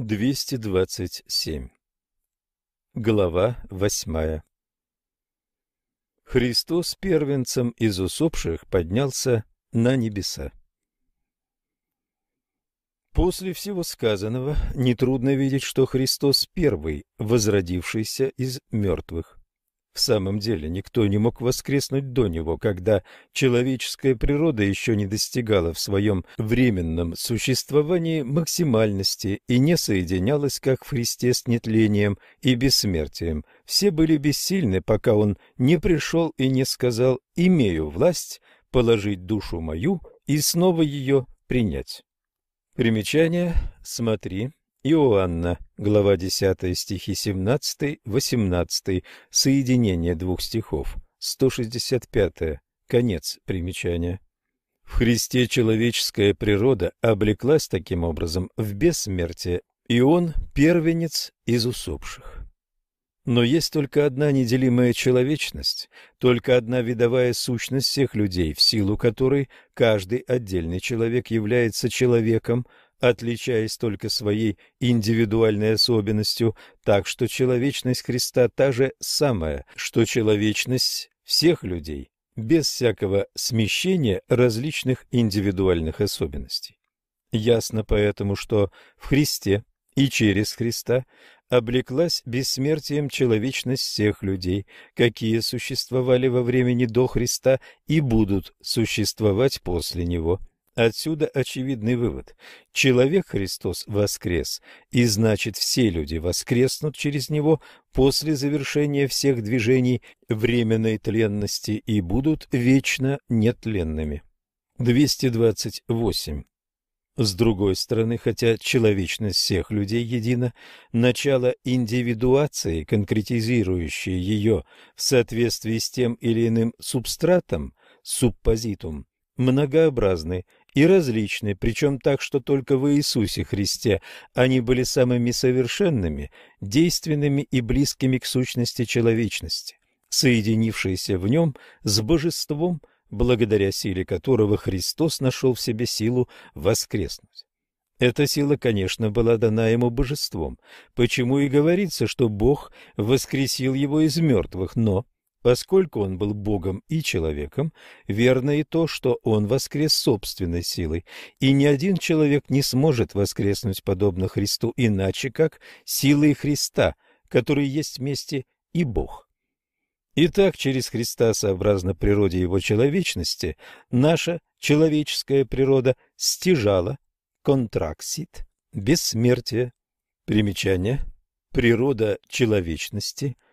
227. Глава восьмая Христос первенцем из усопших поднялся на небеса. После всего сказанного нетрудно видеть, что Христос первый, возродившийся из мертвых. В самом деле, никто не мог воскреснуть до него, когда человеческая природа еще не достигала в своем временном существовании максимальности и не соединялась, как в Христе, с нетлением и бессмертием. Все были бессильны, пока он не пришел и не сказал «имею власть положить душу мою и снова ее принять». Примечание «Смотри» Иоанна, глава 10, стихи 17-18, соединение двух стихов, 165, конец примечания. В Христе человеческая природа облеклась таким образом в бессмертие, и он первенец из усопших. Но есть только одна неделимая человечность, только одна видовая сущность всех людей, в силу которой каждый отдельный человек является человеком, отличаясь только своей индивидуальной особенностью, так что человечность Христа та же самая, что человечность всех людей, без всякого смещения различных индивидуальных особенностей. Ясно поэтому, что в Христе и через Христа облеклась бессмертием человечность всех людей, какие существовали во времени до Христа и будут существовать после Него. Отсюда очевидный вывод. Человек Христос воскрес, и значит все люди воскреснут через Него после завершения всех движений временной тленности и будут вечно нетленными. 228. С другой стороны, хотя человечность всех людей едина, начало индивидуации, конкретизирующее ее в соответствии с тем или иным субстратом, субпозитум, многообразны и различны, причем так, что только в Иисусе Христе они были самыми совершенными, действенными и близкими к сущности человечности, соединившиеся в нем с божеством, благодаря силе которого Христос нашел в себе силу воскреснуть. Эта сила, конечно, была дана ему божеством, почему и говорится, что Бог воскресил его из мертвых, но Поскольку он был Богом и человеком, верно и то, что он воскрес собственной силой, и ни один человек не сможет воскреснуть подобно Христу иначе, как силой Христа, который есть вместе и Бог. Итак, через Христа, сообразно природе его человечности, наша человеческая природа стяжала, контраксит, бессмертие. Примечание. Природа человечности –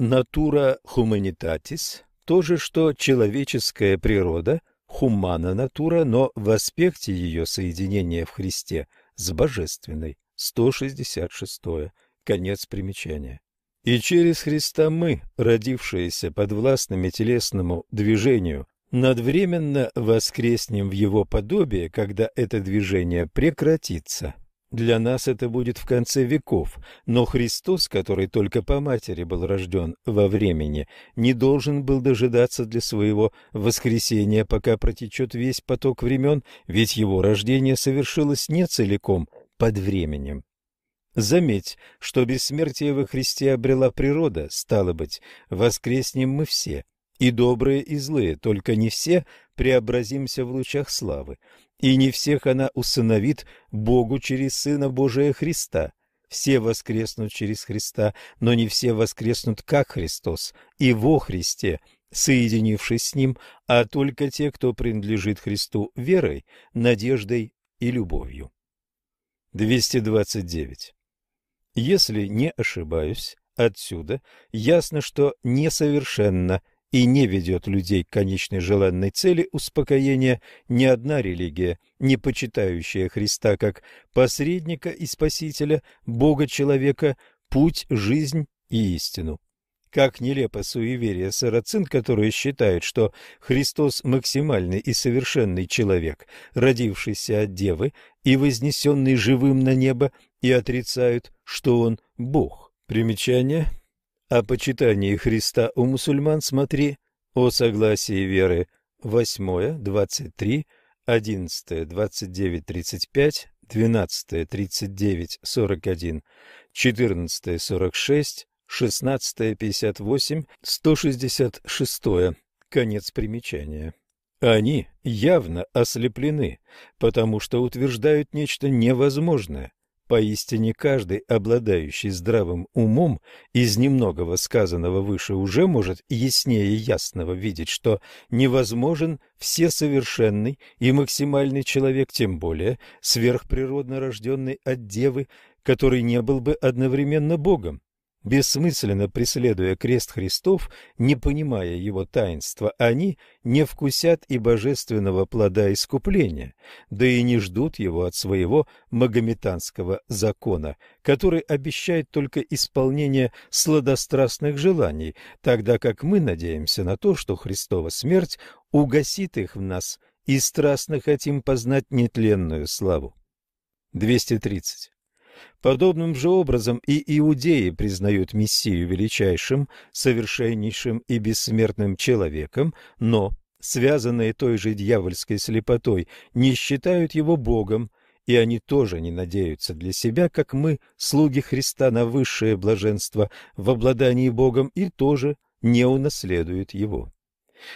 Натура humanitatis – то же, что человеческая природа, хумана натура, но в аспекте ее соединения в Христе с божественной. 166. Конец примечания. И через Христа мы, родившиеся подвластными телесному движению, надвременно воскреснем в его подобие, когда это движение прекратится. Для нас это будет в конце веков, но Христос, который только по матери был рожден во времени, не должен был дожидаться для своего воскресения, пока протечет весь поток времен, ведь его рождение совершилось не целиком под временем. Заметь, что бессмертие во Христе обрела природа, стало быть, воскреснем мы все, и добрые, и злые, только не все преобразимся в лучах славы и не всех она усыновит Богу через Сына Божия Христа. Все воскреснут через Христа, но не все воскреснут как Христос и во Христе, соединившись с Ним, а только те, кто принадлежит Христу верой, надеждой и любовью. 229. Если не ошибаюсь, отсюда ясно, что несовершенно и не ведет людей к конечной желанной цели успокоения ни одна религия, не почитающая Христа как посредника и спасителя, Бога-человека, путь, жизнь и истину. Как нелепо суеверие сарацин, которые считают, что Христос максимальный и совершенный человек, родившийся от девы и вознесенный живым на небо, и отрицают, что он Бог. Примечание о почитании Христа у мусульман смотри «О согласии веры» 8, 23, 11, 29, 35, 12, 39, 41, 14, 46, 16, 58, 166. Конец примечания. Они явно ослеплены, потому что утверждают нечто невозможное. Поистине каждый, обладающий здравым умом, из немногого сказанного выше уже может яснее ясного видеть, что невозможен всесовершенный и максимальный человек, тем более сверхприродно рожденный от девы, который не был бы одновременно Богом. Бессмысленно преследуя крест Христов, не понимая его таинства, они не вкусят и божественного плода искупления, да и не ждут его от своего магометанского закона, который обещает только исполнение сладострастных желаний, тогда как мы надеемся на то, что Христова смерть угасит их в нас и страстно хотим познать нетленную славу. 230. Подобным же образом и иудеи признают Мессию величайшим, совершеннейшим и бессмертным человеком, но, связанные той же дьявольской слепотой, не считают его Богом, и они тоже не надеются для себя, как мы, слуги Христа, на высшее блаженство в обладании Богом и тоже не унаследуют его.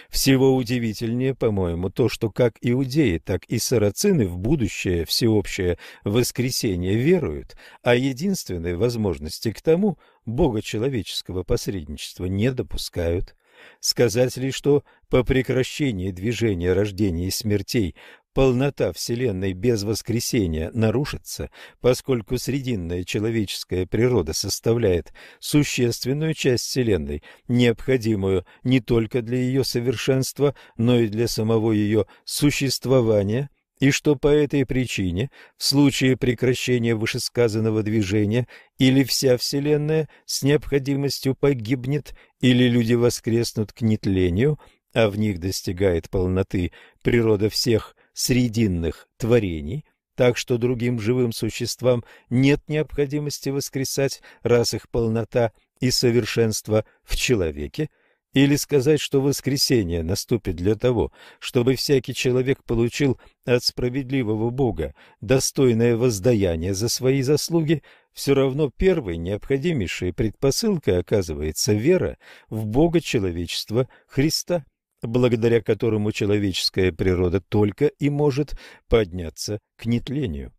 Всего удивительнее, по-моему, то, что как иудеи, так и сарацины в будущее всеобщее воскресение веруют, а единственной возможности к тому Бога человеческого посредничества не допускают. Сказать ли, что по прекращении движения рождения и смертей полнота Вселенной без воскресения нарушится, поскольку срединная человеческая природа составляет существенную часть Вселенной, необходимую не только для ее совершенства, но и для самого ее существования, и что по этой причине в случае прекращения вышесказанного движения или вся Вселенная с необходимостью погибнет, или люди воскреснут к нетлению, а в них достигает полноты природа всех срединных творений, так что другим живым существам нет необходимости воскресать, раз их полнота и совершенство в человеке, или сказать, что воскресение наступит для того, чтобы всякий человек получил от справедливого Бога достойное воздаяние за свои заслуги, все равно первой необходимейшей предпосылкой оказывается вера в Бога человечества Христа благодаря которому человеческая природа только и может подняться к нетлению.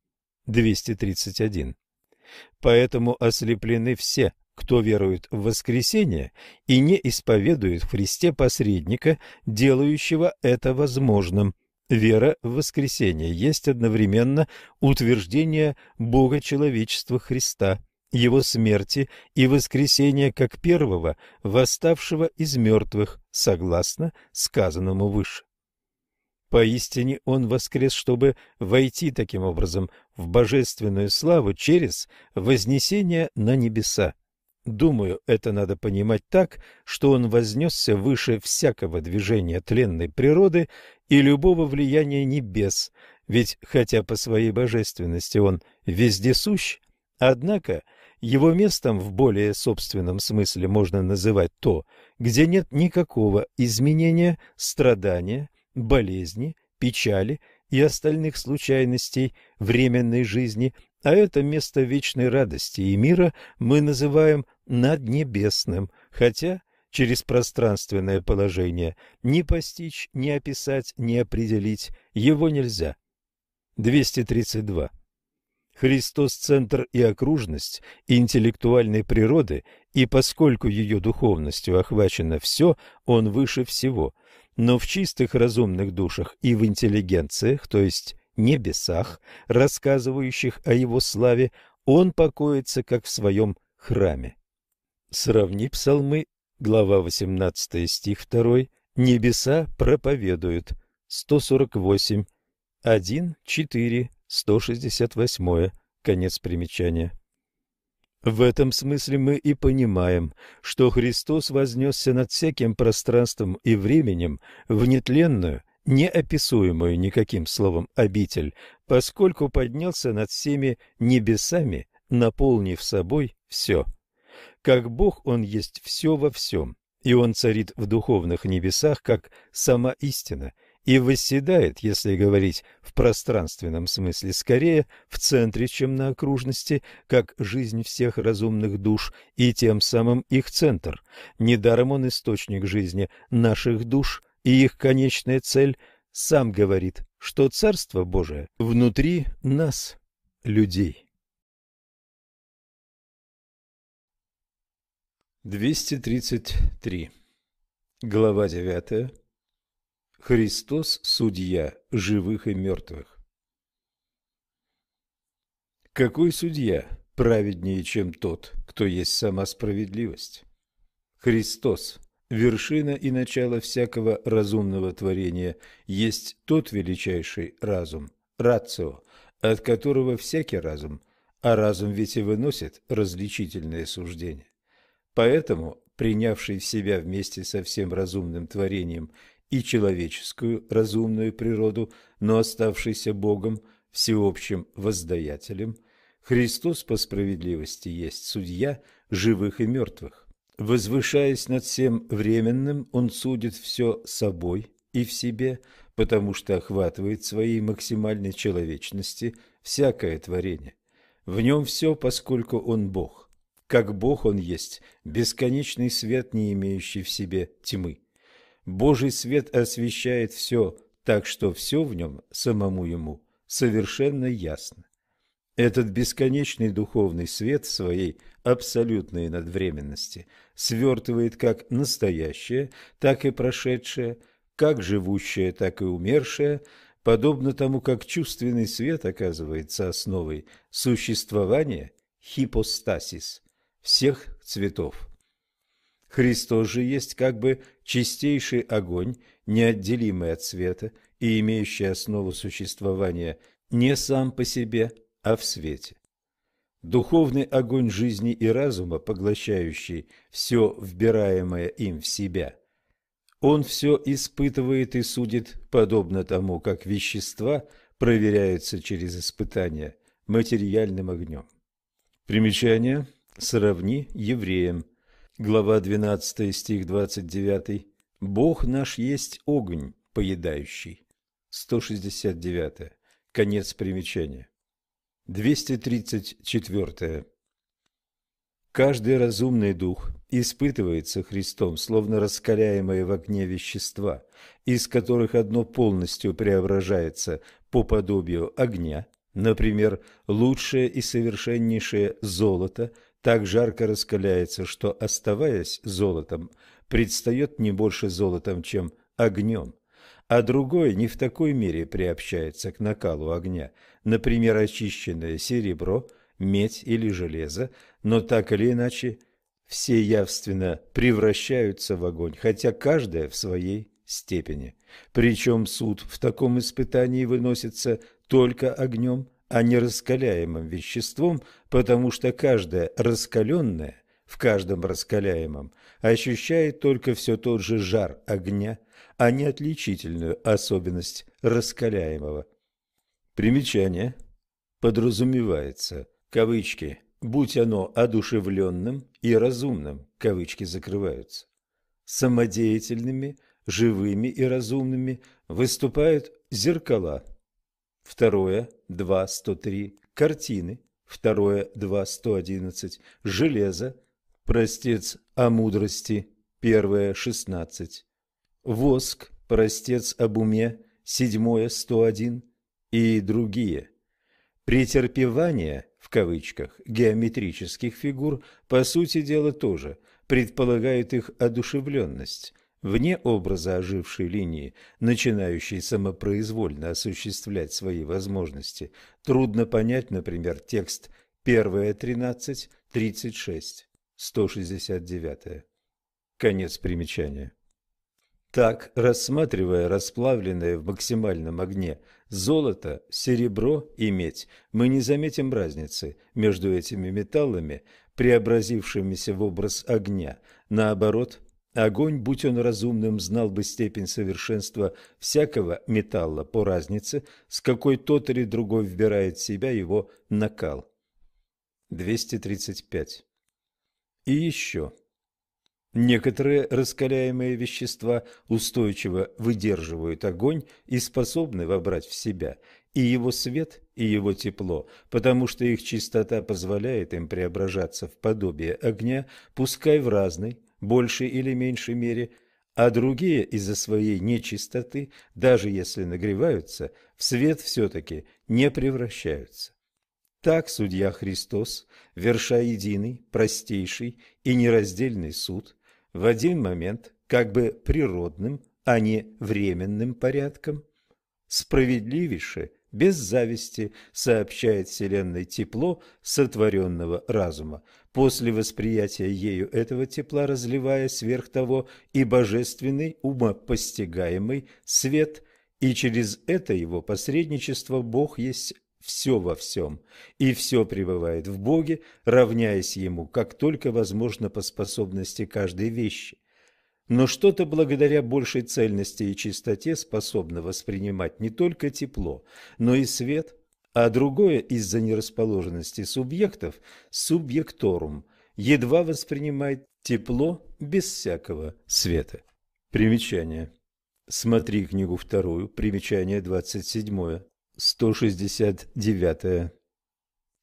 231. Поэтому ослеплены все, кто верует в воскресение и не исповедует в Христе посредника, делающего это возможным. Вера в воскресение есть одновременно утверждение Бога человечества Христа – его смерти и воскресения как первого, восставшего из мертвых, согласно сказанному выше. Поистине он воскрес, чтобы войти таким образом в божественную славу через вознесение на небеса. Думаю, это надо понимать так, что он вознесся выше всякого движения тленной природы и любого влияния небес, ведь хотя по своей божественности он вездесущ, однако его местом в более собственном смысле можно называть то, где нет никакого изменения, страдания, болезни, печали и остальных случайностей временной жизни, а это место вечной радости и мира мы называем наднебесным, хотя через пространственное положение ни постичь, ни описать, ни определить его нельзя. 232. Христос – центр и окружность интеллектуальной природы, и поскольку ее духовностью охвачено все, он выше всего. Но в чистых разумных душах и в интеллигенциях, то есть небесах, рассказывающих о его славе, он покоится, как в своем храме. Сравни псалмы, глава 18, стих 2, «Небеса проповедуют», 148, 1, 4, 168. Конец примечания. В этом смысле мы и понимаем, что Христос вознесся над всяким пространством и временем в нетленную, неописуемую никаким словом обитель, поскольку поднялся над всеми небесами, наполнив собой все. Как Бог Он есть все во всем, и Он царит в духовных небесах, как сама истина, и восседает, если говорить в пространственном смысле, скорее в центре, чем на окружности, как жизнь всех разумных душ, и тем самым их центр. Недаром он источник жизни наших душ, и их конечная цель сам говорит, что Царство Божие внутри нас, людей. 233. Глава 9. Христос – судья живых и мертвых. Какой судья праведнее, чем тот, кто есть сама справедливость? Христос – вершина и начало всякого разумного творения, есть тот величайший разум, рацио, от которого всякий разум, а разум ведь и выносит различительные суждения. Поэтому, принявший в себя вместе со всем разумным творением и человеческую разумную природу, но оставшийся Богом, всеобщим воздаятелем, Христос по справедливости есть судья живых и мертвых. Возвышаясь над всем временным, Он судит все собой и в себе, потому что охватывает своей максимальной человечности всякое творение. В нем все, поскольку Он Бог. Как Бог он есть, бесконечный свет, не имеющий в себе тьмы. Божий свет освещает все, так что все в нем самому ему совершенно ясно. Этот бесконечный духовный свет в своей абсолютной надвременности свертывает как настоящее, так и прошедшее, как живущее, так и умершее, подобно тому, как чувственный свет оказывается основой существования хипостасис всех цветов. Христос же есть как бы чистейший огонь, неотделимый от света и имеющий основу существования не сам по себе, а в свете. Духовный огонь жизни и разума, поглощающий все вбираемое им в себя, он все испытывает и судит, подобно тому, как вещества проверяются через испытания материальным огнем. Примечание Сравни евреям. Глава 12, стих 29. Бог наш есть огонь поедающий. 169. Конец примечания. 234. Каждый разумный дух испытывается Христом, словно раскаляемые в огне вещества, из которых одно полностью преображается по подобию огня, например, лучшее и совершеннейшее золото так жарко раскаляется, что, оставаясь золотом, предстает не больше золотом, чем огнем, а другое не в такой мере приобщается к накалу огня, например, очищенное серебро, медь или железо, но так или иначе все явственно превращаются в огонь, хотя каждая в своей степени. Причем суд в таком испытании выносится только огнем, а не раскаляемым веществом, потому что каждое раскаленное в каждом раскаляемом ощущает только все тот же жар огня, а не отличительную особенность раскаляемого. Примечание. Подразумевается, кавычки, будь оно одушевленным и разумным, кавычки закрываются. Самодеятельными, живыми и разумными выступают зеркала – Второе, 2, 103. Картины. Второе, 2, 111. Железо. Простец о мудрости. Первое, 16. Воск. Простец об уме. Седьмое, 101. И другие. Претерпевание, в кавычках, геометрических фигур, по сути дела тоже, предполагает их одушевленность – Вне образа ожившей линии, начинающей самопроизвольно осуществлять свои возможности, трудно понять, например, текст 1.13, 36, 169. Конец примечания. Так, рассматривая расплавленное в максимальном огне золото, серебро и медь, мы не заметим разницы между этими металлами, преобразившимися в образ огня. Наоборот, Огонь, будь он разумным, знал бы степень совершенства всякого металла по разнице, с какой тот или другой вбирает в себя его накал. 235. И еще. Некоторые раскаляемые вещества устойчиво выдерживают огонь и способны вобрать в себя и его свет, и его тепло, потому что их чистота позволяет им преображаться в подобие огня, пускай в разной, большей или меньшей мере, а другие из-за своей нечистоты, даже если нагреваются, в свет все-таки не превращаются. Так судья Христос, верша единый, простейший и нераздельный суд, в один момент, как бы природным, а не временным порядком, справедливейше, без зависти, сообщает Вселенной тепло сотворенного разума, после восприятия ею этого тепла разливая сверх того и божественный умопостигаемый свет, и через это его посредничество Бог есть все во всем, и все пребывает в Боге, равняясь Ему, как только возможно по способности каждой вещи. Но что-то благодаря большей цельности и чистоте способно воспринимать не только тепло, но и свет, а другое из-за нерасположенности субъектов, субъекторум, едва воспринимает тепло без всякого света. Примечание. Смотри книгу вторую, примечание двадцать седьмое. 169.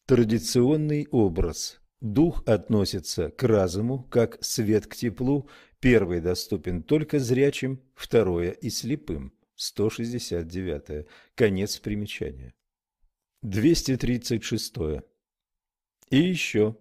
Традиционный образ. Дух относится к разуму, как свет к теплу. Первый доступен только зрячим, второе и слепым. 169. Конец примечания. 236. И еще.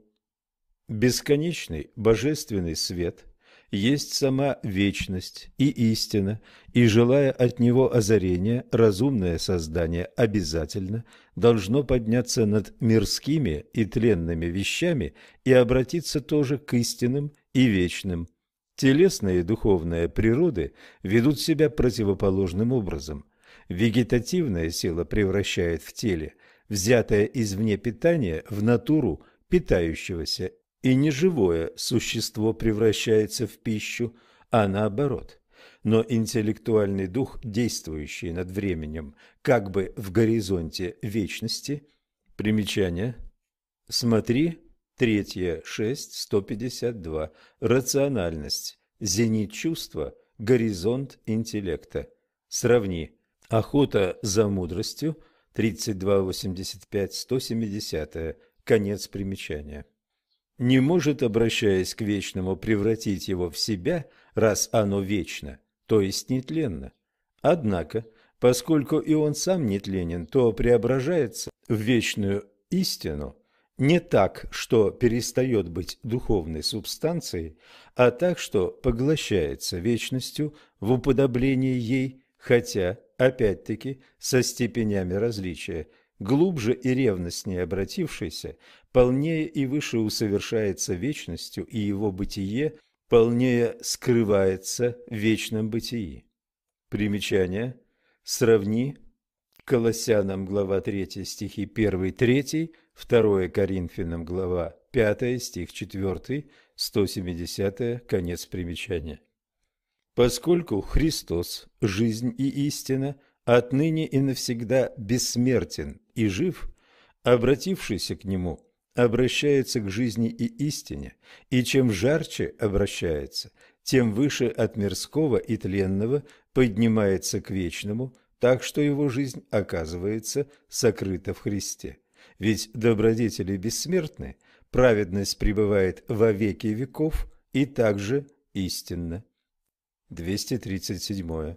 Бесконечный божественный свет – есть сама вечность и истина, и, желая от него озарения, разумное создание обязательно должно подняться над мирскими и тленными вещами и обратиться тоже к истинным и вечным. Телесная и духовная природы ведут себя противоположным образом. Вегетативная сила превращает в теле взятое извне питание в натуру питающегося и не живое существо превращается в пищу, а наоборот. Но интеллектуальный дух, действующий над временем, как бы в горизонте вечности, примечание, смотри, третье, шесть, сто пятьдесят два, рациональность, зенит чувства, горизонт интеллекта. Сравни. Охота за мудростью, 32.85, 170, конец примечания не может, обращаясь к вечному, превратить его в себя, раз оно вечно, то есть нетленно. Однако, поскольку и он сам нетленен, то преображается в вечную истину не так, что перестает быть духовной субстанцией, а так, что поглощается вечностью в уподоблении ей, хотя, опять-таки, со степенями различия – глубже и ревностнее обратившийся, полнее и выше усовершается вечностью, и его бытие полнее скрывается в вечном бытии. Примечание. Сравни Колоссянам глава 3 стихи 1-3, 2 Коринфянам глава 5 стих 4, 170 конец примечания. Поскольку Христос – жизнь и истина – отныне и навсегда бессмертен и жив, обратившийся к нему обращается к жизни и истине, и чем жарче обращается, тем выше от мирского и тленного поднимается к вечному, так что его жизнь оказывается сокрыта в Христе. Ведь добродетели бессмертны, праведность пребывает во веки веков и также истинна. 237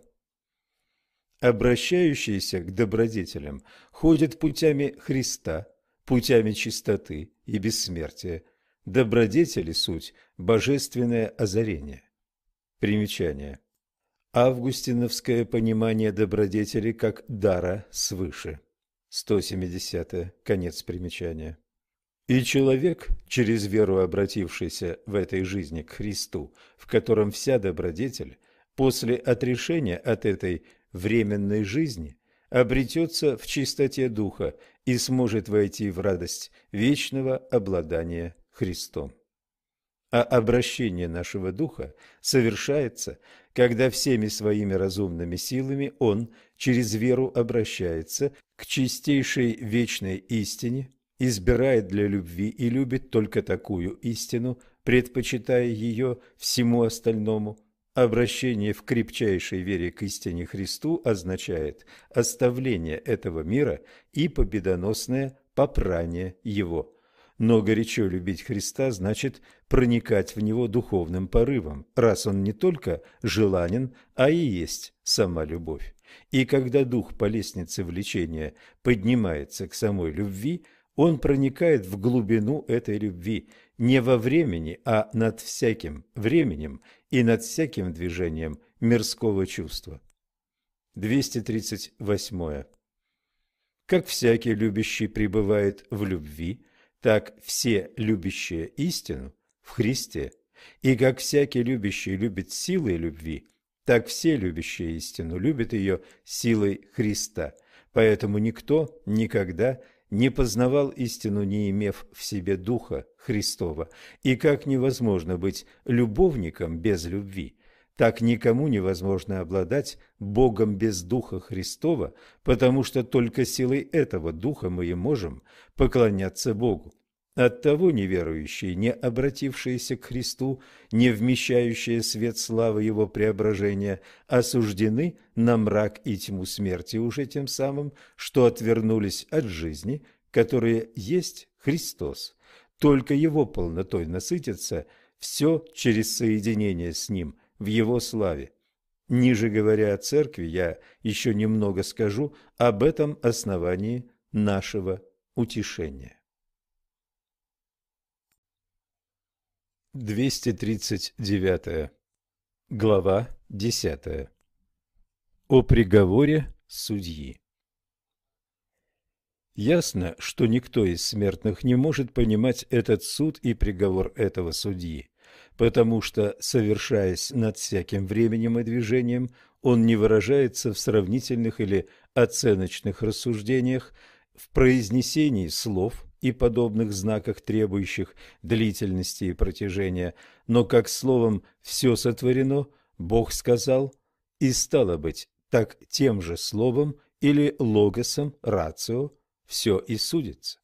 обращающиеся к добродетелям, ходят путями Христа, путями чистоты и бессмертия. Добродетели – суть – божественное озарение. Примечание. Августиновское понимание добродетели как дара свыше. 170. -е. Конец примечания. И человек, через веру обратившийся в этой жизни к Христу, в котором вся добродетель, после отрешения от этой временной жизни обретется в чистоте духа и сможет войти в радость вечного обладания Христом. А обращение нашего духа совершается, когда всеми своими разумными силами он через веру обращается к чистейшей вечной истине, избирает для любви и любит только такую истину, предпочитая ее всему остальному. Обращение в крепчайшей вере к истине Христу означает оставление этого мира и победоносное попрание его. Но горячо любить Христа значит проникать в Него духовным порывом, раз Он не только желанен, а и есть сама любовь. И когда дух по лестнице влечения поднимается к самой любви, он проникает в глубину этой любви не во времени, а над всяким временем и над всяким движением мирского чувства. 238. Как всякий любящий пребывает в любви, так все любящие истину в Христе, и как всякий любящий любит силой любви, так все любящие истину любят ее силой Христа. Поэтому никто никогда не познавал истину, не имев в себе Духа Христова. И как невозможно быть любовником без любви, так никому невозможно обладать Богом без Духа Христова, потому что только силой этого Духа мы и можем поклоняться Богу. Оттого неверующие, не обратившиеся к Христу, не вмещающие свет славы Его преображения, осуждены на мрак и тьму смерти уже тем самым, что отвернулись от жизни, которая есть Христос. Только Его полнотой насытится все через соединение с Ним в Его славе. Ниже говоря о Церкви, я еще немного скажу об этом основании нашего утешения. 239. Глава 10. О приговоре судьи. Ясно, что никто из смертных не может понимать этот суд и приговор этого судьи, потому что, совершаясь над всяким временем и движением, он не выражается в сравнительных или оценочных рассуждениях, в произнесении слов – и подобных знаках, требующих длительности и протяжения, но как словом «все сотворено», Бог сказал, и стало быть, так тем же словом или логосом, рацио, все и судится.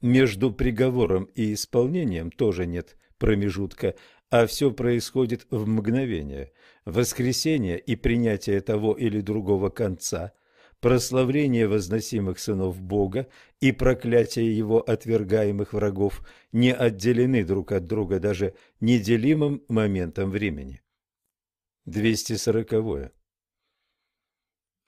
Между приговором и исполнением тоже нет промежутка, а все происходит в мгновение. Воскресение и принятие того или другого конца – прославление возносимых сынов Бога и проклятие его отвергаемых врагов не отделены друг от друга даже неделимым моментом времени. 240.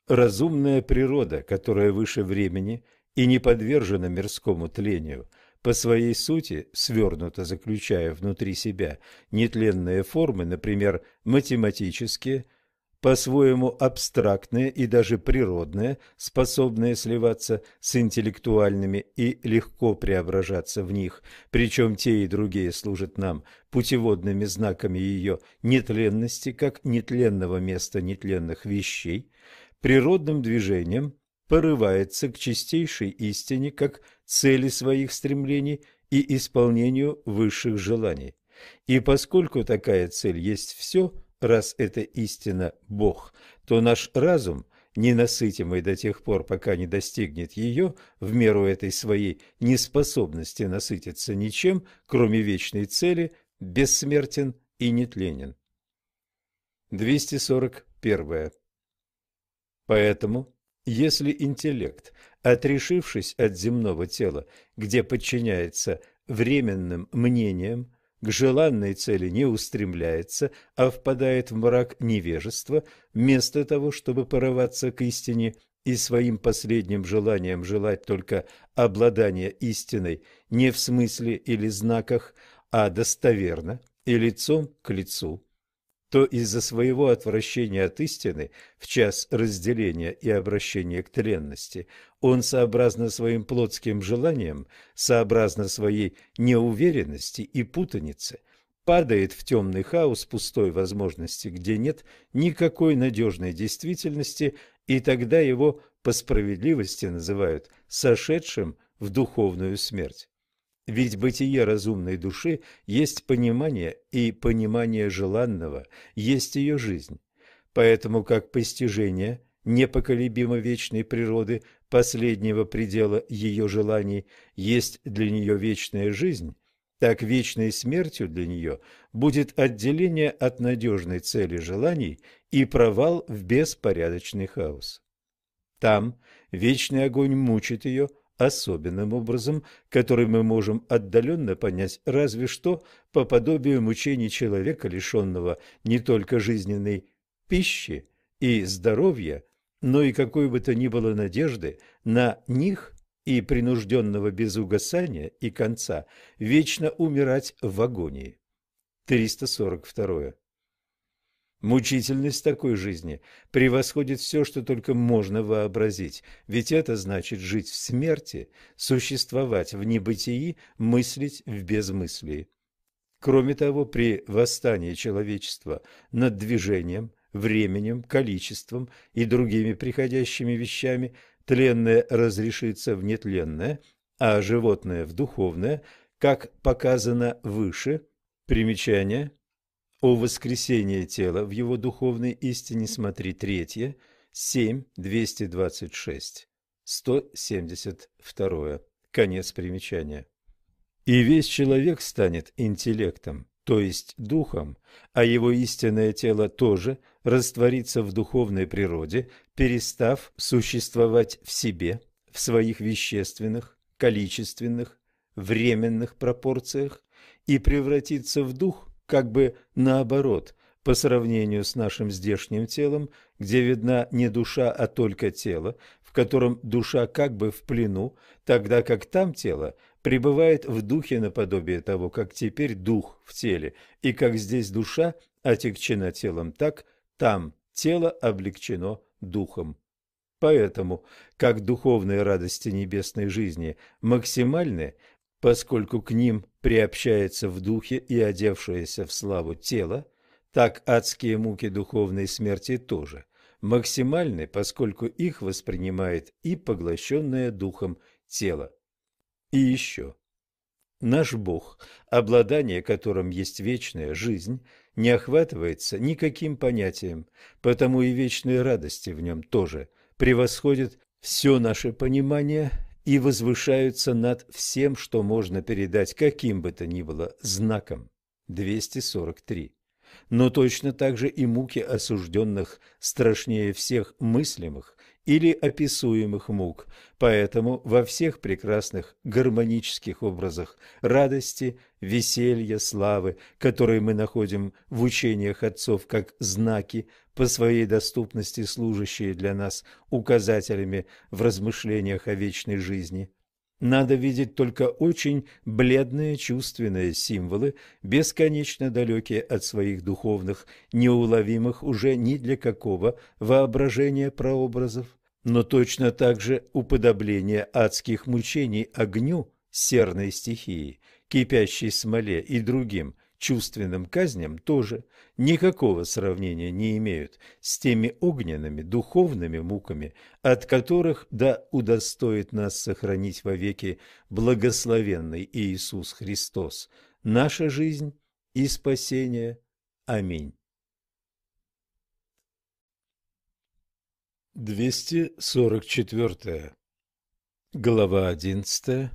Разумная природа, которая выше времени и не подвержена мирскому тлению, по своей сути свернута, заключая внутри себя нетленные формы, например, математические, по-своему абстрактные и даже природные, способные сливаться с интеллектуальными и легко преображаться в них, причем те и другие служат нам путеводными знаками ее нетленности, как нетленного места нетленных вещей, природным движением порывается к чистейшей истине как цели своих стремлений и исполнению высших желаний. И поскольку такая цель есть все – раз это истина Бог, то наш разум, ненасытимый до тех пор, пока не достигнет ее, в меру этой своей неспособности насытиться ничем, кроме вечной цели, бессмертен и нетленен. 241. Поэтому, если интеллект, отрешившись от земного тела, где подчиняется временным мнениям, к желанной цели не устремляется, а впадает в мрак невежества, вместо того, чтобы порываться к истине и своим последним желанием желать только обладания истиной не в смысле или знаках, а достоверно и лицом к лицу, то из-за своего отвращения от истины в час разделения и обращения к тленности он, сообразно своим плотским желаниям, сообразно своей неуверенности и путанице, падает в темный хаос пустой возможности, где нет никакой надежной действительности, и тогда его по справедливости называют сошедшим в духовную смерть. Ведь бытие разумной души есть понимание, и понимание желанного есть ее жизнь. Поэтому как постижение непоколебимо вечной природы последнего предела ее желаний есть для нее вечная жизнь, так вечной смертью для нее будет отделение от надежной цели желаний и провал в беспорядочный хаос. Там вечный огонь мучит ее особенным образом, который мы можем отдаленно понять разве что по подобию мучений человека, лишенного не только жизненной пищи и здоровья, но и какой бы то ни было надежды на них и принужденного без угасания и конца вечно умирать в агонии. 342. Мучительность такой жизни превосходит все, что только можно вообразить, ведь это значит жить в смерти, существовать в небытии, мыслить в безмыслии. Кроме того, при восстании человечества над движением, временем, количеством и другими приходящими вещами тленное разрешится в нетленное, а животное в духовное, как показано выше. Примечание – о воскресении тела в его духовной истине смотри третье, 7, 226, 172. Конец примечания. И весь человек станет интеллектом, то есть духом, а его истинное тело тоже растворится в духовной природе, перестав существовать в себе, в своих вещественных, количественных, временных пропорциях и превратиться в дух, как бы наоборот, по сравнению с нашим здешним телом, где видна не душа, а только тело, в котором душа как бы в плену, тогда как там тело пребывает в духе наподобие того, как теперь дух в теле, и как здесь душа отягчена телом, так там тело облегчено духом. Поэтому, как духовные радости небесной жизни максимальны, поскольку к ним приобщается в духе и одевшееся в славу тело, так адские муки духовной смерти тоже максимальны, поскольку их воспринимает и поглощенное духом тело. И еще. Наш Бог, обладание которым есть вечная жизнь, не охватывается никаким понятием, потому и вечные радости в нем тоже превосходят все наше понимание и возвышаются над всем, что можно передать каким бы то ни было знаком. 243. Но точно так же и муки осужденных страшнее всех мыслимых или описуемых мук, поэтому во всех прекрасных гармонических образах радости, веселья, славы, которые мы находим в учениях отцов как знаки, по своей доступности служащие для нас указателями в размышлениях о вечной жизни. Надо видеть только очень бледные чувственные символы, бесконечно далекие от своих духовных, неуловимых уже ни для какого воображения прообразов, но точно так же уподобление адских мучений огню серной стихии, кипящей смоле и другим чувственным казням тоже никакого сравнения не имеют с теми огненными духовными муками, от которых да удостоит нас сохранить вовеки благословенный Иисус Христос, наша жизнь и спасение. Аминь. 244. Глава 11.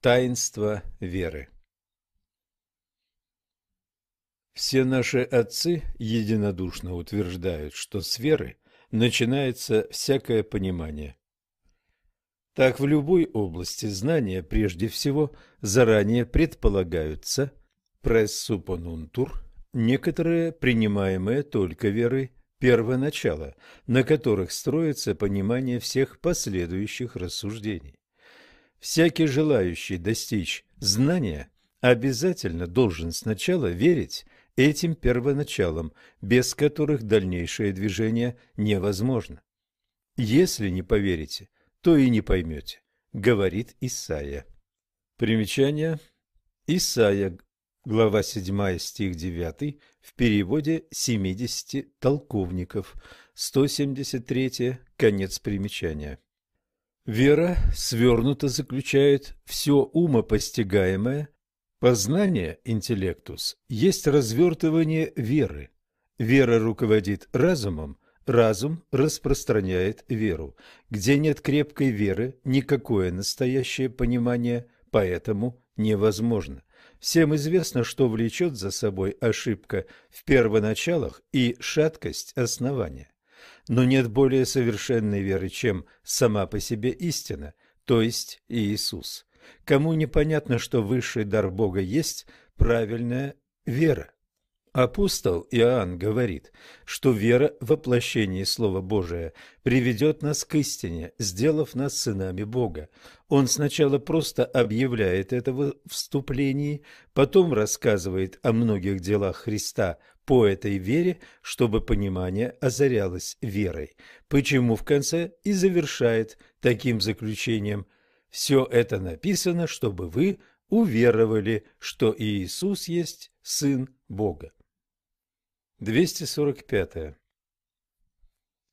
Таинство веры. Все наши отцы единодушно утверждают, что с веры начинается всякое понимание. Так в любой области знания прежде всего заранее предполагаются прессупонунтур, некоторые принимаемые только верой первоначала, на которых строится понимание всех последующих рассуждений. Всякий желающий достичь знания обязательно должен сначала верить этим первоначалам, без которых дальнейшее движение невозможно. Если не поверите, то и не поймете, говорит Исаия. Примечание. Исаия, глава 7, стих 9, в переводе 70 толковников, 173, конец примечания. Вера свернуто заключает все умопостигаемое Познание, интеллектус, есть развертывание веры. Вера руководит разумом, разум распространяет веру. Где нет крепкой веры, никакое настоящее понимание, поэтому невозможно. Всем известно, что влечет за собой ошибка в первоначалах и шаткость основания. Но нет более совершенной веры, чем сама по себе истина, то есть Иисус. Кому непонятно, что высший дар Бога есть правильная вера. Апостол Иоанн говорит, что вера в воплощение Слова Божия приведет нас к истине, сделав нас сынами Бога. Он сначала просто объявляет это в вступлении, потом рассказывает о многих делах Христа по этой вере, чтобы понимание озарялось верой, почему в конце и завершает таким заключением «Все это написано, чтобы вы уверовали, что Иисус есть Сын Бога». 245.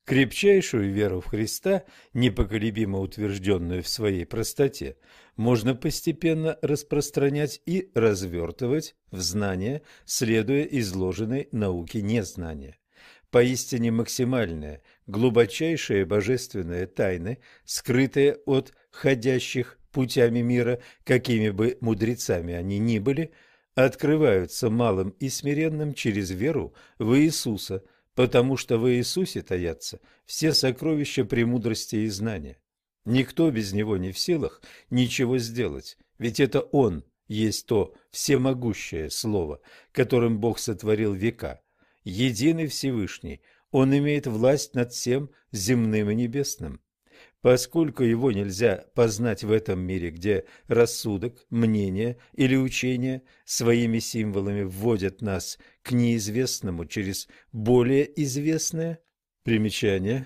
Крепчайшую веру в Христа, непоколебимо утвержденную в своей простоте, можно постепенно распространять и развертывать в знания, следуя изложенной науке незнания. Поистине максимальная, глубочайшая божественная тайны, скрытые от ходящих путями мира, какими бы мудрецами они ни были – открываются малым и смиренным через веру в Иисуса, потому что в Иисусе таятся все сокровища премудрости и знания. Никто без Него не в силах ничего сделать, ведь это Он есть то всемогущее Слово, которым Бог сотворил века. Единый Всевышний, Он имеет власть над всем земным и небесным. Поскольку его нельзя познать в этом мире, где рассудок, мнение или учение своими символами вводят нас к неизвестному через более известное, примечание,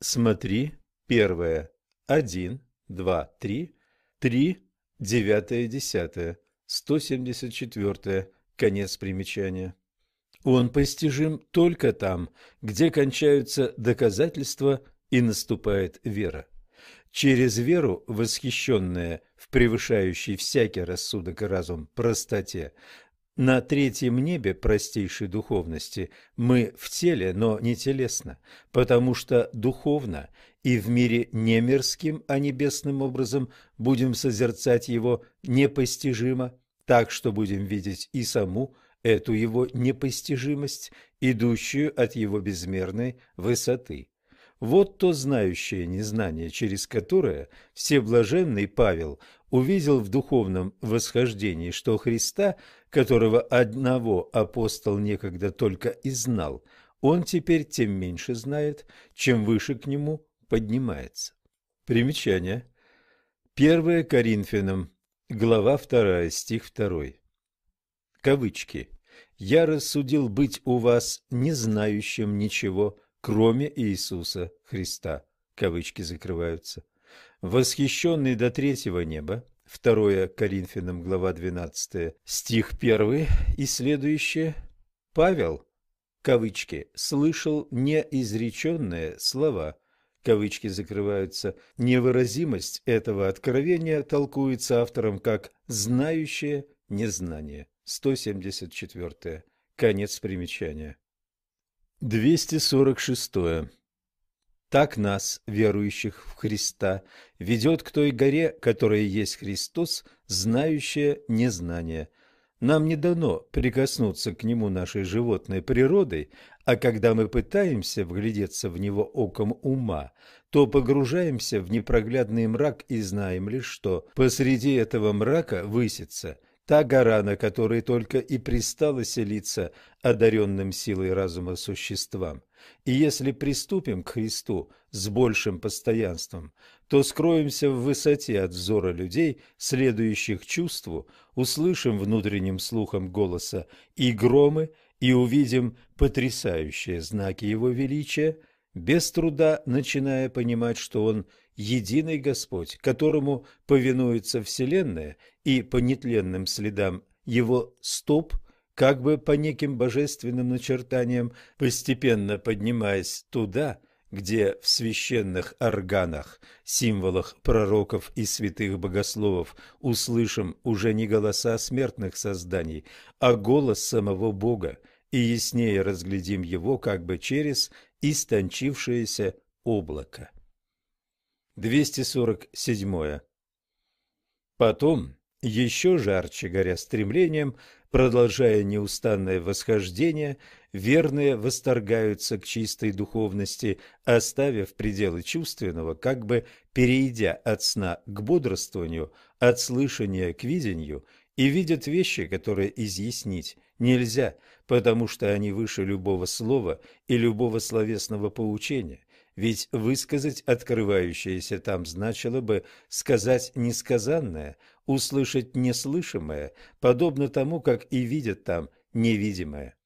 смотри, первое, один, два, три, три, девятое, десятое, сто семьдесят четвертое, конец примечания. Он постижим только там, где кончаются доказательства и наступает вера. Через веру, восхищенная в превышающей всякий рассудок и разум простоте, на третьем небе простейшей духовности мы в теле, но не телесно, потому что духовно и в мире не мирским, а небесным образом будем созерцать его непостижимо, так что будем видеть и саму эту его непостижимость, идущую от его безмерной высоты. Вот то знающее незнание, через которое Всеблаженный Павел увидел в духовном восхождении, что Христа, которого одного апостол некогда только и знал, он теперь тем меньше знает, чем выше к нему поднимается. Примечание. 1 Коринфянам, глава 2, стих 2. Кавычки. «Я рассудил быть у вас не знающим ничего, кроме Иисуса Христа. Кавычки закрываются. Восхищенный до третьего неба, 2 Коринфянам, глава 12, стих 1 и следующее, Павел, кавычки, слышал неизреченные слова, кавычки закрываются, невыразимость этого откровения толкуется автором как «знающее незнание». 174. Конец примечания. 246. Так нас, верующих в Христа, ведет к той горе, которая есть Христос, знающая незнание. Нам не дано прикоснуться к Нему нашей животной природой, а когда мы пытаемся вглядеться в Него оком ума, то погружаемся в непроглядный мрак и знаем лишь, что посреди этого мрака высится – та гора, на которой только и пристало селиться одаренным силой разума существам. И если приступим к Христу с большим постоянством, то скроемся в высоте от взора людей, следующих чувству, услышим внутренним слухом голоса и громы, и увидим потрясающие знаки Его величия, без труда начиная понимать, что Он единый Господь, которому повинуется Вселенная, и по нетленным следам его стоп, как бы по неким божественным начертаниям, постепенно поднимаясь туда, где в священных органах, символах пророков и святых богословов услышим уже не голоса смертных созданий, а голос самого Бога, и яснее разглядим его как бы через истончившееся облако. 247. Потом Еще жарче горя стремлением, продолжая неустанное восхождение, верные восторгаются к чистой духовности, оставив пределы чувственного, как бы перейдя от сна к бодрствованию, от слышания к видению, и видят вещи, которые изъяснить нельзя, потому что они выше любого слова и любого словесного поучения, ведь высказать открывающееся там значило бы сказать несказанное, услышать неслышимое, подобно тому, как и видят там невидимое.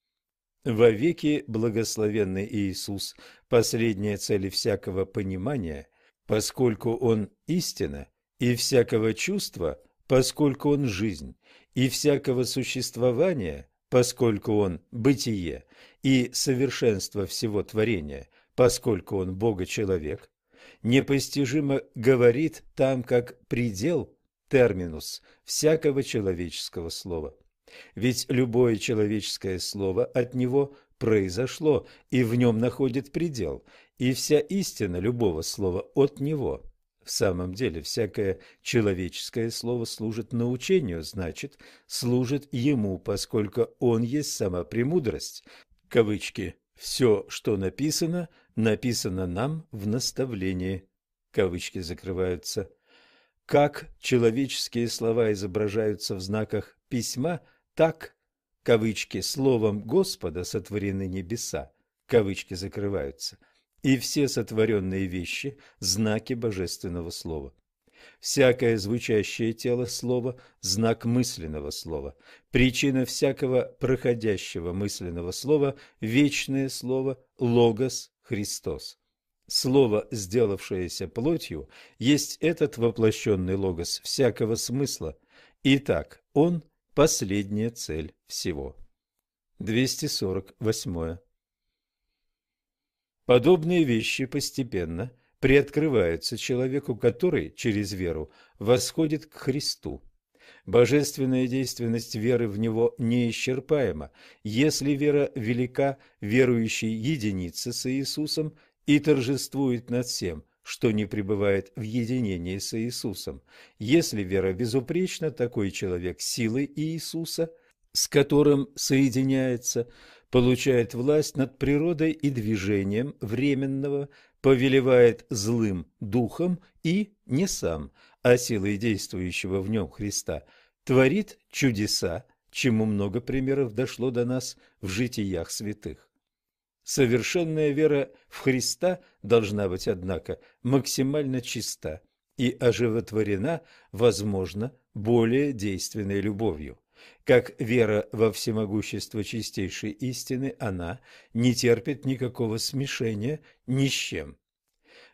Вовеки благословенный Иисус, последняя цель всякого понимания, поскольку Он истина, и всякого чувства, поскольку Он жизнь, и всякого существования, поскольку Он бытие, и совершенство всего творения, поскольку Он Бога-человек, непостижимо говорит там как предел, терминус, всякого человеческого слова. Ведь любое человеческое слово от него произошло, и в нем находит предел, и вся истина любого слова от него. В самом деле, всякое человеческое слово служит научению, значит, служит ему, поскольку он есть сама премудрость. Кавычки. «Все, что написано, написано нам в наставлении». Кавычки закрываются. Как человеческие слова изображаются в знаках письма, так, кавычки, словом Господа сотворены небеса, кавычки закрываются – и все сотворенные вещи – знаки божественного слова. Всякое звучащее тело слова – знак мысленного слова. Причина всякого проходящего мысленного слова – вечное слово «логос Христос». Слово, сделавшееся плотью, есть этот воплощенный логос всякого смысла. Итак, он – последняя цель всего. 248. Подобные вещи постепенно приоткрываются человеку, который через веру восходит к Христу. Божественная действенность веры в Него неисчерпаема. Если вера велика, верующий единится с Иисусом и торжествует над всем, что не пребывает в единении с Иисусом. Если вера безупречна, такой человек силой Иисуса, с которым соединяется, получает власть над природой и движением временного, повелевает злым духом и не сам, а силой действующего в нем Христа, творит чудеса, чему много примеров дошло до нас в житиях святых. Совершенная вера в Христа должна быть, однако, максимально чиста и оживотворена, возможно, более действенной любовью. Как вера во всемогущество чистейшей истины, она не терпит никакого смешения ни с чем.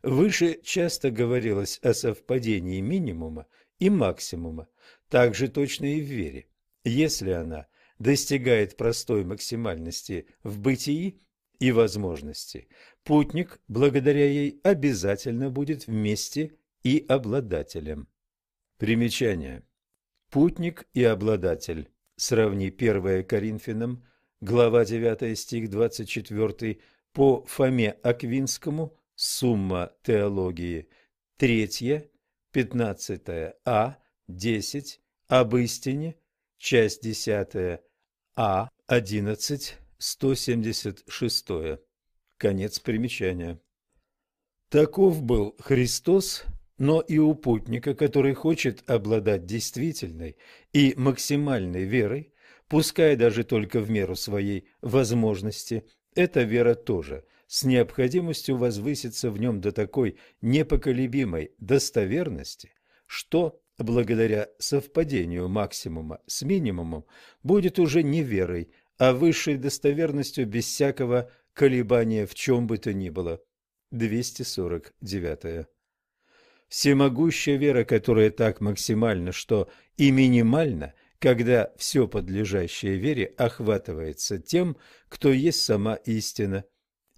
Выше часто говорилось о совпадении минимума и максимума, так же точно и в вере. Если она достигает простой максимальности в бытии и возможности, путник, благодаря ей, обязательно будет вместе и обладателем. Примечание. Путник и обладатель. Сравни 1 Коринфянам, глава 9 стих 24, по Фоме Аквинскому, сумма теологии, 3, 15 А, 10, об истине, часть 10 А, 11, 176. Конец примечания. Таков был Христос но и у путника, который хочет обладать действительной и максимальной верой, пускай даже только в меру своей возможности, эта вера тоже с необходимостью возвысится в нем до такой непоколебимой достоверности, что, благодаря совпадению максимума с минимумом, будет уже не верой, а высшей достоверностью без всякого колебания в чем бы то ни было. 249. Всемогущая вера, которая так максимальна, что и минимальна, когда все подлежащее вере охватывается тем, кто есть сама истина.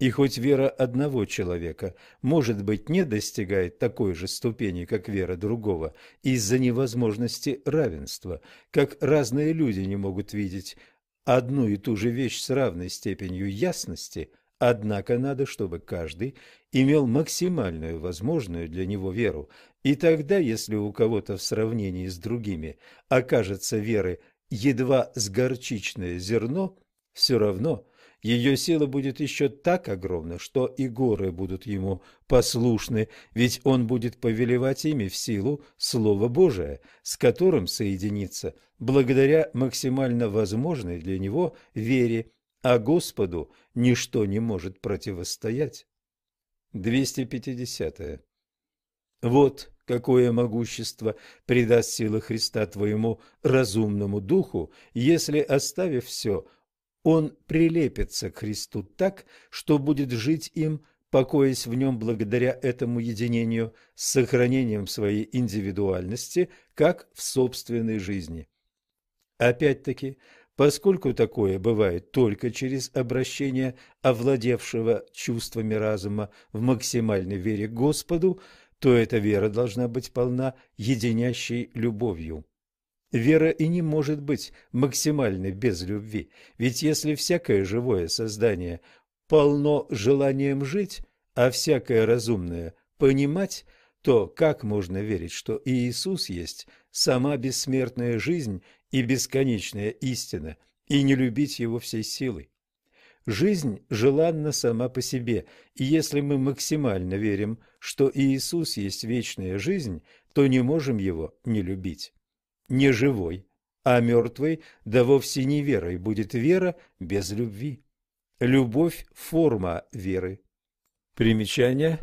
И хоть вера одного человека, может быть, не достигает такой же ступени, как вера другого, из-за невозможности равенства, как разные люди не могут видеть одну и ту же вещь с равной степенью ясности – Однако надо, чтобы каждый имел максимальную возможную для него веру, и тогда, если у кого-то в сравнении с другими окажется веры едва с горчичное зерно, все равно ее сила будет еще так огромна, что и горы будут ему послушны, ведь он будет повелевать ими в силу Слова Божия, с которым соединится благодаря максимально возможной для него вере, а Господу ничто не может противостоять. 250. -е. Вот какое могущество придаст сила Христа твоему разумному духу, если, оставив все, он прилепится к Христу так, что будет жить им, покоясь в нем благодаря этому единению с сохранением своей индивидуальности, как в собственной жизни. Опять-таки, поскольку такое бывает только через обращение овладевшего чувствами разума в максимальной вере к Господу, то эта вера должна быть полна единящей любовью. Вера и не может быть максимальной без любви, ведь если всякое живое создание полно желанием жить, а всякое разумное понимать, то как можно верить, что Иисус есть сама бессмертная жизнь и бесконечная истина, и не любить Его всей силой? Жизнь желанна сама по себе, и если мы максимально верим, что Иисус есть вечная жизнь, то не можем Его не любить не живой, а мертвой, да вовсе не верой, будет вера без любви. Любовь – форма веры. Примечание.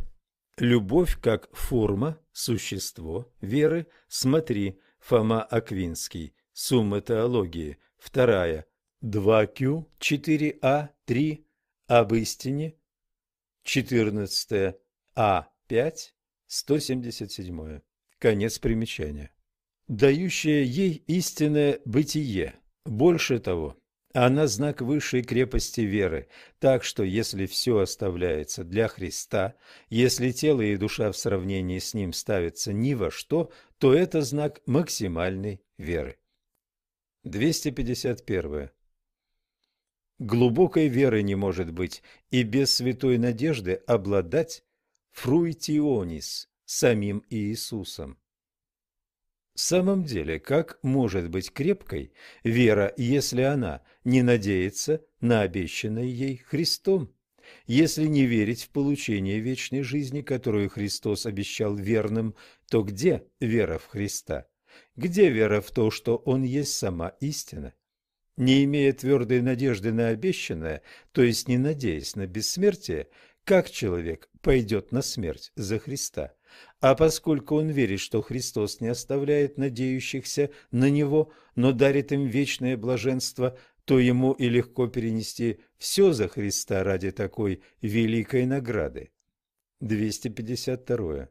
Любовь как форма, существо веры. Смотри, Фома Аквинский. Сумма теологии. Вторая. 2Q, 4А, 3. Об истине. 14. А5, 177. Конец примечания дающая ей истинное бытие. Больше того, она знак высшей крепости веры, так что если все оставляется для Христа, если тело и душа в сравнении с Ним ставятся ни во что, то это знак максимальной веры. 251. Глубокой веры не может быть, и без святой надежды обладать фруитионис, самим Иисусом. В самом деле, как может быть крепкой вера, если она не надеется на обещанное ей Христом? Если не верить в получение вечной жизни, которую Христос обещал верным, то где вера в Христа? Где вера в то, что Он есть сама истина? Не имея твердой надежды на обещанное, то есть не надеясь на бессмертие, как человек пойдет на смерть за Христа? А поскольку он верит, что Христос не оставляет надеющихся на Него, но дарит им вечное блаженство, то ему и легко перенести все за Христа ради такой великой награды. 252.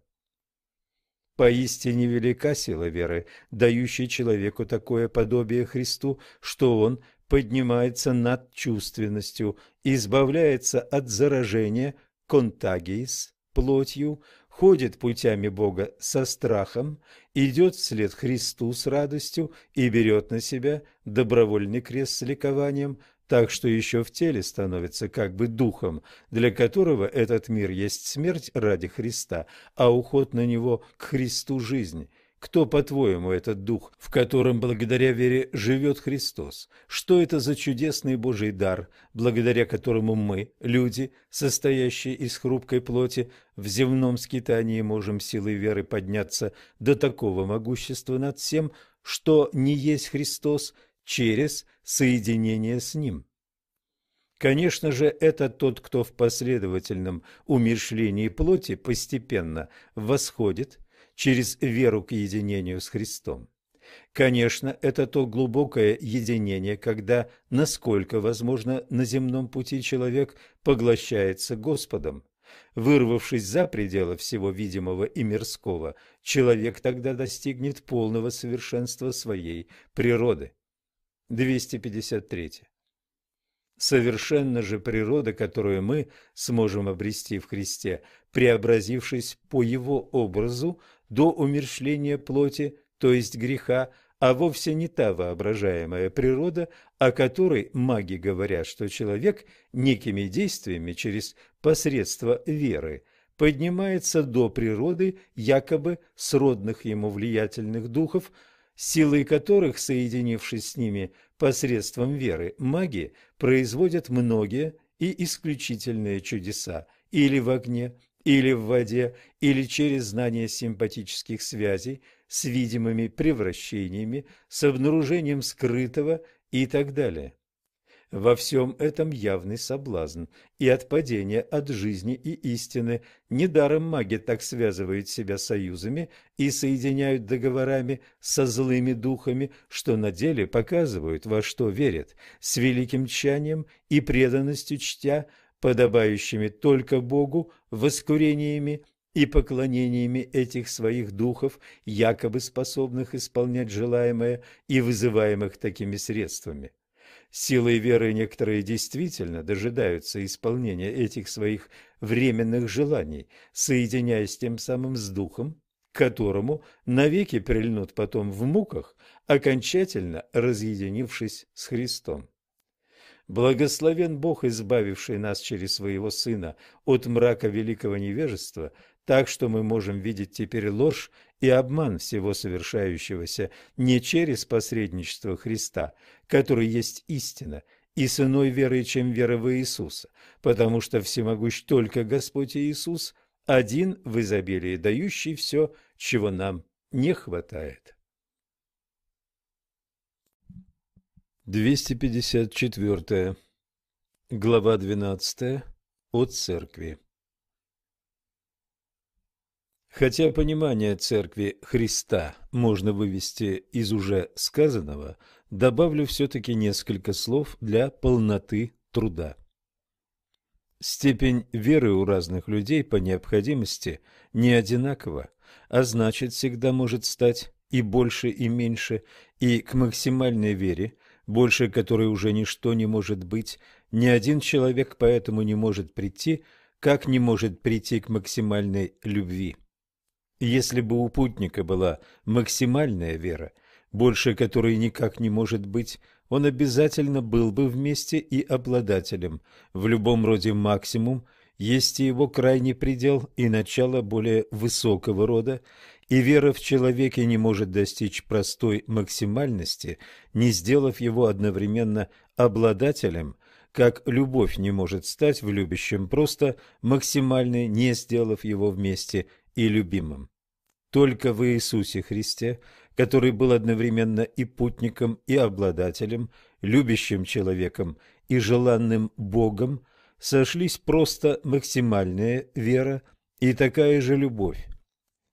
Поистине велика сила веры, дающей человеку такое подобие Христу, что он поднимается над чувственностью, избавляется от заражения контагиис плотью, ходит путями Бога со страхом, идет вслед Христу с радостью и берет на себя добровольный крест с ликованием, так что еще в теле становится как бы духом, для которого этот мир есть смерть ради Христа, а уход на него к Христу – жизнь. Кто, по-твоему, этот дух, в котором благодаря вере живет Христос? Что это за чудесный Божий дар, благодаря которому мы, люди, состоящие из хрупкой плоти, в земном скитании можем силой веры подняться до такого могущества над всем, что не есть Христос, через соединение с Ним? Конечно же, это тот, кто в последовательном умершлении плоти постепенно восходит – через веру к единению с Христом. Конечно, это то глубокое единение, когда, насколько возможно, на земном пути человек поглощается Господом. Вырвавшись за пределы всего видимого и мирского, человек тогда достигнет полного совершенства своей природы. 253. Совершенно же природа, которую мы сможем обрести в Христе, преобразившись по Его образу, до умершления плоти, то есть греха, а вовсе не та воображаемая природа, о которой маги говорят, что человек некими действиями через посредство веры поднимается до природы якобы сродных ему влиятельных духов, силой которых, соединившись с ними посредством веры, маги производят многие и исключительные чудеса или в огне, или в воде, или через знание симпатических связей с видимыми превращениями, с обнаружением скрытого и так далее. Во всем этом явный соблазн и отпадение от жизни и истины. Недаром маги так связывают себя союзами и соединяют договорами со злыми духами, что на деле показывают, во что верят, с великим тщанием и преданностью чтя, подобающими только Богу, воскурениями и поклонениями этих своих духов, якобы способных исполнять желаемое и вызываемых такими средствами. Силой веры некоторые действительно дожидаются исполнения этих своих временных желаний, соединяясь тем самым с духом, к которому навеки прильнут потом в муках, окончательно разъединившись с Христом. Благословен Бог, избавивший нас через своего Сына от мрака великого невежества, так что мы можем видеть теперь ложь и обман всего совершающегося не через посредничество Христа, который есть истина, и с иной верой, чем вера в Иисуса, потому что всемогущ только Господь Иисус, один в изобилии, дающий все, чего нам не хватает. 254. Глава 12. О Церкви. Хотя понимание Церкви Христа можно вывести из уже сказанного, добавлю все-таки несколько слов для полноты труда. Степень веры у разных людей по необходимости не одинакова, а значит всегда может стать и больше, и меньше, и к максимальной вере, больше которой уже ничто не может быть, ни один человек поэтому не может прийти, как не может прийти к максимальной любви. Если бы у путника была максимальная вера, больше которой никак не может быть, он обязательно был бы вместе и обладателем. В любом роде максимум есть и его крайний предел и начало более высокого рода, и вера в человеке не может достичь простой максимальности, не сделав его одновременно обладателем, как любовь не может стать в любящем просто максимальной, не сделав его вместе и любимым. Только в Иисусе Христе, который был одновременно и путником, и обладателем, любящим человеком и желанным Богом, сошлись просто максимальная вера и такая же любовь.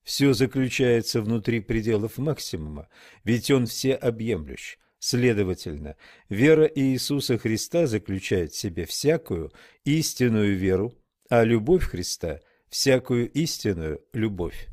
Все заключается внутри пределов максимума, ведь он всеобъемлющ. Следовательно, вера Иисуса Христа заключает в себе всякую истинную веру, а любовь Христа – всякую истинную любовь.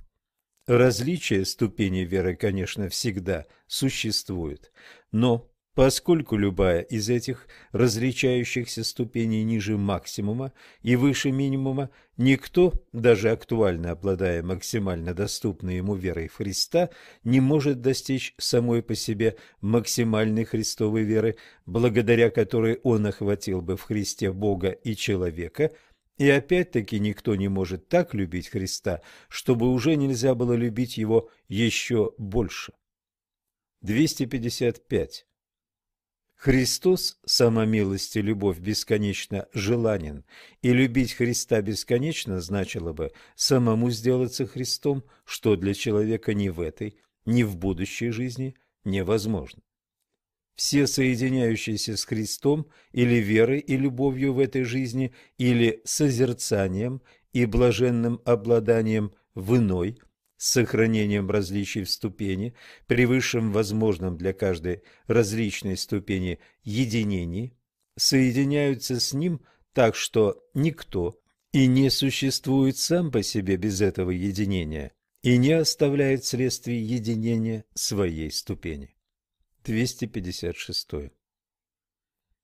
Различие ступени веры, конечно, всегда существует, но поскольку любая из этих различающихся ступеней ниже максимума и выше минимума, никто, даже актуально обладая максимально доступной ему верой Христа, не может достичь самой по себе максимальной Христовой веры, благодаря которой он охватил бы в Христе Бога и человека – и опять-таки никто не может так любить Христа, чтобы уже нельзя было любить Его еще больше. 255. Христос, сама милость и любовь бесконечно желанен, и любить Христа бесконечно значило бы самому сделаться Христом, что для человека ни в этой, ни в будущей жизни невозможно. Все соединяющиеся с Христом или верой и любовью в этой жизни, или созерцанием и блаженным обладанием в иной, с сохранением различий в ступени, при высшем для каждой различной ступени единении, соединяются с Ним так, что никто и не существует сам по себе без этого единения и не оставляет вследствие единения своей ступени. 256.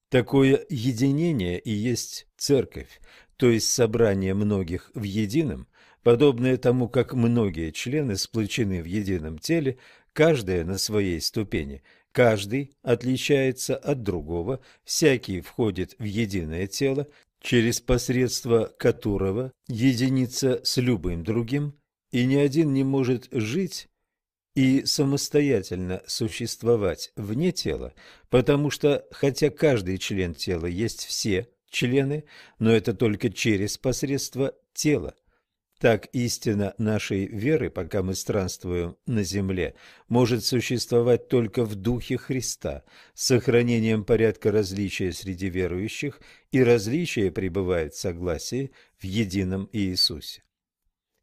Такое единение и есть церковь, то есть собрание многих в едином, подобное тому, как многие члены сплочены в едином теле, каждая на своей ступени. Каждый отличается от другого, всякий входит в единое тело, через посредство которого единится с любым другим, и ни один не может жить и самостоятельно существовать вне тела, потому что, хотя каждый член тела есть все члены, но это только через посредство тела. Так истина нашей веры, пока мы странствуем на земле, может существовать только в Духе Христа, с сохранением порядка различия среди верующих, и различие пребывает в согласии в едином Иисусе.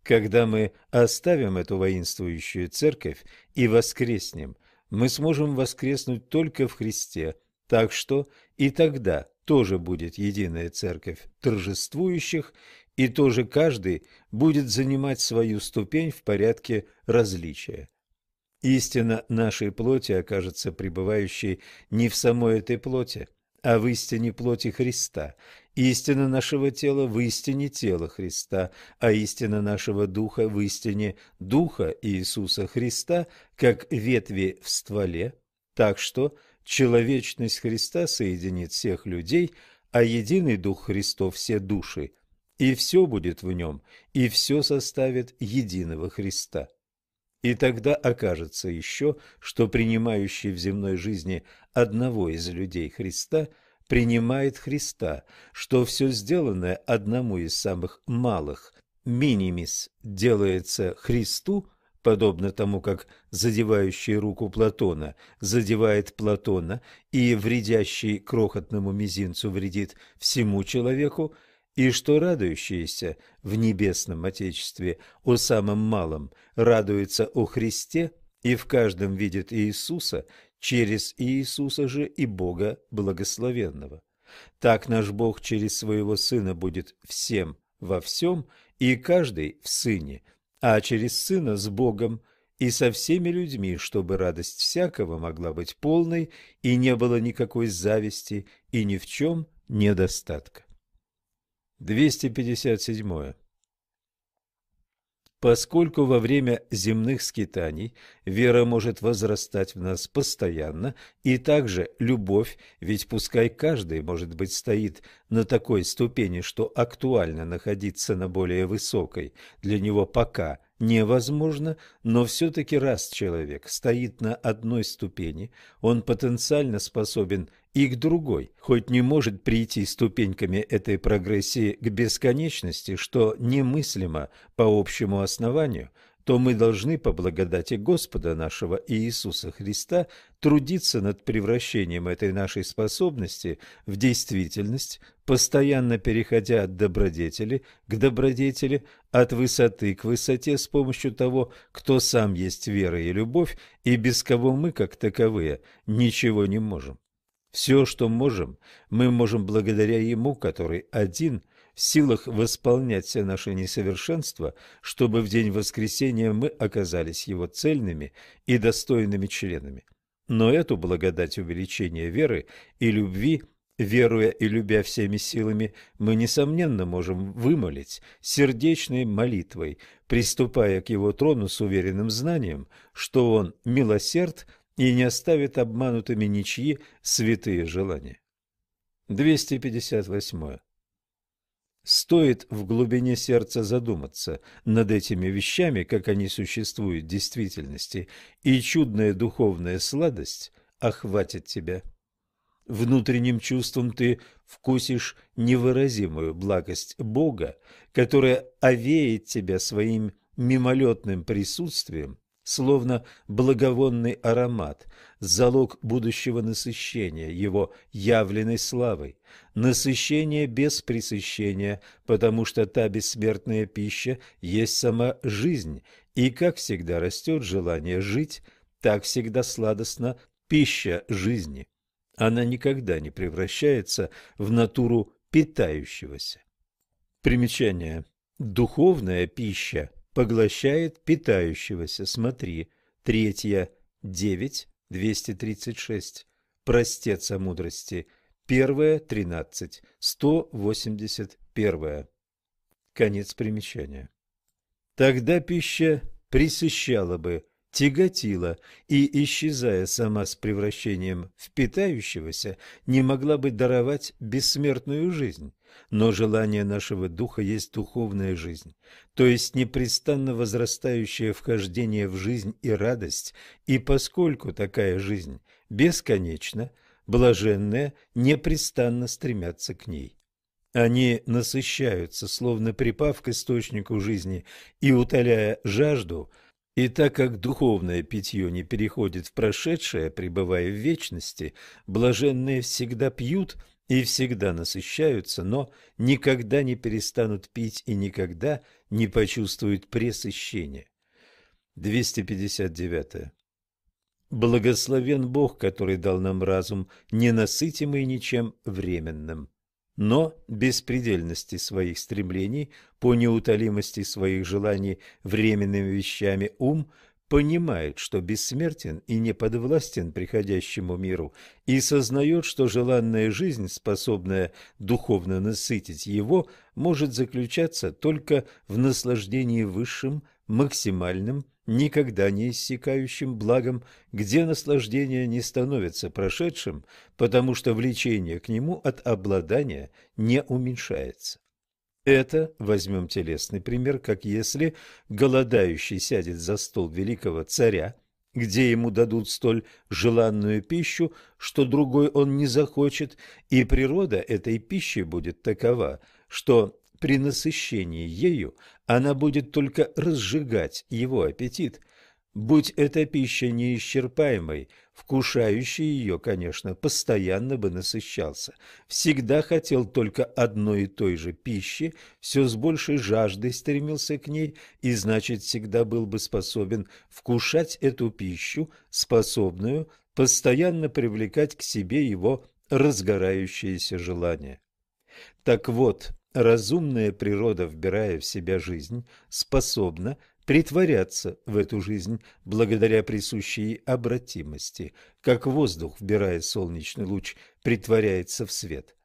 Когда мы оставим эту воинствующую церковь и воскреснем, мы сможем воскреснуть только в Христе, так что и тогда тоже будет единая церковь торжествующих и тоже каждый будет занимать свою ступень в порядке различия. Истина нашей плоти окажется пребывающей не в самой этой плоти, а в истине плоти Христа. Истина нашего тела в истине тела Христа, а истина нашего духа в истине духа Иисуса Христа, как ветви в стволе. Так что человечность Христа соединит всех людей, а единый Дух Христов все души – и все будет в нем, и все составит единого Христа. И тогда окажется еще, что принимающий в земной жизни одного из людей Христа принимает Христа, что все сделанное одному из самых малых, минимис, делается Христу, подобно тому, как задевающий руку Платона задевает Платона и вредящий крохотному мизинцу вредит всему человеку, и что радующиеся в небесном Отечестве о самом малом радуются о Христе и в каждом видят Иисуса, через Иисуса же и Бога Благословенного. Так наш Бог через Своего Сына будет всем во всем и каждый в Сыне, а через Сына с Богом и со всеми людьми, чтобы радость всякого могла быть полной и не было никакой зависти и ни в чем недостатка. 257. Поскольку во время земных скитаний вера может возрастать в нас постоянно, и также любовь, ведь пускай каждый, может быть, стоит на такой ступени, что актуально находиться на более высокой, для него пока невозможно, но все-таки раз человек стоит на одной ступени, он потенциально способен и к другой, хоть не может прийти ступеньками этой прогрессии к бесконечности, что немыслимо по общему основанию, то мы должны по благодати Господа нашего Иисуса Христа трудиться над превращением этой нашей способности в действительность, постоянно переходя от добродетели к добродетели, от высоты к высоте с помощью того, кто сам есть вера и любовь, и без кого мы, как таковые, ничего не можем. Все, что можем, мы можем благодаря Ему, который один – в силах восполнять все наши несовершенства, чтобы в день воскресения мы оказались его цельными и достойными членами. Но эту благодать увеличения веры и любви, веруя и любя всеми силами, мы, несомненно, можем вымолить сердечной молитвой, приступая к его трону с уверенным знанием, что он милосерд и не оставит обманутыми ничьи святые желания. 258. Стоит в глубине сердца задуматься над этими вещами, как они существуют в действительности, и чудная духовная сладость охватит тебя. Внутренним чувством ты вкусишь невыразимую благость Бога, которая овеет тебя своим мимолетным присутствием словно благовонный аромат, залог будущего насыщения, его явленной славой, насыщение без пресыщения, потому что та бессмертная пища есть сама жизнь, и как всегда растет желание жить, так всегда сладостна пища жизни. Она никогда не превращается в натуру питающегося. Примечание. Духовная пища поглощает питающегося. Смотри, третья, девять, двести тридцать шесть. Простец о мудрости. Первая, тринадцать, сто восемьдесят первая. Конец примечания. Тогда пища присыщала бы тяготила и, исчезая сама с превращением в питающегося, не могла бы даровать бессмертную жизнь. Но желание нашего духа есть духовная жизнь, то есть непрестанно возрастающее вхождение в жизнь и радость, и поскольку такая жизнь бесконечна, блаженные непрестанно стремятся к ней. Они насыщаются, словно припав к источнику жизни, и, утоляя жажду, и так как духовное питье не переходит в прошедшее, пребывая в вечности, блаженные всегда пьют и всегда насыщаются, но никогда не перестанут пить и никогда не почувствуют пресыщения. 259. Благословен Бог, который дал нам разум, ненасытимый ничем временным но беспредельности своих стремлений, по неутолимости своих желаний временными вещами ум понимает, что бессмертен и не подвластен приходящему миру, и сознает, что желанная жизнь, способная духовно насытить его, может заключаться только в наслаждении высшим, максимальным никогда не иссякающим благом, где наслаждение не становится прошедшим, потому что влечение к нему от обладания не уменьшается. Это, возьмем телесный пример, как если голодающий сядет за стол великого царя, где ему дадут столь желанную пищу, что другой он не захочет, и природа этой пищи будет такова, что при насыщении ею она будет только разжигать его аппетит. Будь эта пища неисчерпаемой, вкушающий ее, конечно, постоянно бы насыщался. Всегда хотел только одной и той же пищи, все с большей жаждой стремился к ней, и, значит, всегда был бы способен вкушать эту пищу, способную постоянно привлекать к себе его разгорающееся желание. Так вот, Разумная природа, вбирая в себя жизнь, способна притворяться в эту жизнь благодаря присущей обратимости, как воздух, вбирая солнечный луч, притворяется в свет.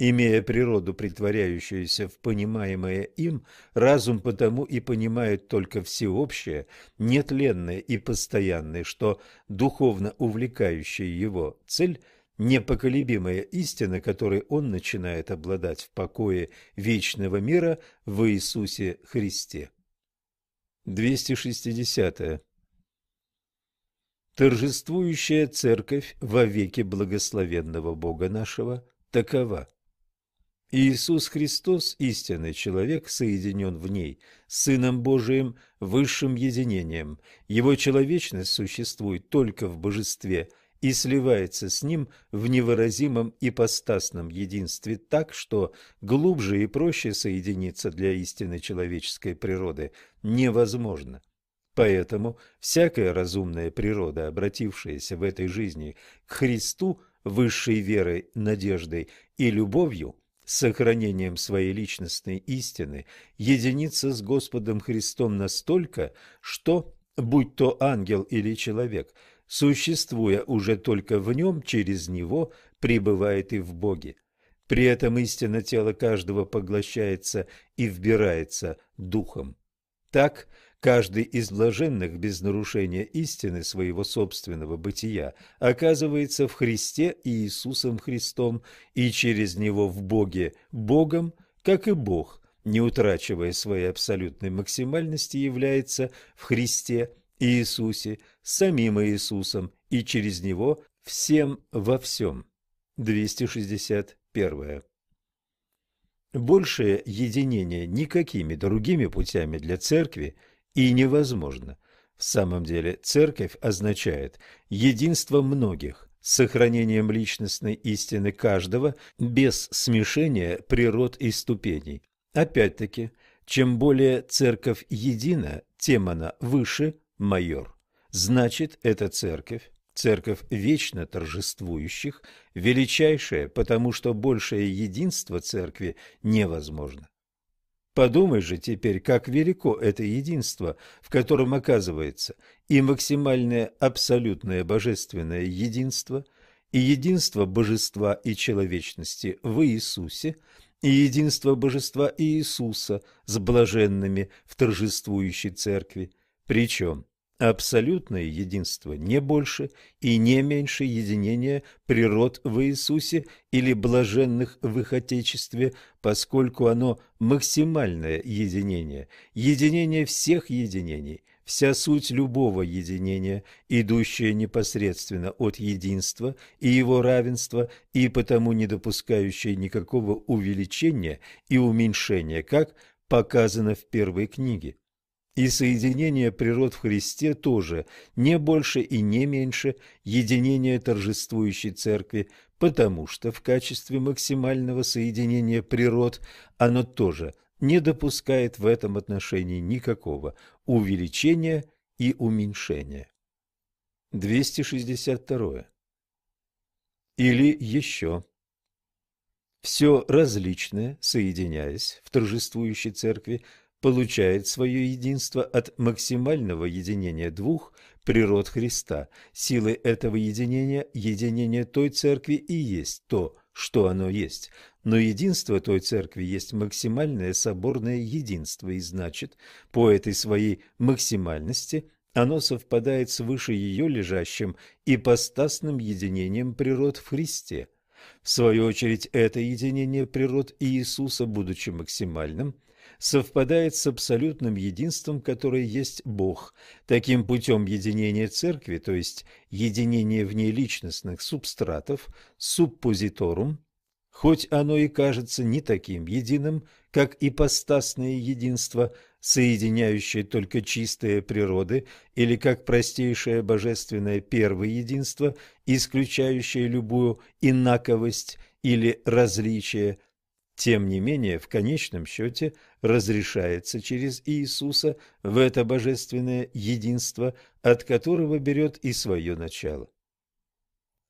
Имея природу, притворяющуюся в понимаемое им, разум потому и понимает только всеобщее, нетленное и постоянное, что духовно увлекающая его цель – непоколебимая истина, которой он начинает обладать в покое вечного мира в Иисусе Христе. 260. -е. Торжествующая церковь во веке благословенного Бога нашего такова. Иисус Христос, истинный человек, соединен в ней с Сыном Божиим высшим единением. Его человечность существует только в божестве – и сливается с ним в невыразимом ипостасном единстве так, что глубже и проще соединиться для истинной человеческой природы невозможно. Поэтому всякая разумная природа, обратившаяся в этой жизни к Христу высшей верой, надеждой и любовью, сохранением своей личностной истины, единится с Господом Христом настолько, что, будь то ангел или человек – существуя уже только в нем, через него пребывает и в Боге. При этом истинно тело каждого поглощается и вбирается духом. Так, каждый из блаженных без нарушения истины своего собственного бытия оказывается в Христе и Иисусом Христом и через него в Боге Богом, как и Бог, не утрачивая своей абсолютной максимальности, является в Христе Иисусе, самим Иисусом и через Него всем во всем. 261. Большее единение никакими другими путями для церкви и невозможно. В самом деле церковь означает единство многих, с сохранением личностной истины каждого без смешения природ и ступеней. Опять-таки, чем более церковь едина, тем она выше, майор. Значит, эта церковь, церковь вечно торжествующих, величайшая, потому что большее единство церкви невозможно. Подумай же теперь, как велико это единство, в котором оказывается и максимальное абсолютное божественное единство, и единство божества и человечности в Иисусе, и единство божества Иисуса с блаженными в торжествующей церкви. Причем Абсолютное единство не больше и не меньше единения природ в Иисусе или блаженных в их Отечестве, поскольку оно максимальное единение, единение всех единений, вся суть любого единения, идущая непосредственно от единства и его равенства, и потому не допускающая никакого увеличения и уменьшения, как показано в первой книге. И соединение природ в Христе тоже не больше и не меньше единения торжествующей церкви, потому что в качестве максимального соединения природ оно тоже не допускает в этом отношении никакого увеличения и уменьшения. 262. Или еще. Все различное, соединяясь в торжествующей церкви, получает свое единство от максимального единения двух природ Христа. Силой этого единения единение той церкви и есть то, что оно есть. Но единство той церкви есть максимальное соборное единство, и значит, по этой своей максимальности оно совпадает с выше ее лежащим ипостасным единением природ в Христе. В свою очередь, это единение природ Иисуса, будучи максимальным, совпадает с абсолютным единством, которое есть Бог. Таким путем единение Церкви, то есть единение в ней личностных субстратов, субпозиторум, хоть оно и кажется не таким единым, как ипостасное единство, соединяющее только чистые природы, или как простейшее божественное первое единство, исключающее любую инаковость или различие, тем не менее, в конечном счете разрешается через Иисуса в это божественное единство, от которого берет и свое начало.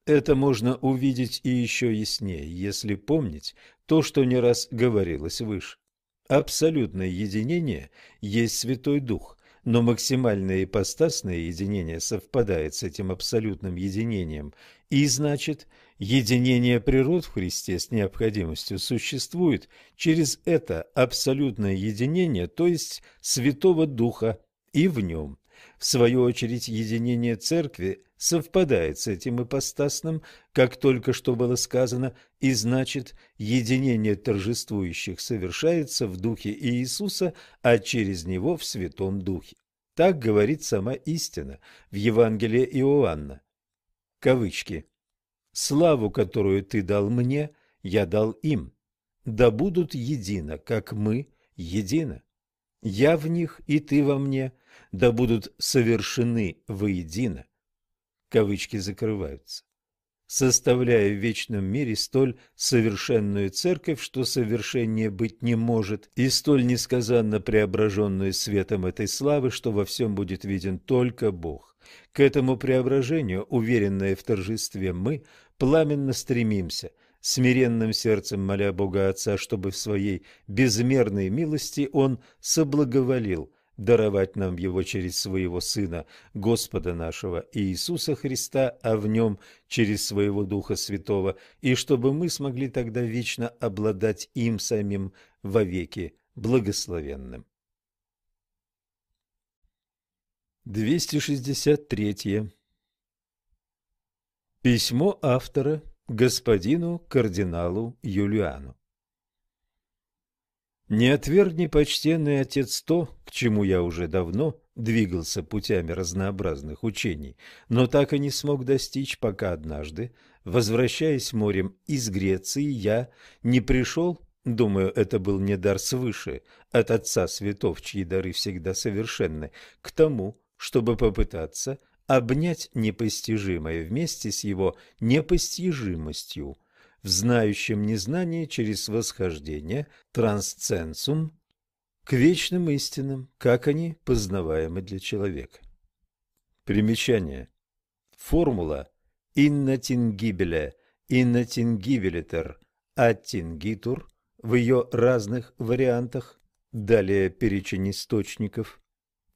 Это можно увидеть и еще яснее, если помнить то, что не раз говорилось выше. Абсолютное единение есть Святой Дух, но максимальное ипостасное единение совпадает с этим абсолютным единением, и значит, единение природ в Христе с необходимостью существует через это абсолютное единение, то есть Святого Духа, и в нем. В свою очередь, единение Церкви совпадает с этим ипостасным, как только что было сказано, и значит, единение торжествующих совершается в Духе Иисуса, а через Него в Святом Духе. Так говорит сама истина в Евангелии Иоанна. Кавычки. «Славу, которую ты дал мне, я дал им, да будут едино, как мы едино. Я в них, и ты во мне, да будут совершены воедино, кавычки закрываются, составляя в вечном мире столь совершенную церковь, что совершеннее быть не может, и столь несказанно преображенную светом этой славы, что во всем будет виден только Бог. К этому преображению, уверенное в торжестве, мы пламенно стремимся, смиренным сердцем моля Бога Отца, чтобы в своей безмерной милости Он соблаговолил – даровать нам его через своего Сына, Господа нашего Иисуса Христа, а в нем через своего Духа Святого, и чтобы мы смогли тогда вечно обладать им самим вовеки благословенным. 263. Письмо автора господину кардиналу Юлиану. Не отвергни, почтенный отец, то, к чему я уже давно двигался путями разнообразных учений, но так и не смог достичь, пока однажды, возвращаясь морем из Греции, я не пришел, думаю, это был не дар свыше, от Отца Святов, чьи дары всегда совершенны, к тому, чтобы попытаться обнять непостижимое вместе с его непостижимостью – в знающем незнании через восхождение трансценсум к вечным истинам, как они познаваемы для человека. Примечание. Формула «иннатингибеле», «иннатингибелитер», «аттингитур» в ее разных вариантах, далее перечень источников,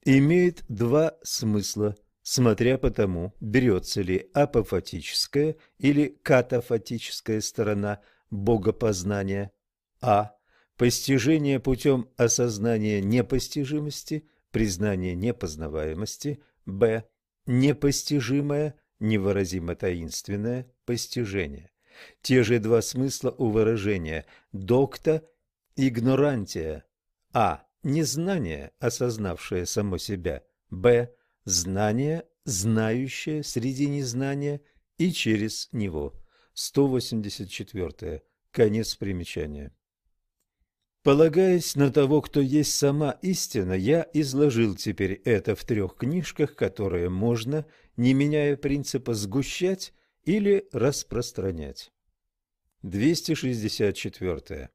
имеет два смысла – смотря по тому, берется ли апофатическая или катафатическая сторона богопознания, а. Постижение путем осознания непостижимости, признания непознаваемости, б. Непостижимое, невыразимо таинственное постижение. Те же два смысла у выражения «докта» игнорантия. А. Незнание, осознавшее само себя. Б. Знание, знающее среди незнания и через него. 184. Конец примечания. Полагаясь на того, кто есть сама истина, я изложил теперь это в трех книжках, которые можно, не меняя принципа, сгущать или распространять. 264.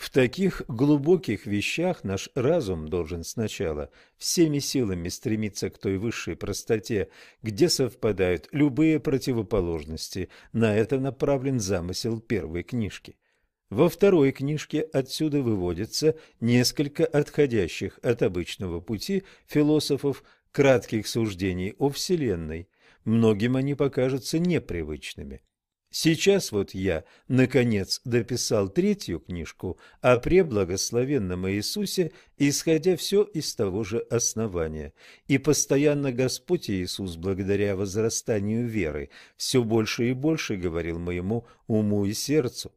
В таких глубоких вещах наш разум должен сначала всеми силами стремиться к той высшей простоте, где совпадают любые противоположности. На это направлен замысел первой книжки. Во второй книжке отсюда выводится несколько отходящих от обычного пути философов кратких суждений о Вселенной. Многим они покажутся непривычными. Сейчас вот я, наконец, дописал третью книжку о преблагословенном Иисусе, исходя все из того же основания. И постоянно Господь Иисус, благодаря возрастанию веры, все больше и больше говорил моему уму и сердцу.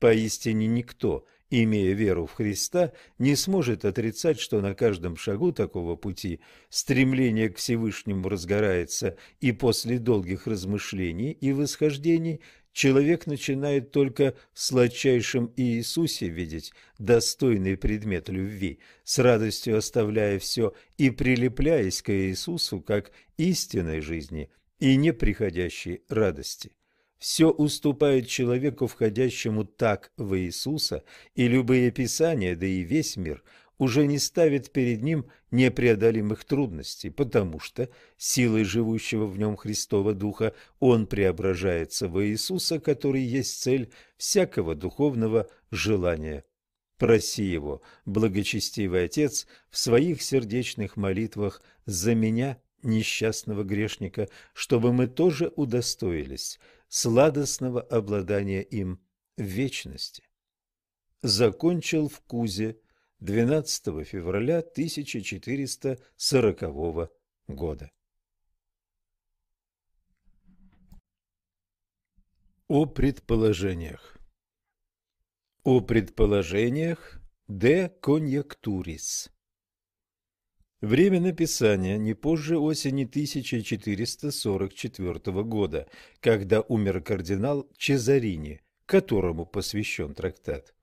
Поистине никто, имея веру в Христа, не сможет отрицать, что на каждом шагу такого пути стремление к Всевышнему разгорается, и после долгих размышлений и восхождений человек начинает только в сладчайшем Иисусе видеть достойный предмет любви, с радостью оставляя все и прилепляясь к Иисусу как истинной жизни и неприходящей радости все уступает человеку, входящему так в Иисуса, и любые писания, да и весь мир, уже не ставят перед ним непреодолимых трудностей, потому что силой живущего в нем Христова Духа он преображается в Иисуса, который есть цель всякого духовного желания. Проси его, благочестивый Отец, в своих сердечных молитвах за меня, несчастного грешника, чтобы мы тоже удостоились – сладостного обладания им в вечности. Закончил в Кузе 12 февраля 1440 года. О предположениях О предположениях де конъюнктурис Время написания не позже осени 1444 года, когда умер кардинал Чезарини, которому посвящен трактат.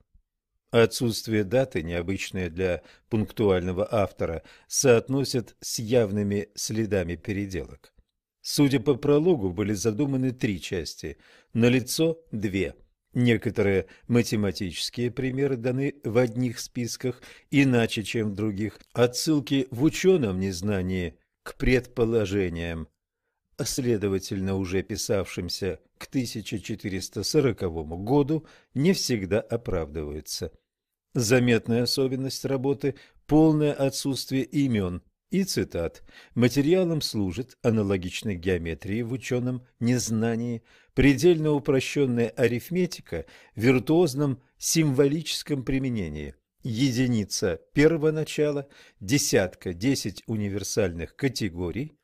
Отсутствие даты, необычное для пунктуального автора, соотносят с явными следами переделок. Судя по прологу, были задуманы три части, налицо две – Некоторые математические примеры даны в одних списках иначе, чем в других. Отсылки в ученом незнании к предположениям, следовательно, уже писавшимся к 1440 году, не всегда оправдываются. Заметная особенность работы – полное отсутствие имен и цитат. Материалом служит аналогичной геометрии в ученом незнании, предельно упрощенная арифметика в виртуозном символическом применении. Единица первоначала, десятка, десять универсальных категорий,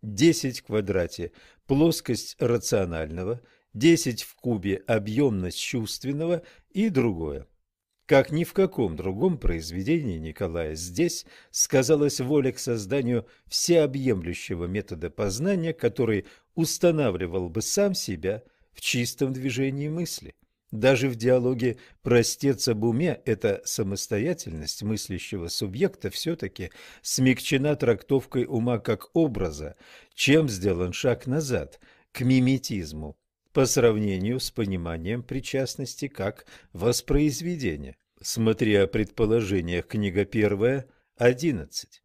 десять в квадрате плоскость рационального, десять в кубе объемность чувственного и другое. Как ни в каком другом произведении Николая здесь сказалась воля к созданию всеобъемлющего метода познания, который устанавливал бы сам себя в чистом движении мысли. Даже в диалоге «Простец об уме» эта самостоятельность мыслящего субъекта все-таки смягчена трактовкой ума как образа, чем сделан шаг назад к миметизму по сравнению с пониманием причастности как воспроизведения. Смотри о предположениях, книга первая, 11.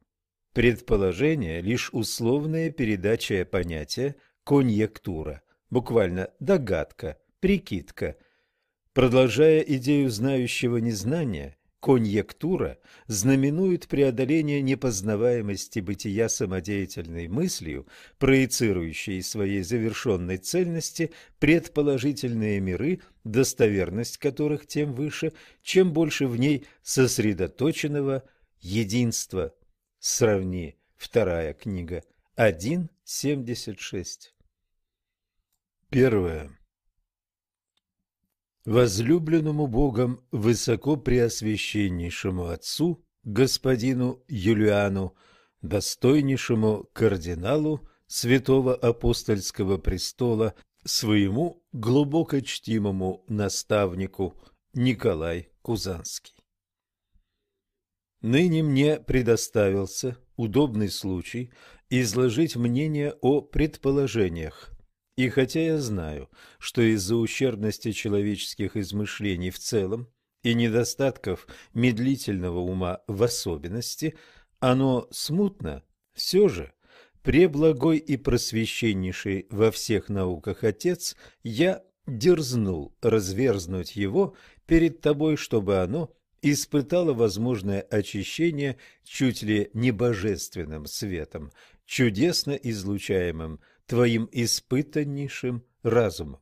Предположение – лишь условная передача понятия конъюнктура, буквально догадка, прикидка. Продолжая идею знающего незнания, конъюнктура знаменует преодоление непознаваемости бытия самодеятельной мыслью, проецирующей своей завершенной цельности предположительные миры, достоверность которых тем выше, чем больше в ней сосредоточенного единства. Сравни Вторая книга 1.76. Первое. Возлюбленному Богом высокопреосвященнейшему Отцу, господину Юлиану, достойнейшему кардиналу Святого Апостольского престола, своему глубоко чтимому наставнику Николай Кузанский. Ныне мне предоставился удобный случай изложить мнение о предположениях. И хотя я знаю, что из-за ущербности человеческих измышлений в целом и недостатков медлительного ума в особенности, оно смутно, все же, преблагой и просвещеннейший во всех науках Отец, я дерзнул разверзнуть его перед тобой, чтобы оно испытала возможное очищение чуть ли не божественным светом, чудесно излучаемым твоим испытаннейшим разумом.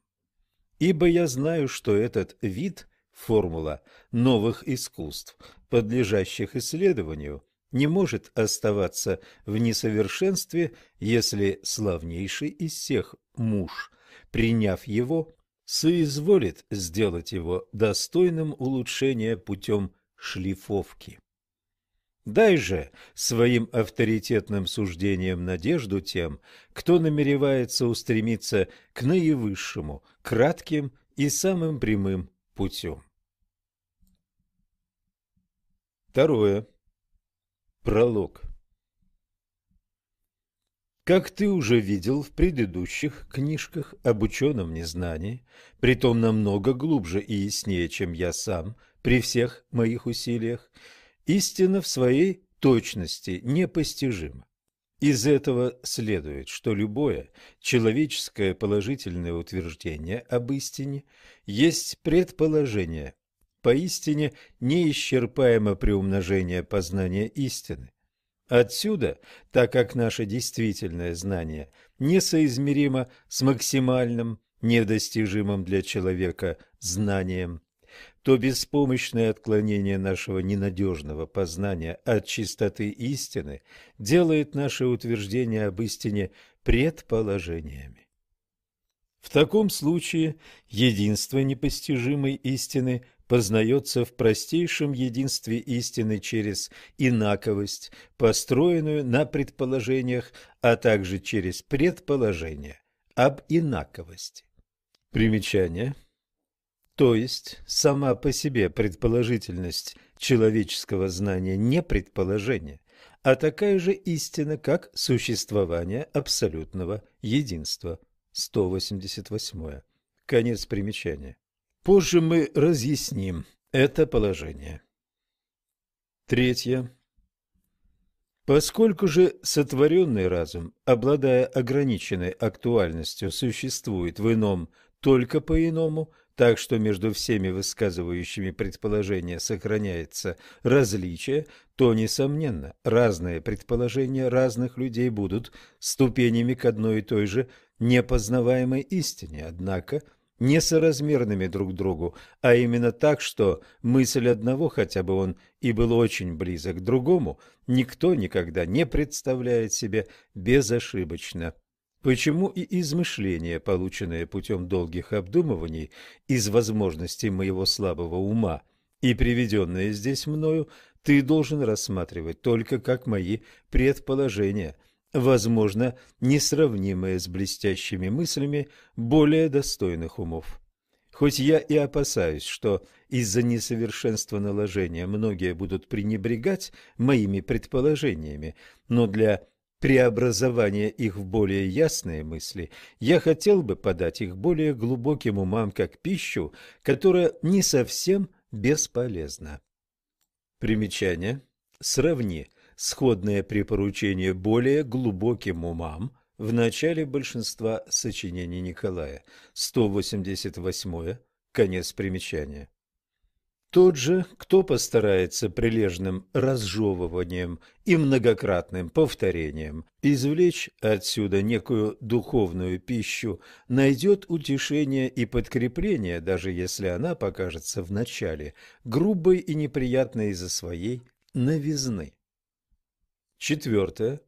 Ибо я знаю, что этот вид, формула новых искусств, подлежащих исследованию, не может оставаться в несовершенстве, если славнейший из всех муж, приняв его, соизволит сделать его достойным улучшения путем шлифовки. Дай же своим авторитетным суждением надежду тем, кто намеревается устремиться к наивысшему, кратким и самым прямым путем. Второе. Пролог. Как ты уже видел в предыдущих книжках об ученом незнании, притом намного глубже и яснее, чем я сам при всех моих усилиях, истина в своей точности непостижима. Из этого следует, что любое человеческое положительное утверждение об истине есть предположение, поистине неисчерпаемо приумножение познания истины, Отсюда, так как наше действительное знание несоизмеримо с максимальным, недостижимым для человека знанием, то беспомощное отклонение нашего ненадежного познания от чистоты истины делает наше утверждение об истине предположениями. В таком случае единство непостижимой истины познается в простейшем единстве истины через инаковость, построенную на предположениях, а также через предположение об инаковости. Примечание. То есть сама по себе предположительность человеческого знания не предположение, а такая же истина, как существование абсолютного единства. 188. Конец примечания. Позже мы разъясним это положение. Третье. Поскольку же сотворенный разум, обладая ограниченной актуальностью, существует в ином только по-иному, так что между всеми высказывающими предположения сохраняется различие, то, несомненно, разные предположения разных людей будут ступенями к одной и той же непознаваемой истине, однако – несоразмерными друг другу, а именно так, что мысль одного, хотя бы он и был очень близок к другому, никто никогда не представляет себе безошибочно. Почему и измышления, полученные путем долгих обдумываний из возможностей моего слабого ума и приведенные здесь мною, ты должен рассматривать только как мои предположения – возможно, несравнимые с блестящими мыслями более достойных умов. Хоть я и опасаюсь, что из-за несовершенства наложения многие будут пренебрегать моими предположениями, но для преобразования их в более ясные мысли, я хотел бы подать их более глубоким умам как пищу, которая не совсем бесполезна. Примечание. Сравни сходное припоручение более глубоким умам в начале большинства сочинений Николая. 188 конец примечания. Тот же, кто постарается прилежным разжевыванием и многократным повторением извлечь отсюда некую духовную пищу, найдет утешение и подкрепление, даже если она покажется вначале грубой и неприятной из-за своей новизны. Четвертое.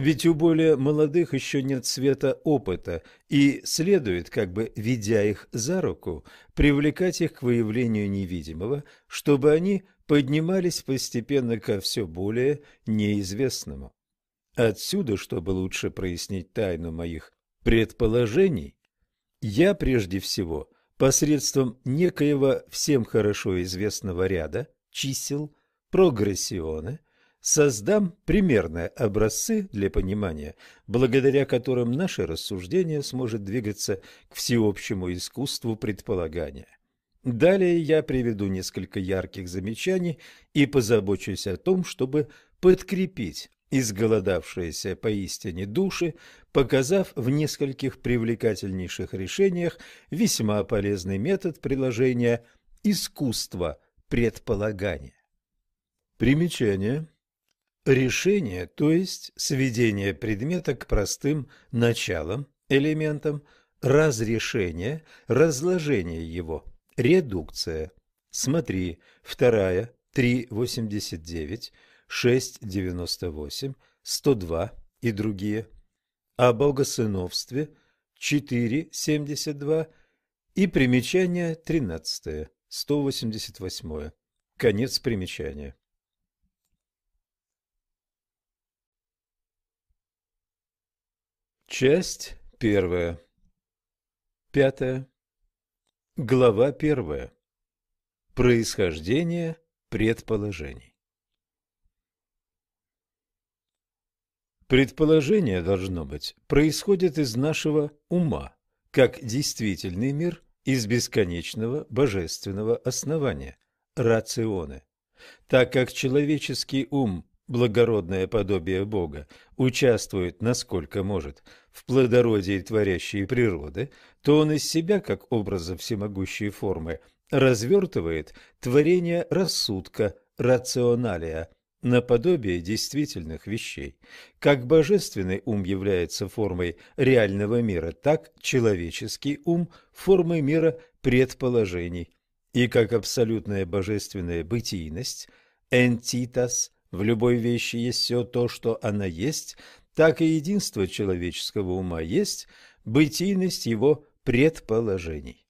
Ведь у более молодых еще нет света опыта, и следует, как бы ведя их за руку, привлекать их к выявлению невидимого, чтобы они поднимались постепенно ко все более неизвестному. Отсюда, чтобы лучше прояснить тайну моих предположений, я прежде всего посредством некоего всем хорошо известного ряда чисел прогрессионы – создам примерные образцы для понимания, благодаря которым наше рассуждение сможет двигаться к всеобщему искусству предполагания. Далее я приведу несколько ярких замечаний и позабочусь о том, чтобы подкрепить изголодавшиеся поистине души, показав в нескольких привлекательнейших решениях весьма полезный метод приложения искусства предполагания. Примечание. Решение, то есть сведение предмета к простым началам, элементам, разрешение, разложение его, редукция. Смотри, вторая, 3.89, 6.98, 102 и другие. О богосыновстве 4.72 и примечание 13, 188. Конец примечания. Часть первая. Пятая. Глава первая. Происхождение предположений. Предположение, должно быть, происходит из нашего ума, как действительный мир из бесконечного божественного основания – рационы. Так как человеческий ум благородное подобие Бога, участвует, насколько может, в плодородии творящей природы, то он из себя, как образа всемогущей формы, развертывает творение рассудка, рационалия, наподобие действительных вещей. Как божественный ум является формой реального мира, так человеческий ум – формой мира предположений. И как абсолютная божественная бытийность – «ентитас» В любой вещи есть все то, что она есть, так и единство человеческого ума есть бытийность его предположений.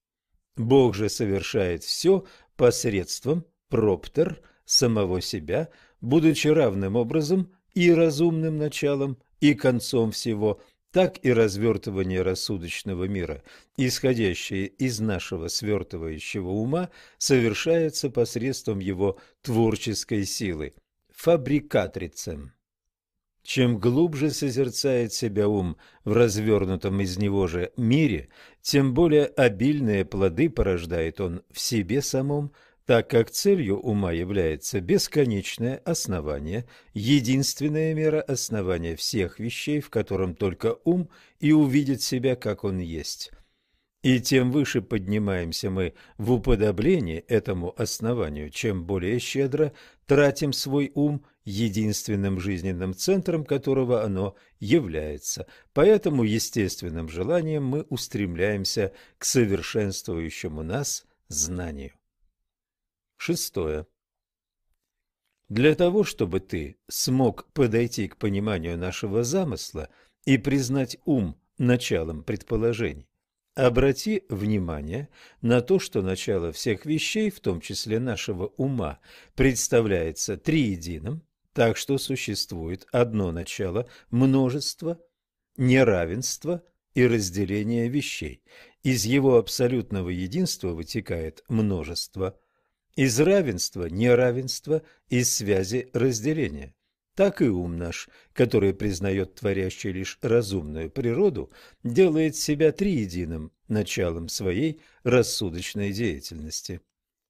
Бог же совершает все посредством проптер самого себя, будучи равным образом и разумным началом, и концом всего, так и развертывание рассудочного мира, исходящее из нашего свертывающего ума, совершается посредством его творческой силы – фабрикатрицем. Чем глубже созерцает себя ум в развернутом из него же мире, тем более обильные плоды порождает он в себе самом, так как целью ума является бесконечное основание, единственная мера основания всех вещей, в котором только ум и увидит себя, как он есть. И тем выше поднимаемся мы в уподоблении этому основанию, чем более щедро тратим свой ум, единственным жизненным центром которого оно является. Поэтому естественным желанием мы устремляемся к совершенствующему нас знанию. Шестое. Для того, чтобы ты смог подойти к пониманию нашего замысла и признать ум началом предположений, Обрати внимание на то, что начало всех вещей, в том числе нашего ума, представляется триединым, так что существует одно начало множества, неравенства и разделения вещей. Из его абсолютного единства вытекает множество, из равенства – неравенство, из связи – разделения так и ум наш, который признает творящий лишь разумную природу, делает себя триединым началом своей рассудочной деятельности.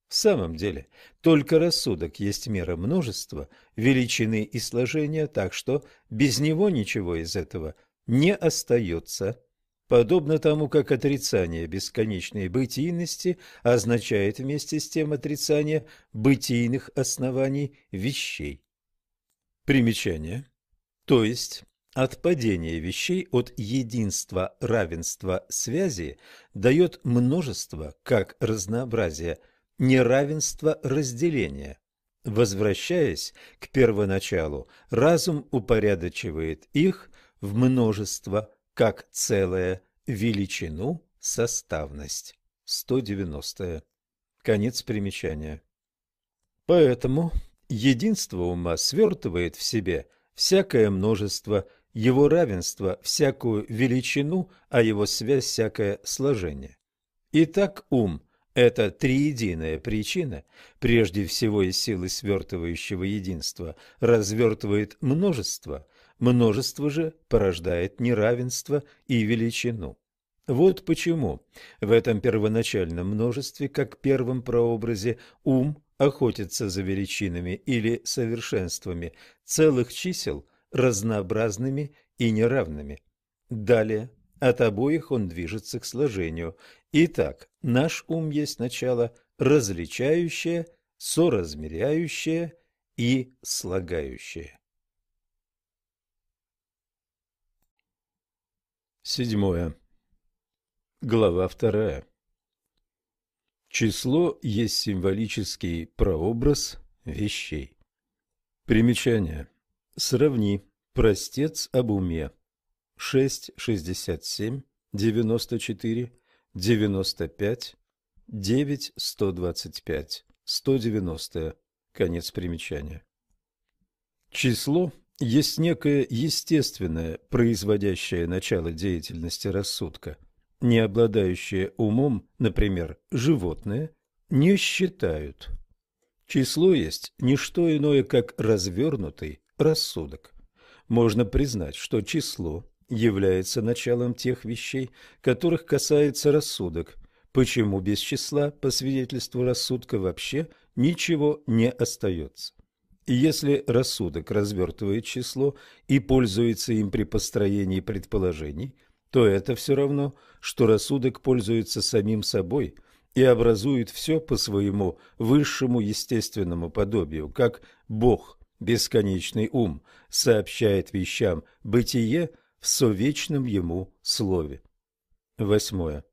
В самом деле, только рассудок есть мера множества, величины и сложения, так что без него ничего из этого не остается. Подобно тому, как отрицание бесконечной бытийности означает вместе с тем отрицание бытийных оснований вещей. Примечание. То есть отпадение вещей от единства, равенства, связи дает множество как разнообразие, неравенство разделения. Возвращаясь к первоначалу, разум упорядочивает их в множество, как целое, величину, составность. 190. Конец примечания. Поэтому единство ума свертывает в себе всякое множество, его равенство всякую величину, а его связь всякое сложение. Итак, ум – это триединая причина, прежде всего из силы свертывающего единства, развертывает множество, множество же порождает неравенство и величину. Вот почему в этом первоначальном множестве, как первом прообразе, ум охотится за величинами или совершенствами целых чисел разнообразными и неравными. Далее от обоих он движется к сложению. Итак, наш ум есть начало различающее, соразмеряющее и слагающее. Седьмое. Глава вторая. Число есть символический прообраз вещей. Примечание. Сравни. Простец об уме шесть шестьдесят семь девяносто четыре девяносто девять сто двадцать пять сто девяносто Конец примечания. Число есть некое естественное, производящее начало деятельности рассудка. Не обладающее умом, например, животные, не считают. Число есть не что иное, как развернутый рассудок. Можно признать, что число является началом тех вещей, которых касается рассудок. Почему без числа, по свидетельству рассудка, вообще ничего не остается? И если рассудок развертывает число и пользуется им при построении предположений, то это все равно, что рассудок пользуется самим собой и образует все по своему высшему естественному подобию, как Бог, бесконечный ум, сообщает вещам бытие в совечном ему слове. Восьмое.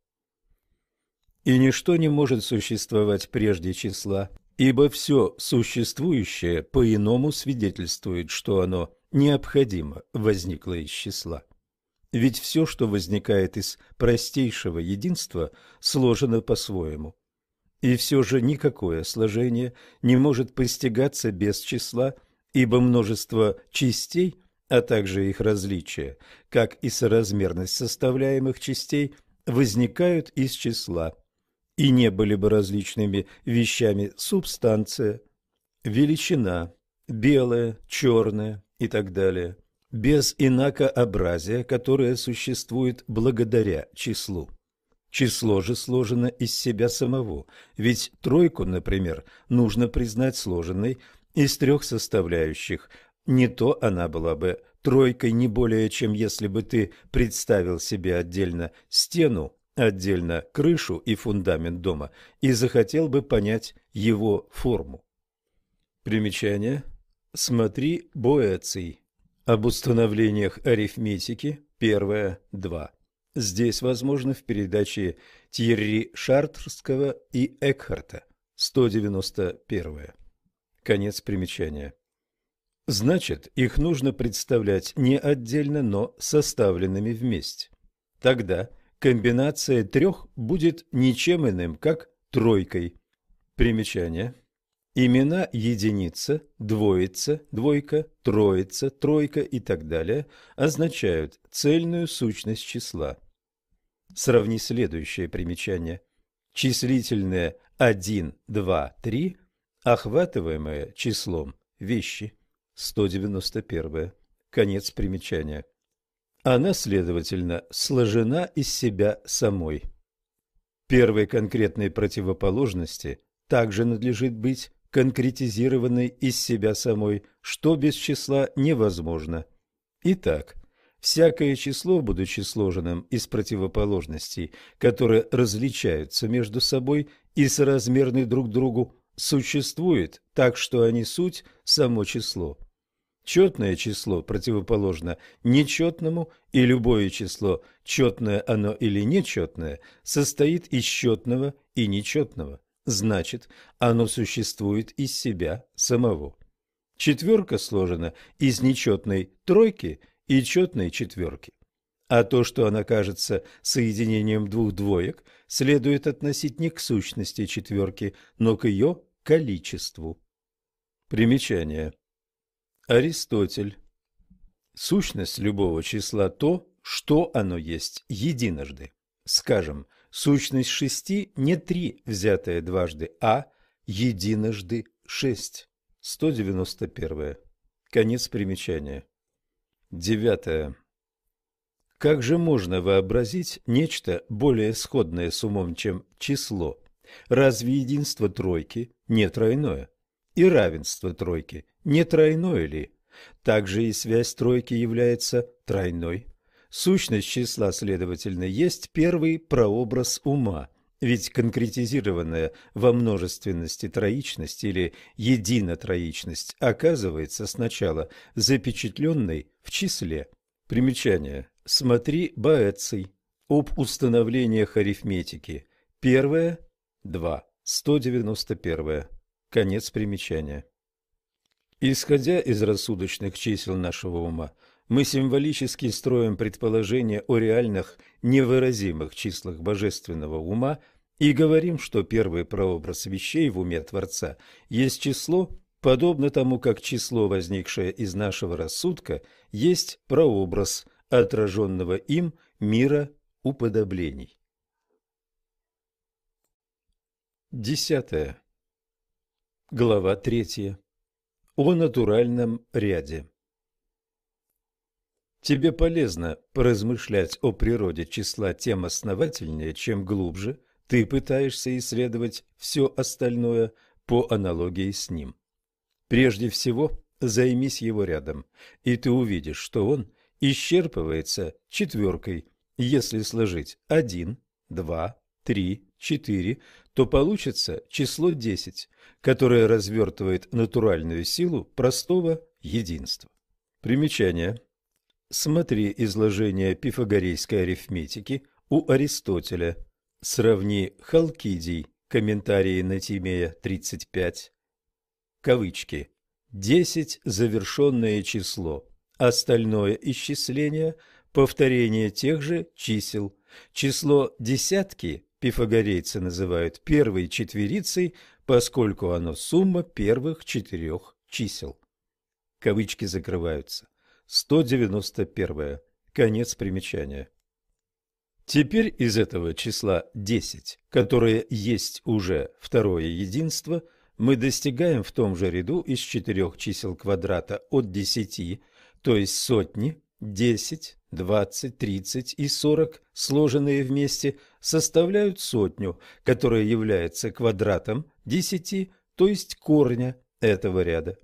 И ничто не может существовать прежде числа, ибо все существующее по-иному свидетельствует, что оно необходимо возникло из числа. Ведь все, что возникает из простейшего единства, сложено по-своему. И все же никакое сложение не может постигаться без числа, ибо множество частей а также их различия, как и соразмерность составляемых частей, возникают из числа, и не были бы различными вещами субстанция, величина, белая, черная и так далее, без инакообразия, которое существует благодаря числу. Число же сложено из себя самого, ведь тройку, например, нужно признать сложенной из трех составляющих – не то она была бы тройкой не более, чем если бы ты представил себе отдельно стену, отдельно крышу и фундамент дома и захотел бы понять его форму. Примечание. Смотри Боэций. Об установлениях арифметики. Первое. Два. Здесь, возможно, в передаче Тьерри Шартрского и Экхарта. 191. Конец примечания. Значит, их нужно представлять не отдельно, но составленными вместе. Тогда комбинация трех будет ничем иным, как тройкой. Примечание. Имена единица, двоица, двойка, троица, тройка и так далее означают цельную сущность числа. Сравни следующее примечание. Числительное 1, 2, 3, охватываемое числом вещи. 191. Конец примечания. Она, следовательно, сложена из себя самой. Первой конкретной противоположности также надлежит быть конкретизированной из себя самой, что без числа невозможно. Итак, всякое число, будучи сложенным из противоположностей, которые различаются между собой и соразмерны друг другу, существует так, что они суть само число. Четное число противоположно нечетному, и любое число, четное оно или нечетное, состоит из четного и нечетного. Значит, оно существует из себя самого. Четверка сложена из нечетной тройки и четной четверки. А то, что она кажется соединением двух двоек, следует относить не к сущности четверки, но к ее количеству. Примечание. Аристотель. Сущность любого числа то, что оно есть единожды. Скажем, сущность шести не три, взятое дважды, а единожды шесть. 191. Конец примечания. Девятое. Как же можно вообразить нечто более сходное с умом, чем число? Разве единство тройки не тройное? И равенство тройки не тройное ли? Также и связь тройки является тройной. Сущность числа, следовательно, есть первый прообраз ума, ведь конкретизированная во множественности троичность или единотроичность оказывается сначала запечатленной в числе. Примечание. Смотри Боэций. Об установлениях арифметики. Первое. 2. 191. Конец примечания. Исходя из рассудочных чисел нашего ума, мы символически строим предположение о реальных невыразимых числах божественного ума и говорим, что первый прообраз вещей в уме Творца есть число, подобно тому, как число, возникшее из нашего рассудка, есть прообраз отраженного им мира уподоблений. Десятое. Глава третья. О натуральном ряде. Тебе полезно поразмышлять о природе числа тем основательнее, чем глубже ты пытаешься исследовать все остальное по аналогии с ним. Прежде всего, займись его рядом, и ты увидишь, что он исчерпывается четверкой. Если сложить 1, 2, 3, 4, то получится число 10, которое развертывает натуральную силу простого единства. Примечание. Смотри изложение пифагорейской арифметики у Аристотеля. Сравни Халкидий, комментарии на Тимея 35. Кавычки. Десять – завершенное число. Остальное исчисление – повторение тех же чисел. Число десятки пифагорейцы называют первой четверицей, поскольку оно сумма первых четырех чисел. Кавычки закрываются. 191. Конец примечания. Теперь из этого числа 10, которое есть уже второе единство, мы достигаем в том же ряду из четырех чисел квадрата от 10, то есть сотни, 10, 20, 30 и 40, сложенные вместе, составляют сотню, которая является квадратом 10, то есть корня этого ряда.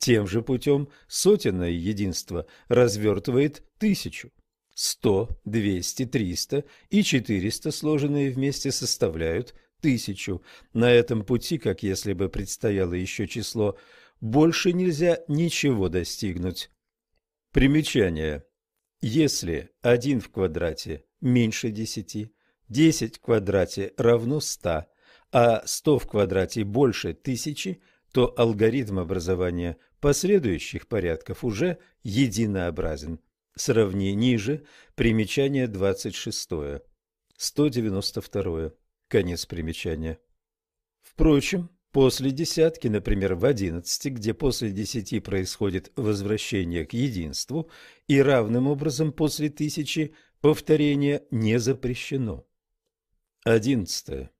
Тем же путем сотенное единство развертывает тысячу. Сто, двести, триста и четыреста, сложенные вместе, составляют тысячу. На этом пути, как если бы предстояло еще число, больше нельзя ничего достигнуть. Примечание. Если 1 в квадрате меньше 10, 10 в квадрате равно 100, а 100 в квадрате больше 1000, то алгоритм образования последующих порядков уже единообразен. Сравни ниже примечание 26. 192. Конец примечания. Впрочем, После десятки, например, в одиннадцати, где после десяти происходит возвращение к единству, и равным образом после тысячи повторение не запрещено. Одиннадцатое.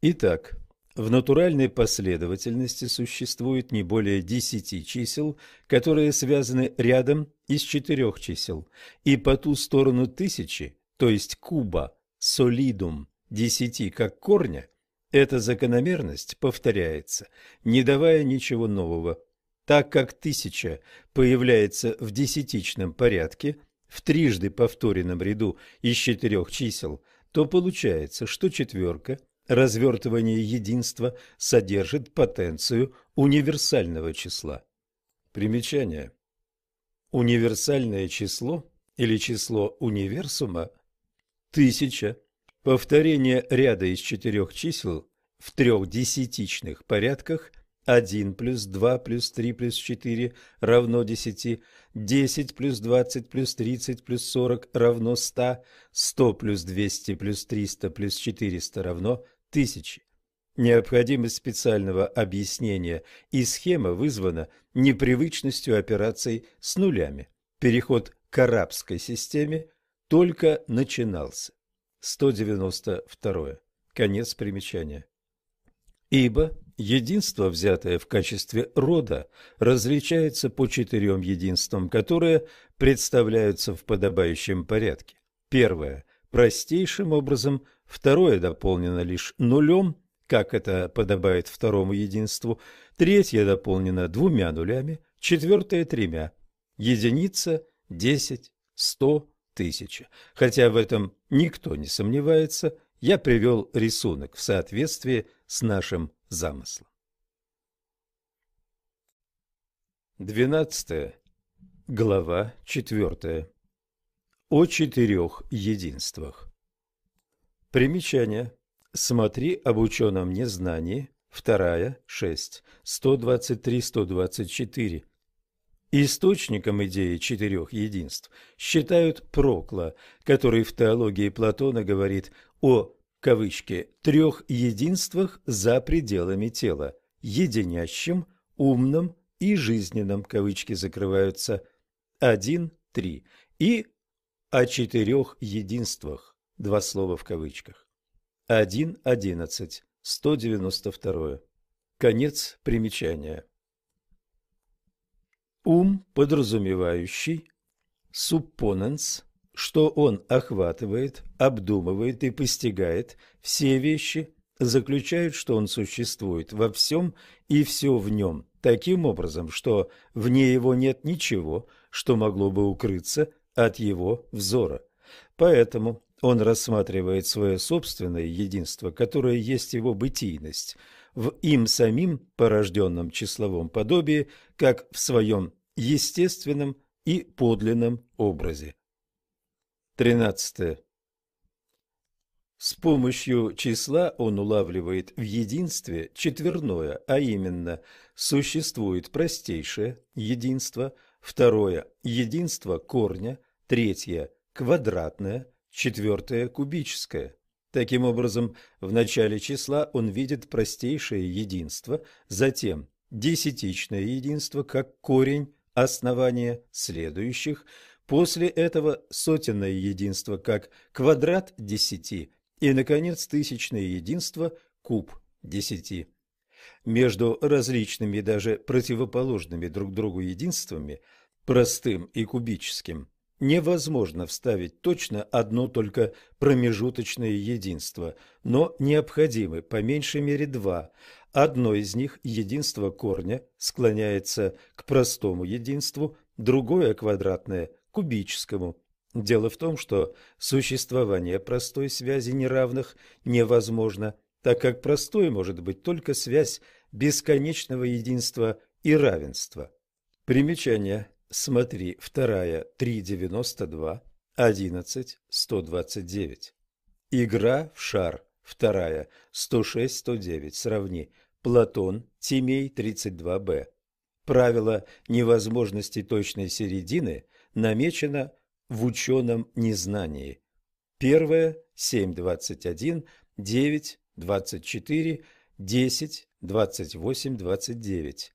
Итак, в натуральной последовательности существует не более десяти чисел, которые связаны рядом из четырех чисел, и по ту сторону тысячи, то есть куба, солидум, десяти как корня – эта закономерность повторяется, не давая ничего нового. Так как тысяча появляется в десятичном порядке, в трижды повторенном ряду из четырех чисел, то получается, что четверка, развертывание единства, содержит потенцию универсального числа. Примечание. Универсальное число или число универсума – тысяча Повторение ряда из четырех чисел в трех десятичных порядках 1 плюс 2 плюс 3 плюс 4 равно 10, 10 плюс 20 плюс 30 плюс 40 равно 100, 100 плюс 200 плюс 300 плюс 400 равно 1000. Необходимость специального объяснения и схема вызвана непривычностью операций с нулями. Переход к арабской системе только начинался. 192. Конец примечания. Ибо единство, взятое в качестве рода, различается по четырем единствам, которые представляются в подобающем порядке. Первое – простейшим образом, второе дополнено лишь нулем, как это подобает второму единству, третье дополнено двумя нулями, четвертое – тремя, единица – десять, сто, тысяча. Хотя в этом никто не сомневается, я привел рисунок в соответствии с нашим замыслом. Двенадцатая глава четвертая. О четырех единствах. Примечание. Смотри об ученом незнании. Вторая, шесть, сто двадцать три, сто двадцать четыре. Источником идеи четырех единств считают Прокла, который в теологии Платона говорит о кавычки, трех единствах за пределами тела – единящем, умном и жизненном, кавычки закрываются, один, три, и о четырех единствах, два слова в кавычках. Один, одиннадцать, сто девяносто второе. Конец примечания. Ум, подразумевающий суппоненс, что он охватывает, обдумывает и постигает все вещи, заключает, что он существует во всем и все в нем таким образом, что вне его нет ничего, что могло бы укрыться от его взора. Поэтому он рассматривает свое собственное единство, которое есть его бытийность – в им самим порожденном числовом подобии, как в своем естественном и подлинном образе. 13. С помощью числа он улавливает в единстве четверное, а именно существует простейшее единство, второе – единство корня, третье – квадратное, четвертое – кубическое. Таким образом, в начале числа он видит простейшее единство, затем десятичное единство как корень основания следующих, после этого сотенное единство как квадрат десяти и, наконец, тысячное единство куб десяти. Между различными даже противоположными друг другу единствами, простым и кубическим, невозможно вставить точно одно только промежуточное единство, но необходимы по меньшей мере два. Одно из них, единство корня, склоняется к простому единству, другое, квадратное, кубическому. Дело в том, что существование простой связи неравных невозможно, так как простой может быть только связь бесконечного единства и равенства. Примечание. Смотри, вторая, 3.92, 11, 129. Игра в шар, вторая, 106-109, сравни. Платон, Тимей, 32b. Правило невозможности точной середины намечено в ученом незнании. Первое, 7.21, 9, 24, 10, 28, 29.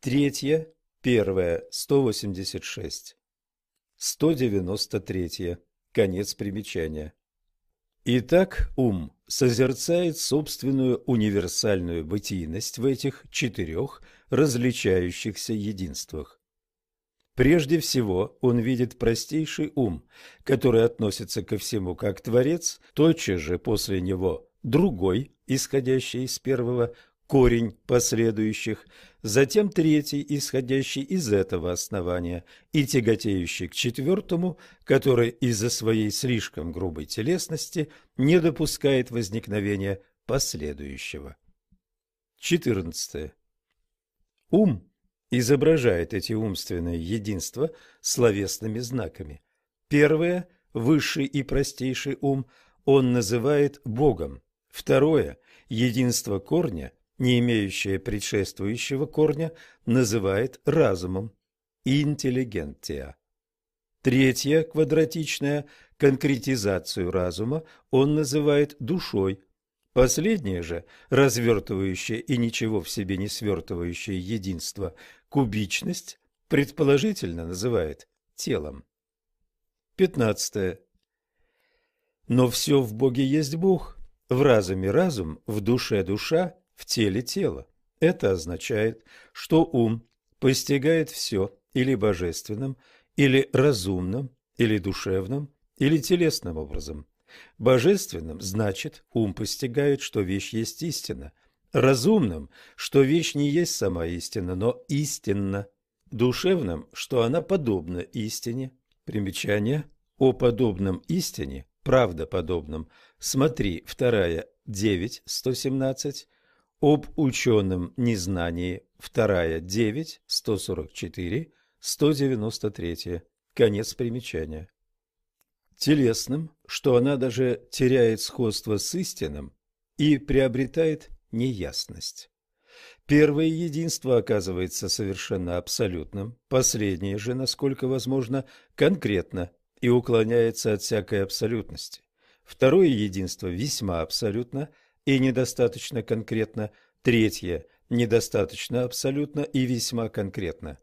Третье, Первое – 186. 193. Конец примечания. Итак, ум созерцает собственную универсальную бытийность в этих четырех различающихся единствах. Прежде всего, он видит простейший ум, который относится ко всему как Творец, тотчас же после него другой, исходящий из первого, корень последующих, затем третий, исходящий из этого основания, и тяготеющий к четвертому, который из-за своей слишком грубой телесности не допускает возникновения последующего. 14. Ум изображает эти умственные единства словесными знаками. Первое, высший и простейший ум, он называет Богом, Второе – единство корня, не имеющее предшествующего корня, называет разумом – интеллигентия. Третье, квадратичное, конкретизацию разума он называет душой. Последнее же, развертывающее и ничего в себе не свертывающее единство, кубичность, предположительно называет телом. Пятнадцатое. Но все в Боге есть Бог, в разуме разум, в душе душа, в теле тело. Это означает, что ум постигает все или божественным, или разумным, или душевным, или телесным образом. Божественным значит, ум постигает, что вещь есть истина. Разумным, что вещь не есть сама истина, но истинна. Душевным, что она подобна истине. Примечание о подобном истине, правдоподобном. Смотри, вторая, 9, 117. Об ученом незнании, вторая, 9, 144, 193. Конец примечания телесным, что она даже теряет сходство с истинным и приобретает неясность. Первое единство оказывается совершенно абсолютным, последнее же, насколько возможно, конкретно и уклоняется от всякой абсолютности. Второе единство весьма абсолютно и недостаточно конкретно, третье – недостаточно абсолютно и весьма конкретно.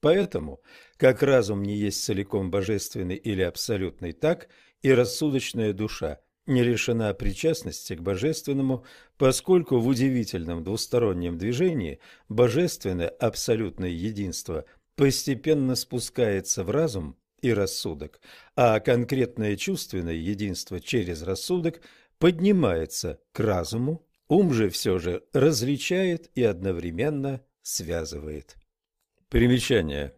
Поэтому, как разум не есть целиком божественный или абсолютный, так и рассудочная душа не лишена причастности к божественному, поскольку в удивительном двустороннем движении божественное абсолютное единство постепенно спускается в разум и рассудок, а конкретное чувственное единство через рассудок поднимается к разуму, ум же все же различает и одновременно связывает. Примечание.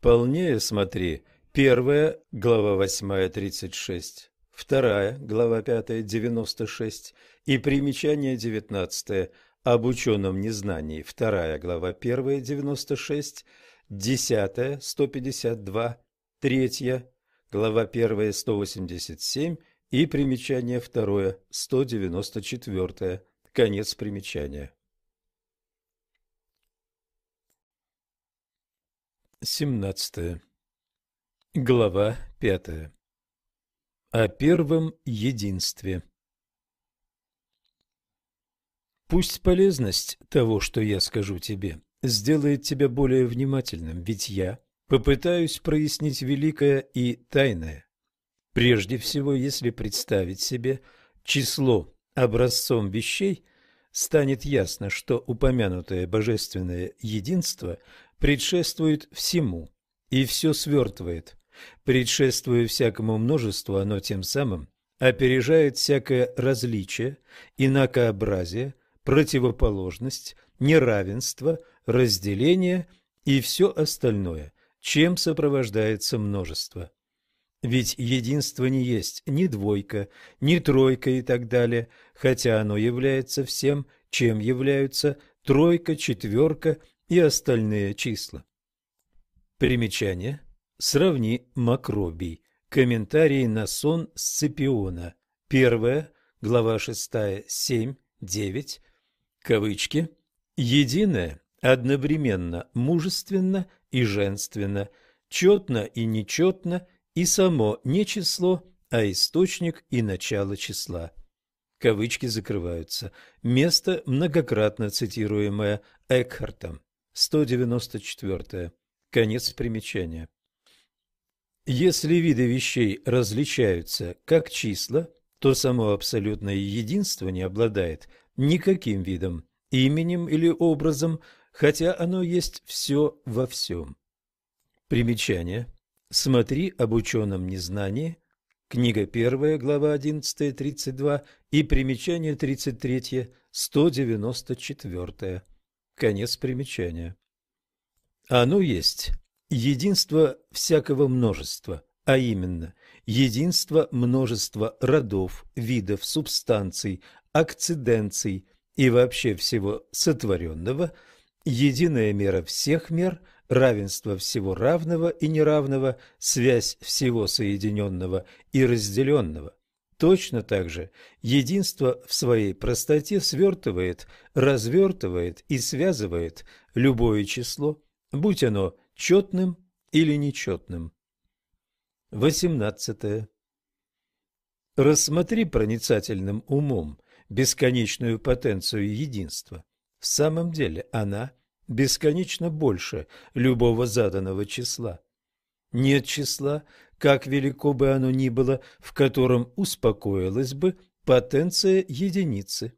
Полнее смотри. Первая, глава 8, 36. Вторая, глава 5, 96. И примечание 19. Об ученом незнании. Вторая, глава 1, 96. Десятая, 152. Третья, глава 1, 187. И примечание второе, 194. Конец примечания. 17. Глава 5. О первом единстве. Пусть полезность того, что я скажу тебе, сделает тебя более внимательным, ведь я попытаюсь прояснить великое и тайное. Прежде всего, если представить себе число образцом вещей, станет ясно, что упомянутое божественное единство – предшествует всему, и все свертывает. Предшествуя всякому множеству, оно тем самым опережает всякое различие, инакообразие, противоположность, неравенство, разделение и все остальное, чем сопровождается множество. Ведь единство не есть ни двойка, ни тройка и так далее, хотя оно является всем, чем являются тройка, четверка и остальные числа. Примечание. Сравни Макробий. Комментарий на сон Сципиона. Первая, глава 6, 7, 9. Кавычки. Единое одновременно мужественно и женственно, четно и нечетно, и само не число, а источник и начало числа. Кавычки закрываются. Место, многократно цитируемое Экхартом. 194. Конец примечания. Если виды вещей различаются как числа, то само абсолютное единство не обладает никаким видом, именем или образом, хотя оно есть все во всем. Примечание. Смотри об ученом незнании, книга 1, глава 11, 32 и примечание 33, 194. Конец примечания. Оно есть единство всякого множества, а именно единство множества родов, видов, субстанций, акциденций и вообще всего сотворенного, единая мера всех мер, равенство всего равного и неравного, связь всего соединенного и разделенного, Точно так же единство в своей простоте свертывает, развертывает и связывает любое число, будь оно четным или нечетным. 18. Рассмотри проницательным умом бесконечную потенцию единства. В самом деле она бесконечно больше любого заданного числа. Нет числа, как велико бы оно ни было, в котором успокоилась бы потенция единицы.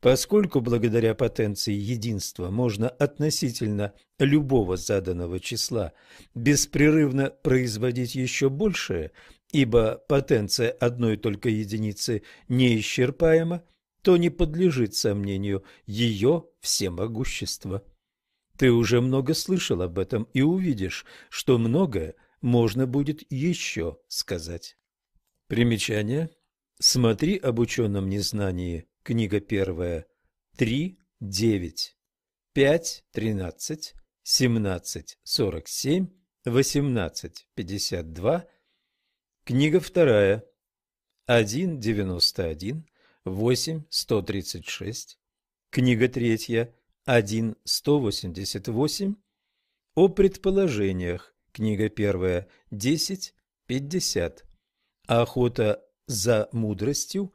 Поскольку благодаря потенции единства можно относительно любого заданного числа беспрерывно производить еще большее, ибо потенция одной только единицы неисчерпаема, то не подлежит сомнению ее всемогущество. Ты уже много слышал об этом и увидишь, что многое можно будет еще сказать. Примечание. Смотри об ученом незнании Книга первая. 3, 9, 5, 13, 17, 47, 18, 52. Книга вторая. 1, 91, 8, 136. Книга третья. 1, 188. О предположениях. Книга первая. 10, 50. Охота за мудростью.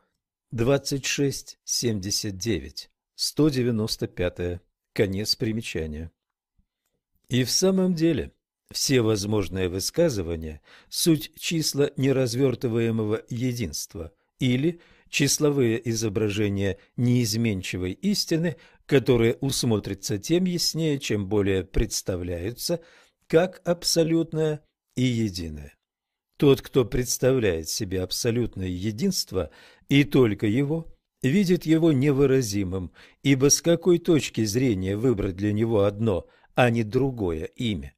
2679, 195, конец примечания. И в самом деле, все возможные высказывания – суть числа неразвертываемого единства или числовые изображения неизменчивой истины, которые усмотрятся тем яснее, чем более представляются как абсолютное и единое. Тот, кто представляет себе абсолютное единство и только его, видит его невыразимым, ибо с какой точки зрения выбрать для него одно, а не другое имя?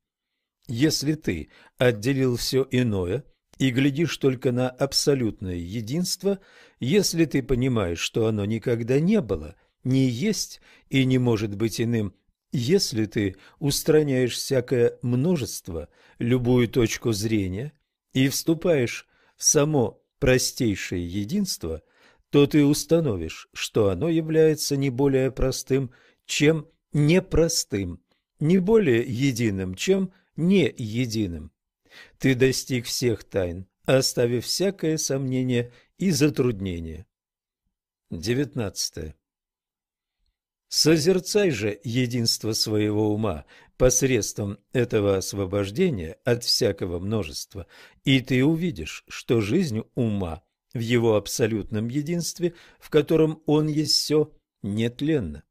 Если ты отделил все иное и глядишь только на абсолютное единство, если ты понимаешь, что оно никогда не было, не есть и не может быть иным, если ты устраняешь всякое множество, любую точку зрения – и вступаешь в само простейшее единство, то ты установишь, что оно является не более простым, чем непростым, не более единым, чем не единым. Ты достиг всех тайн, оставив всякое сомнение и затруднение. 19. Созерцай же единство своего ума посредством этого освобождения от всякого множества, и ты увидишь, что жизнь ума в его абсолютном единстве, в котором он есть все, нетленна.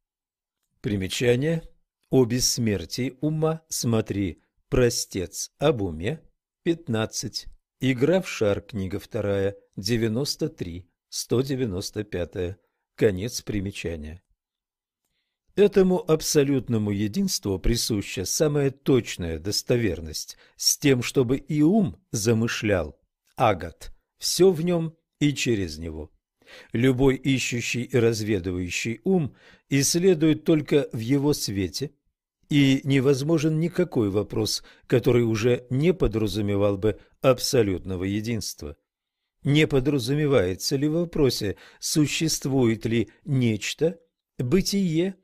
Примечание. О бессмертии ума смотри «Простец об уме» 15. Игра в шар, книга вторая, 93, 195. Конец примечания. Этому абсолютному единству присуща самая точная достоверность, с тем, чтобы и ум замышлял, агат, все в нем и через него. Любой ищущий и разведывающий ум исследует только в его свете, и невозможен никакой вопрос, который уже не подразумевал бы абсолютного единства. Не подразумевается ли в вопросе, существует ли нечто, бытие,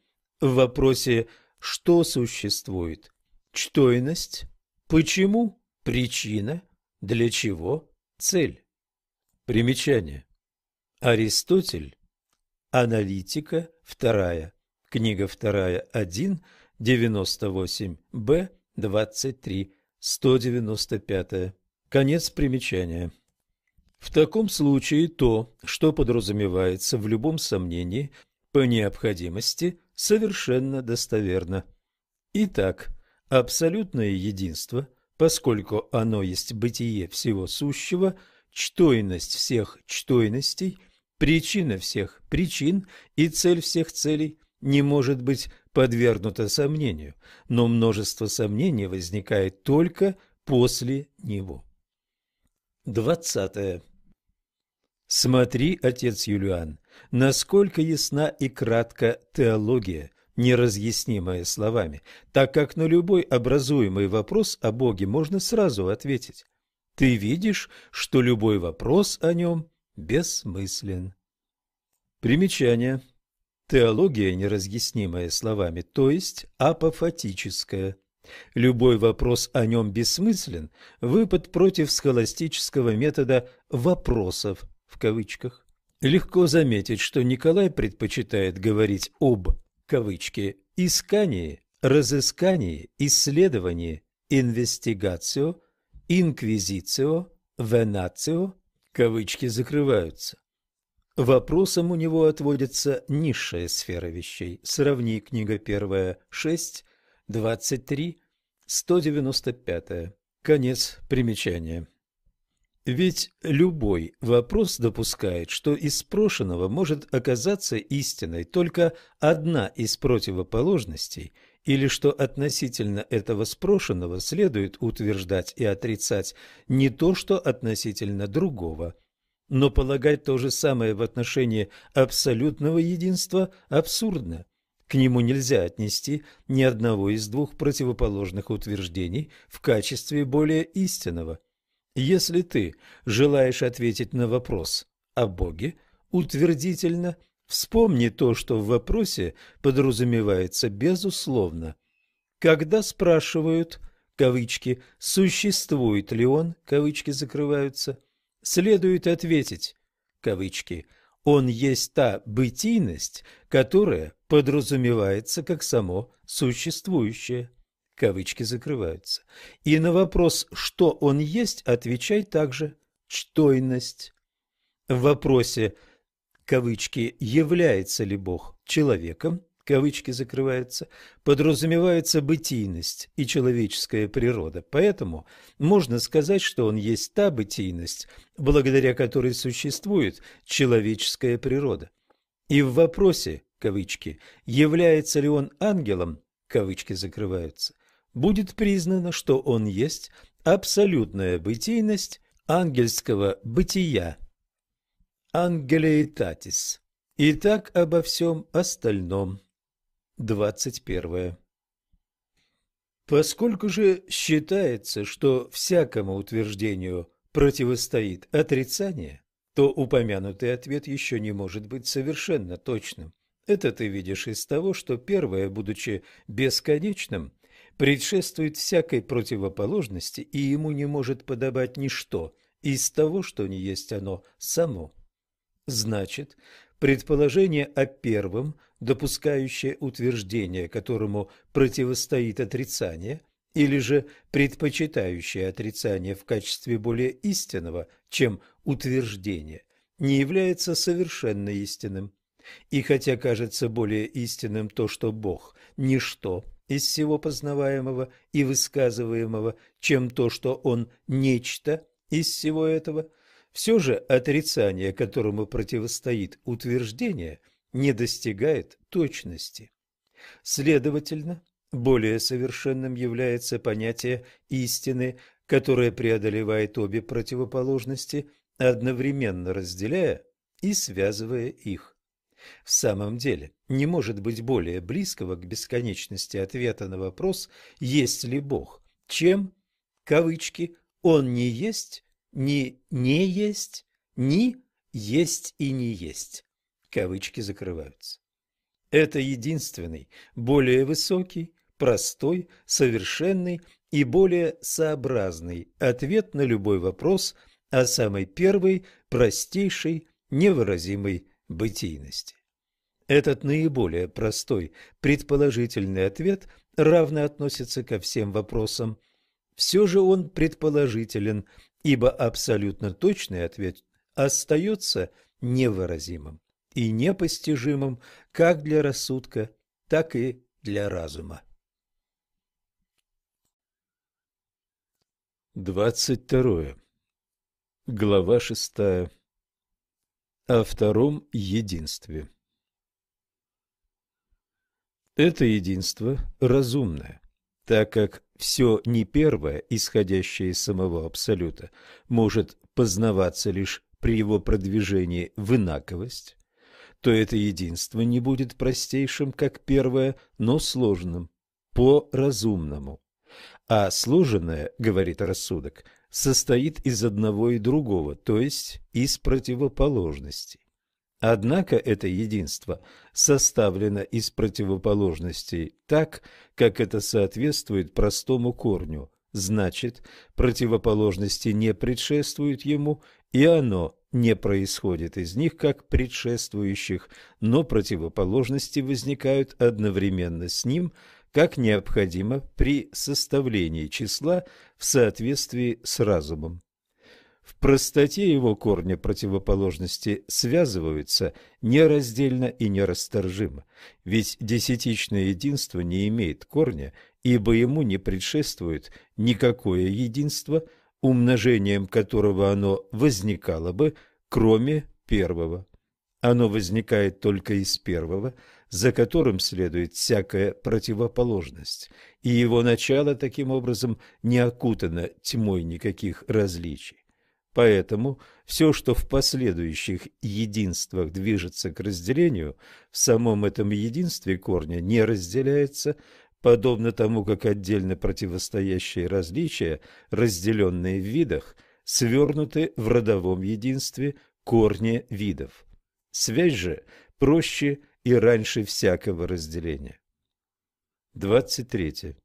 в вопросе «что существует?» Чтойность, почему, причина, для чего, цель. Примечание. Аристотель. Аналитика. Вторая. Книга вторая. 1. 98. Б. 23. 195. Конец примечания. В таком случае то, что подразумевается в любом сомнении, по необходимости совершенно достоверно. Итак, абсолютное единство, поскольку оно есть бытие всего сущего, чтойность всех чтойностей, причина всех причин и цель всех целей не может быть подвергнута сомнению, но множество сомнений возникает только после него. Двадцатое. Смотри, отец Юлиан, насколько ясна и кратка теология, неразъяснимая словами, так как на любой образуемый вопрос о Боге можно сразу ответить. Ты видишь, что любой вопрос о нем бессмыслен. Примечание. Теология, неразъяснимая словами, то есть апофатическая. Любой вопрос о нем бессмыслен, выпад против схоластического метода «вопросов» в кавычках. Легко заметить, что Николай предпочитает говорить об кавычки «искании», «разыскании», «исследовании», «инвестигацио», «инквизицио», «венацио», кавычки закрываются. Вопросом у него отводится низшая сфера вещей. Сравни книга первая, 6, 23, 195. Конец примечания. Ведь любой вопрос допускает, что из спрошенного может оказаться истиной только одна из противоположностей, или что относительно этого спрошенного следует утверждать и отрицать не то, что относительно другого. Но полагать то же самое в отношении абсолютного единства абсурдно. К нему нельзя отнести ни одного из двух противоположных утверждений в качестве более истинного – если ты желаешь ответить на вопрос о Боге утвердительно, вспомни то, что в вопросе подразумевается безусловно. Когда спрашивают, кавычки, существует ли он, кавычки закрываются, следует ответить, кавычки, он есть та бытийность, которая подразумевается как само существующее кавычки закрываются. И на вопрос, что он есть, отвечай также «чтойность». В вопросе кавычки «является ли Бог человеком?» кавычки закрываются, подразумевается бытийность и человеческая природа. Поэтому можно сказать, что он есть та бытийность, благодаря которой существует человеческая природа. И в вопросе, кавычки, является ли он ангелом, кавычки закрываются, будет признано, что он есть абсолютная бытийность ангельского бытия. Ангелеитатис. И так обо всем остальном. 21. Поскольку же считается, что всякому утверждению противостоит отрицание, то упомянутый ответ еще не может быть совершенно точным. Это ты видишь из того, что первое, будучи бесконечным, предшествует всякой противоположности, и ему не может подобать ничто из того, что не есть оно само. Значит, предположение о первом, допускающее утверждение, которому противостоит отрицание, или же предпочитающее отрицание в качестве более истинного, чем утверждение, не является совершенно истинным. И хотя кажется более истинным то, что Бог – ничто, из всего познаваемого и высказываемого, чем то, что он нечто из всего этого, все же отрицание, которому противостоит утверждение, не достигает точности. Следовательно, более совершенным является понятие истины, которое преодолевает обе противоположности, одновременно разделяя и связывая их. В самом деле, не может быть более близкого к бесконечности ответа на вопрос «Есть ли Бог?», чем, кавычки, «Он не есть, ни не есть, ни есть и не есть». Кавычки закрываются. Это единственный, более высокий, простой, совершенный и более сообразный ответ на любой вопрос о самой первой, простейшей, невыразимой бытийности. Этот наиболее простой предположительный ответ равно относится ко всем вопросам. Все же он предположителен, ибо абсолютно точный ответ остается невыразимым и непостижимым как для рассудка, так и для разума. 22. Глава 6 о втором единстве. Это единство разумное, так как все не первое, исходящее из самого Абсолюта, может познаваться лишь при его продвижении в инаковость, то это единство не будет простейшим, как первое, но сложным, по-разумному. А сложенное, говорит рассудок, состоит из одного и другого, то есть из противоположностей. Однако это единство составлено из противоположностей так, как это соответствует простому корню, значит, противоположности не предшествуют ему, и оно не происходит из них как предшествующих, но противоположности возникают одновременно с ним, как необходимо при составлении числа в соответствии с разумом. В простоте его корня противоположности связываются нераздельно и нерасторжимо, ведь десятичное единство не имеет корня, ибо ему не предшествует никакое единство, умножением которого оно возникало бы, кроме первого. Оно возникает только из первого, за которым следует всякая противоположность, и его начало таким образом не окутано тьмой никаких различий. Поэтому все, что в последующих единствах движется к разделению, в самом этом единстве корня не разделяется, подобно тому, как отдельно противостоящие различия, разделенные в видах, свернуты в родовом единстве корня видов. Связь же проще и раньше всякого разделения. 23.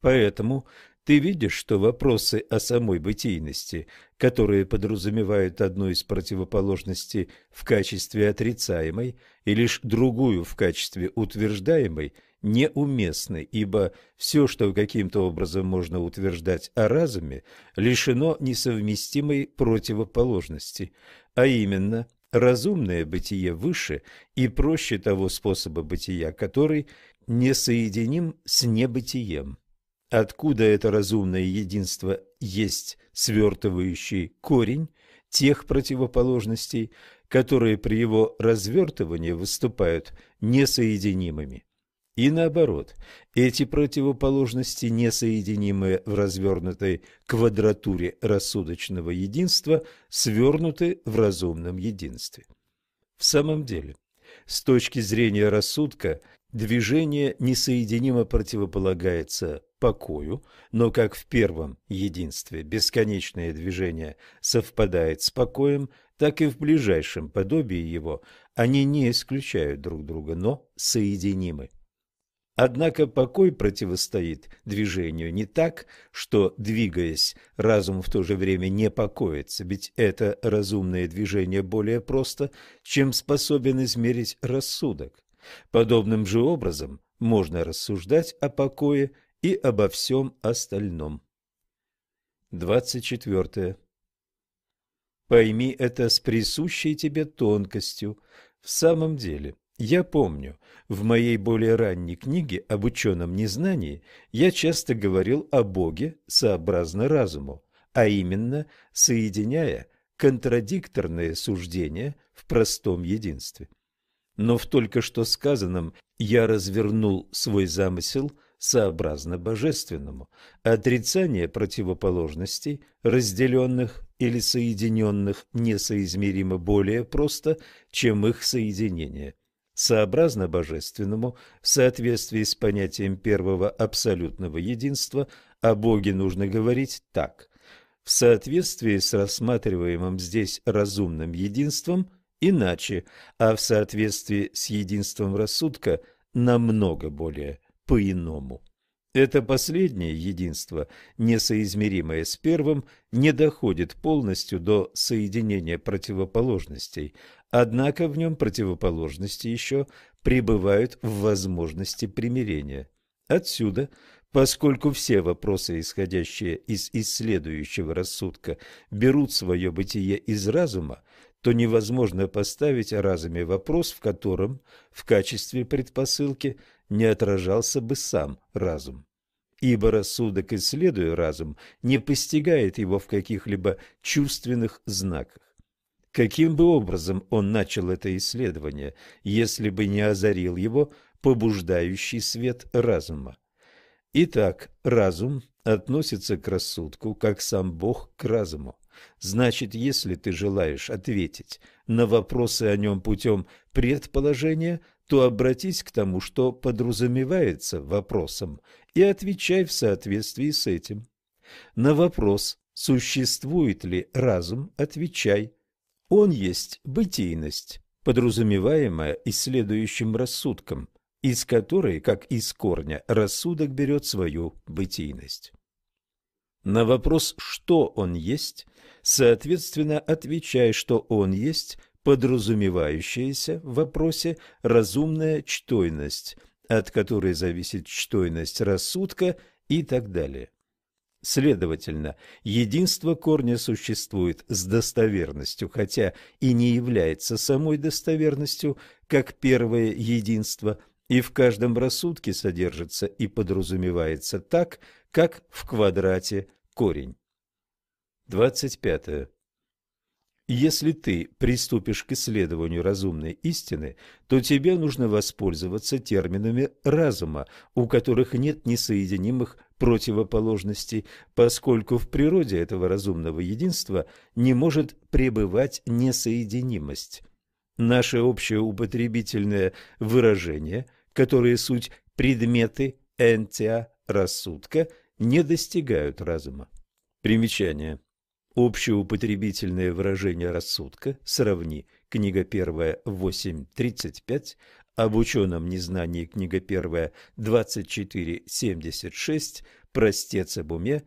Поэтому ты видишь, что вопросы о самой бытийности, которые подразумевают одну из противоположностей в качестве отрицаемой и лишь другую в качестве утверждаемой, неуместны, ибо все, что каким-то образом можно утверждать о разуме, лишено несовместимой противоположности, а именно разумное бытие выше и проще того способа бытия, который несоединим с небытием. Откуда это разумное единство есть свертывающий корень тех противоположностей, которые при его развертывании выступают несоединимыми. И наоборот, эти противоположности, несоединимые в развернутой квадратуре рассудочного единства, свернуты в разумном единстве. В самом деле, с точки зрения рассудка, движение несоединимо противополагается покою, но как в первом единстве бесконечное движение совпадает с покоем, так и в ближайшем подобии его они не исключают друг друга, но соединимы. Однако покой противостоит движению не так, что, двигаясь, разум в то же время не покоится, ведь это разумное движение более просто, чем способен измерить рассудок. Подобным же образом можно рассуждать о покое и обо всем остальном. 24. Пойми это с присущей тебе тонкостью. В самом деле, я помню, в моей более ранней книге об ученом незнании я часто говорил о Боге сообразно разуму, а именно соединяя контрадикторные суждения в простом единстве. Но в только что сказанном я развернул свой замысел сообразно божественному. Отрицание противоположностей, разделенных или соединенных, несоизмеримо более просто, чем их соединение – сообразно божественному, в соответствии с понятием первого абсолютного единства, о Боге нужно говорить так. В соответствии с рассматриваемым здесь разумным единством иначе, а в соответствии с единством рассудка намного более по-иному. Это последнее единство, несоизмеримое с первым, не доходит полностью до соединения противоположностей, Однако в нем противоположности еще пребывают в возможности примирения. Отсюда, поскольку все вопросы, исходящие из исследующего рассудка, берут свое бытие из разума, то невозможно поставить о разуме вопрос, в котором в качестве предпосылки не отражался бы сам разум. Ибо рассудок, исследуя разум, не постигает его в каких-либо чувственных знаках. Каким бы образом он начал это исследование, если бы не озарил его побуждающий свет разума? Итак, разум относится к рассудку, как сам Бог к разуму. Значит, если ты желаешь ответить на вопросы о нем путем предположения, то обратись к тому, что подразумевается вопросом, и отвечай в соответствии с этим. На вопрос, существует ли разум, отвечай. Он есть бытийность, подразумеваемая исследующим рассудком, из которой, как из корня, рассудок берет свою бытийность. На вопрос, что он есть, соответственно, отвечай, что он есть подразумевающаяся в вопросе разумная чтойность, от которой зависит чтойность рассудка и так далее. Следовательно, единство корня существует с достоверностью, хотя и не является самой достоверностью, как первое единство, и в каждом рассудке содержится и подразумевается так, как в квадрате корень. 25. Если ты приступишь к исследованию разумной истины, то тебе нужно воспользоваться терминами разума, у которых нет несоединимых противоположностей, поскольку в природе этого разумного единства не может пребывать несоединимость. Наше общее употребительное выражение – которые суть предметы энтия рассудка, не достигают разума. Примечание. Общеупотребительное выражение рассудка сравни. Книга первая 8.35, об ученом незнании книга первая 24.76, простец об уме,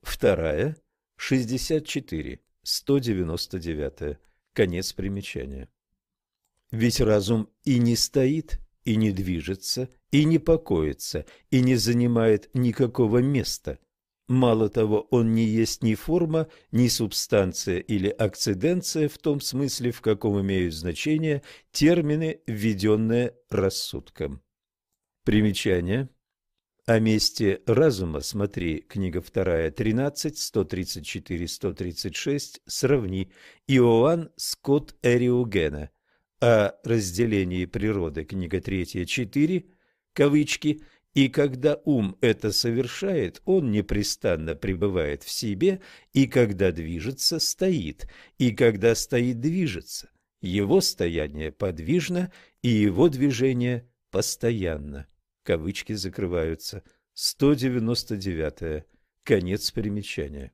вторая 64, 199, конец примечания. Ведь разум и не стоит и не движется, и не покоится, и не занимает никакого места. Мало того, он не есть ни форма, ни субстанция или акциденция в том смысле, в каком имеют значение термины, введенные рассудком. Примечание. О месте разума смотри, книга 2, 13, 134, 136, сравни. Иоанн Скотт Эриугена, о разделении природы, книга 3, 4, кавычки, и когда ум это совершает, он непрестанно пребывает в себе, и когда движется, стоит, и когда стоит, движется. Его стояние подвижно, и его движение постоянно. Кавычки закрываются. 199. Конец примечания.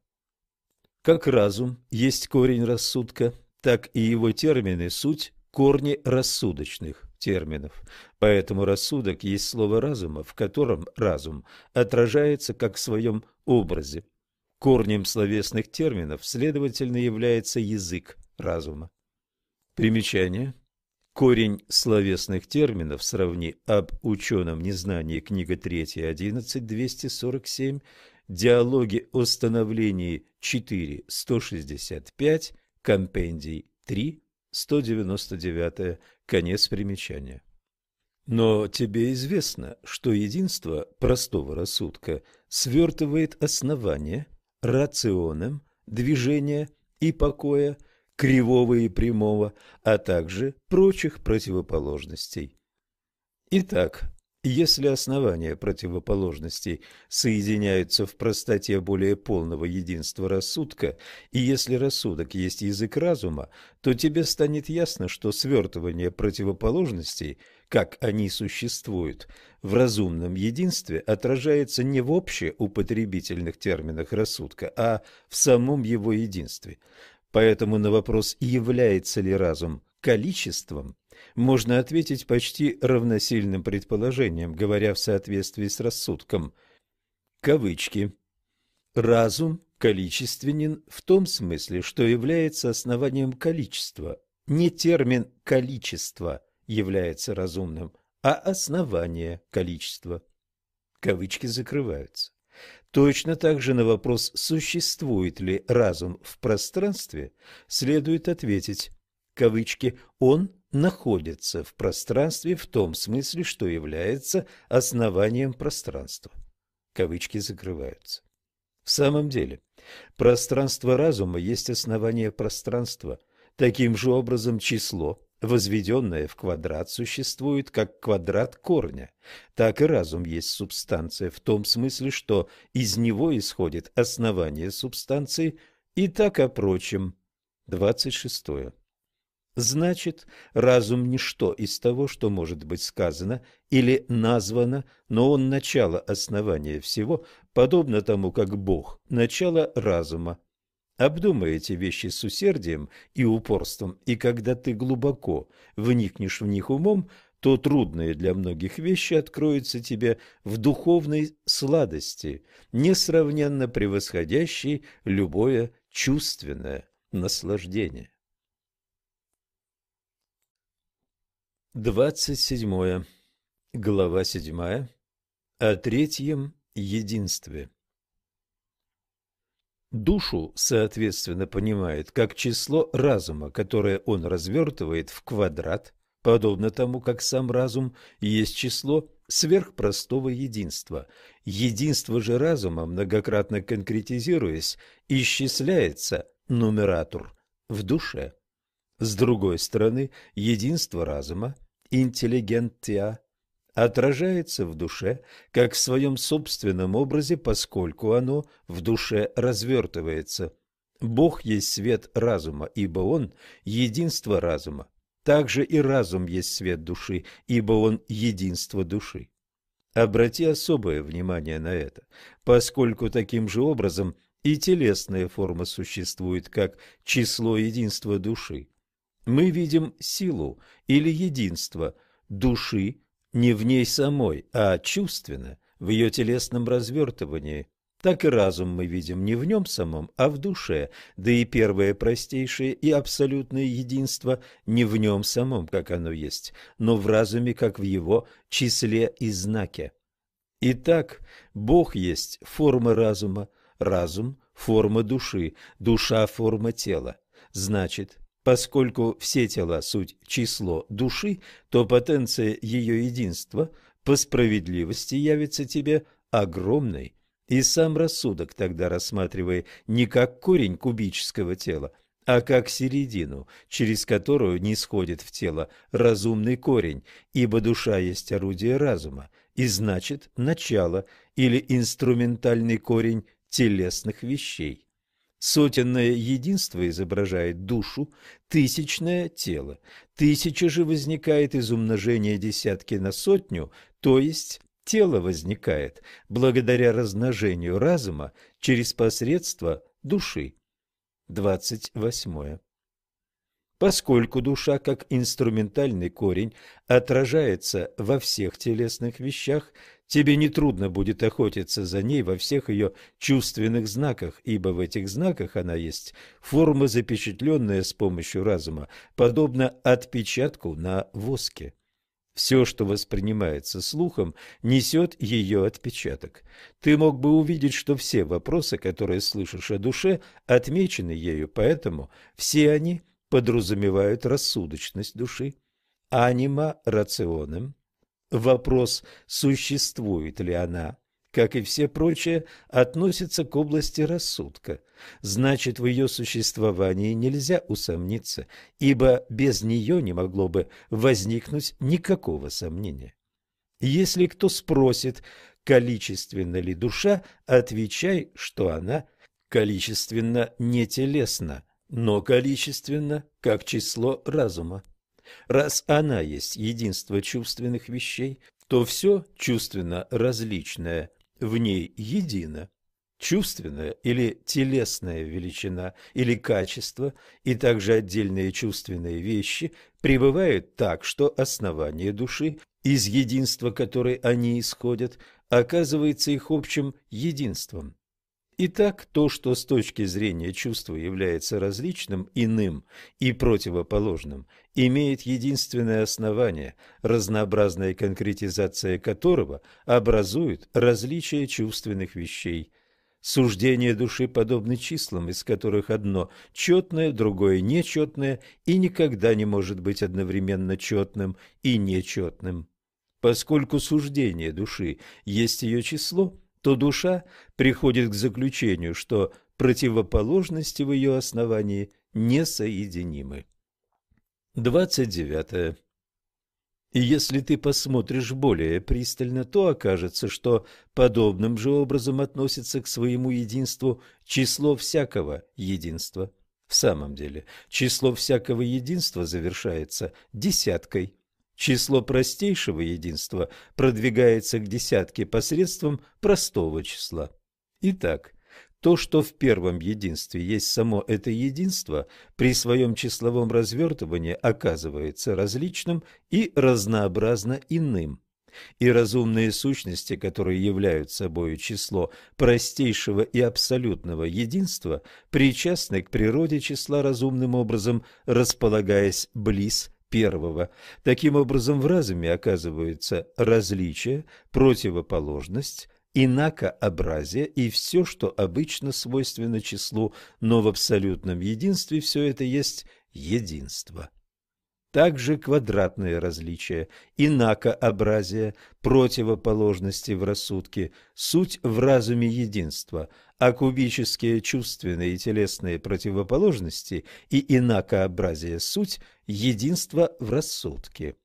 Как разум есть корень рассудка, так и его термины – суть корни рассудочных терминов. Поэтому рассудок есть слово разума, в котором разум отражается как в своем образе. Корнем словесных терминов, следовательно, является язык разума. Примечание. Корень словесных терминов сравни об ученом незнании, книга 3, 11, 247, диалоги о становлении 4, 165, компендий 3, 199. Конец примечания. Но тебе известно, что единство простого рассудка свертывает основание рационом движения и покоя, кривого и прямого, а также прочих противоположностей. Итак, если основания противоположностей соединяются в простоте более полного единства рассудка, и если рассудок есть язык разума, то тебе станет ясно, что свертывание противоположностей, как они существуют, в разумном единстве отражается не в общеупотребительных терминах рассудка, а в самом его единстве. Поэтому на вопрос, является ли разум количеством, можно ответить почти равносильным предположением, говоря в соответствии с рассудком. Кавычки. Разум количественен в том смысле, что является основанием количества. Не термин «количество» является разумным, а основание количества. Кавычки закрываются. Точно так же на вопрос, существует ли разум в пространстве, следует ответить, кавычки, он находится в пространстве в том смысле, что является основанием пространства. Кавычки закрываются. В самом деле, пространство разума есть основание пространства. Таким же образом число, возведенное в квадрат, существует как квадрат корня. Так и разум есть субстанция в том смысле, что из него исходит основание субстанции, и так о прочем. 26. Значит, разум – ничто из того, что может быть сказано или названо, но он – начало основания всего, подобно тому, как Бог – начало разума. Обдумай эти вещи с усердием и упорством, и когда ты глубоко вникнешь в них умом, то трудные для многих вещи откроются тебе в духовной сладости, несравненно превосходящей любое чувственное наслаждение. Двадцать седьмое. Глава седьмая. О третьем единстве. Душу, соответственно, понимает как число разума, которое он развертывает в квадрат, подобно тому, как сам разум есть число сверхпростого единства. Единство же разума, многократно конкретизируясь, исчисляется нумератор в душе. С другой стороны, единство разума интеллигентия отражается в душе как в своем собственном образе, поскольку оно в душе развертывается. Бог есть свет разума, ибо Он – единство разума. Также и разум есть свет души, ибо он единство души. Обрати особое внимание на это, поскольку таким же образом и телесная форма существует как число единства души. Мы видим силу или единство души не в ней самой, а чувственно, в ее телесном развертывании. Так и разум мы видим не в нем самом, а в душе, да и первое простейшее и абсолютное единство не в нем самом, как оно есть, но в разуме, как в его числе и знаке. Итак, Бог есть форма разума, разум – форма души, душа – форма тела. Значит, Поскольку все тела – суть число души, то потенция ее единства по справедливости явится тебе огромной, и сам рассудок тогда рассматривая не как корень кубического тела, а как середину, через которую не сходит в тело разумный корень, ибо душа есть орудие разума, и значит начало или инструментальный корень телесных вещей. Сотенное единство изображает душу, тысячное – тело. Тысяча же возникает из умножения десятки на сотню, то есть тело возникает благодаря размножению разума через посредство души. Двадцать восьмое. Поскольку душа, как инструментальный корень, отражается во всех телесных вещах, Тебе нетрудно будет охотиться за ней во всех ее чувственных знаках, ибо в этих знаках она есть форма, запечатленная с помощью разума, подобно отпечатку на воске. Все, что воспринимается слухом, несет ее отпечаток. Ты мог бы увидеть, что все вопросы, которые слышишь о душе, отмечены ею, поэтому все они подразумевают рассудочность души. Анима рационем Вопрос, существует ли она, как и все прочее, относится к области рассудка. Значит, в ее существовании нельзя усомниться, ибо без нее не могло бы возникнуть никакого сомнения. Если кто спросит, количественна ли душа, отвечай, что она количественно не телесна, но количественно как число разума. Раз она есть единство чувственных вещей, то все чувственно различное в ней едино. Чувственная или телесная величина или качество и также отдельные чувственные вещи пребывают так, что основание души, из единства которой они исходят, оказывается их общим единством. Итак, то, что с точки зрения чувства является различным, иным и противоположным, имеет единственное основание, разнообразная конкретизация которого образует различие чувственных вещей. Суждения души подобны числам, из которых одно четное, другое нечетное и никогда не может быть одновременно четным и нечетным. Поскольку суждение души есть ее число, то душа приходит к заключению, что противоположности в ее основании несоединимы. 29. И если ты посмотришь более пристально, то окажется, что подобным же образом относится к своему единству число всякого единства. В самом деле, число всякого единства завершается десяткой. Число простейшего единства продвигается к десятке посредством простого числа. Итак, то, что в первом единстве есть само это единство, при своем числовом развертывании оказывается различным и разнообразно иным. И разумные сущности, которые являются собой число простейшего и абсолютного единства, причастны к природе числа разумным образом, располагаясь близ первого. Таким образом, в разуме оказываются различие, противоположность, инакообразие и все, что обычно свойственно числу, но в абсолютном единстве все это есть единство. Также квадратные различия, инакообразие, противоположности в рассудке, суть в разуме единства, а кубические чувственные и телесные противоположности и инакообразие суть единства в рассудке.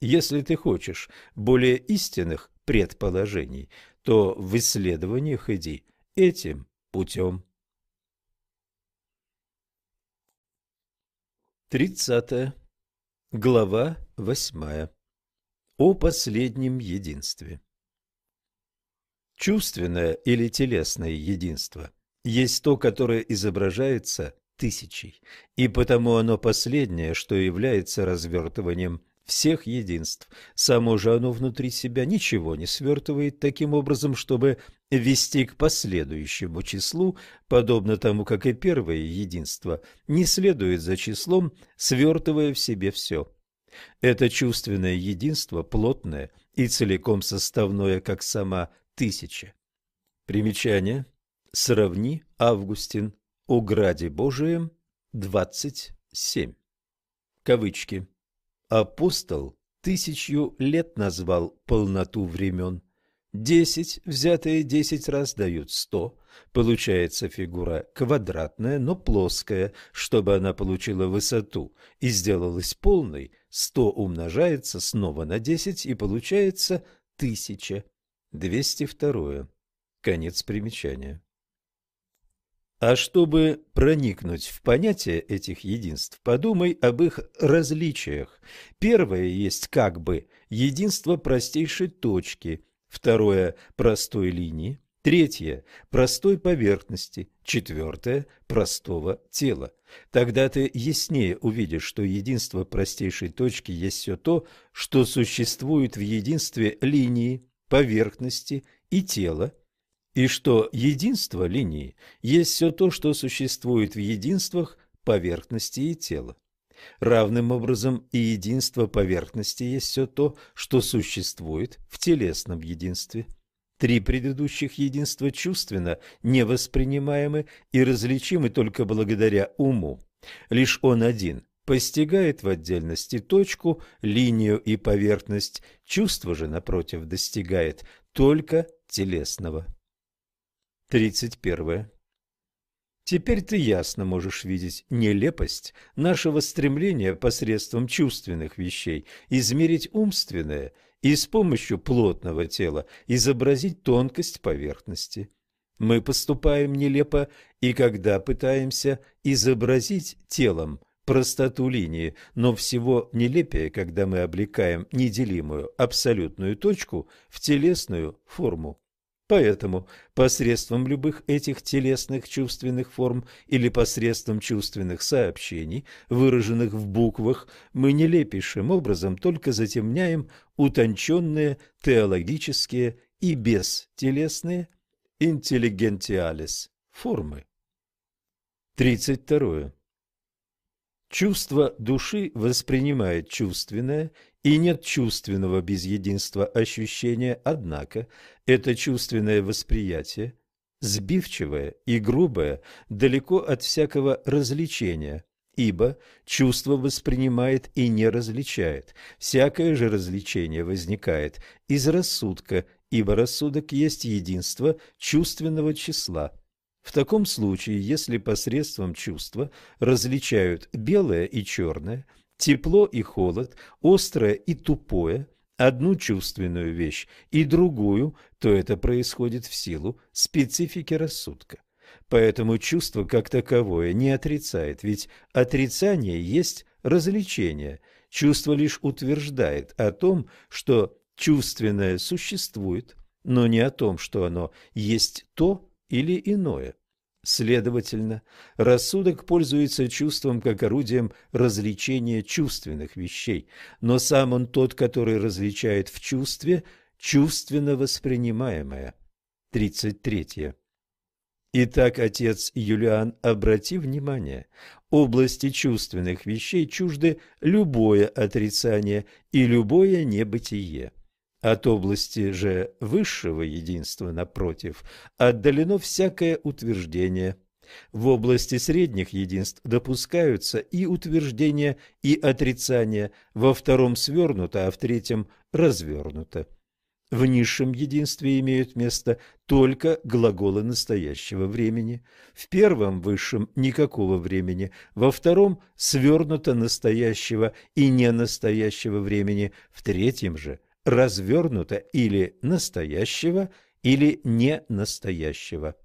Если ты хочешь более истинных предположений, то в исследованиях иди этим путем. Тридцатая. Глава восьмая. О последнем единстве. Чувственное или телесное единство есть то, которое изображается тысячей, и потому оно последнее, что является развертыванием всех единств. Само же оно внутри себя ничего не свертывает таким образом, чтобы вести к последующему числу, подобно тому, как и первое единство, не следует за числом, свертывая в себе все. Это чувственное единство плотное и целиком составное, как сама тысяча. Примечание. Сравни Августин о Граде Божием 27. Кавычки. Апостол тысячу лет назвал полноту времен. Десять, взятые десять раз, дают сто. Получается фигура квадратная, но плоская. Чтобы она получила высоту и сделалась полной, сто умножается снова на десять и получается тысяча. Двести второе. Конец примечания. А чтобы проникнуть в понятие этих единств, подумай об их различиях. Первое есть как бы единство простейшей точки, второе – простой линии, третье – простой поверхности, четвертое – простого тела. Тогда ты яснее увидишь, что единство простейшей точки есть все то, что существует в единстве линии, поверхности и тела, и что единство линии есть все то, что существует в единствах поверхности и тела. Равным образом и единство поверхности есть все то, что существует в телесном единстве. Три предыдущих единства чувственно невоспринимаемы и различимы только благодаря уму. Лишь он один постигает в отдельности точку, линию и поверхность, чувство же, напротив, достигает только телесного. Тридцать первое. Теперь ты ясно можешь видеть нелепость нашего стремления посредством чувственных вещей измерить умственное и с помощью плотного тела изобразить тонкость поверхности. Мы поступаем нелепо и когда пытаемся изобразить телом простоту линии, но всего нелепее, когда мы облекаем неделимую абсолютную точку в телесную форму. Поэтому посредством любых этих телесных чувственных форм или посредством чувственных сообщений, выраженных в буквах, мы нелепейшим образом только затемняем утонченные теологические и бестелесные интеллигентиалис формы. 32. Чувство души воспринимает чувственное и нет чувственного без единства ощущения, однако это чувственное восприятие, сбивчивое и грубое, далеко от всякого развлечения, ибо чувство воспринимает и не различает. Всякое же развлечение возникает из рассудка, ибо рассудок есть единство чувственного числа. В таком случае, если посредством чувства различают белое и черное – тепло и холод, острое и тупое, одну чувственную вещь и другую, то это происходит в силу специфики рассудка. Поэтому чувство как таковое не отрицает, ведь отрицание есть развлечение. Чувство лишь утверждает о том, что чувственное существует, но не о том, что оно есть то или иное. Следовательно, рассудок пользуется чувством как орудием развлечения чувственных вещей, но сам он тот, который различает в чувстве чувственно воспринимаемое. 33. Итак, отец Юлиан, обрати внимание, области чувственных вещей чужды любое отрицание и любое небытие. От области же высшего единства, напротив, отдалено всякое утверждение. В области средних единств допускаются и утверждения, и отрицания, во втором свернуто, а в третьем развернуто. В низшем единстве имеют место только глаголы настоящего времени, в первом высшем никакого времени, во втором свернуто настоящего и ненастоящего времени, в третьем же развернуто или настоящего, или не настоящего.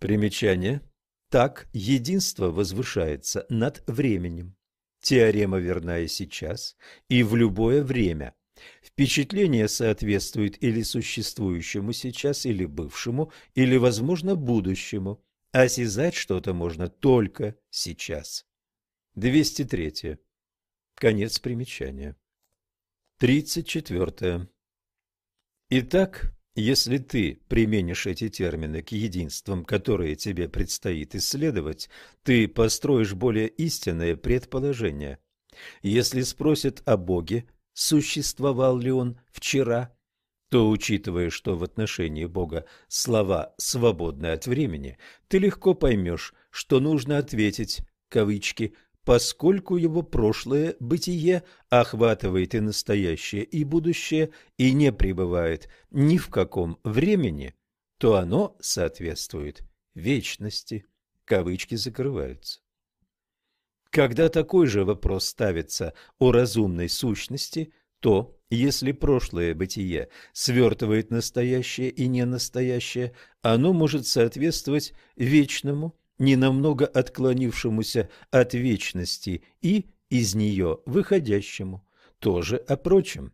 Примечание. Так единство возвышается над временем. Теорема верна и сейчас, и в любое время. Впечатление соответствует или существующему сейчас, или бывшему, или, возможно, будущему. Осязать что-то можно только сейчас. 203. Конец примечания. 34. Итак, если ты применишь эти термины к единствам, которые тебе предстоит исследовать, ты построишь более истинное предположение. Если спросят о Боге, существовал ли он вчера, то, учитывая, что в отношении Бога слова свободны от времени, ты легко поймешь, что нужно ответить, кавычки, поскольку его прошлое бытие охватывает и настоящее, и будущее, и не пребывает ни в каком времени, то оно соответствует вечности. Кавычки закрываются. Когда такой же вопрос ставится о разумной сущности, то, если прошлое бытие свертывает настоящее и ненастоящее, оно может соответствовать вечному ненамного отклонившемуся от вечности и из нее выходящему, тоже о прочем.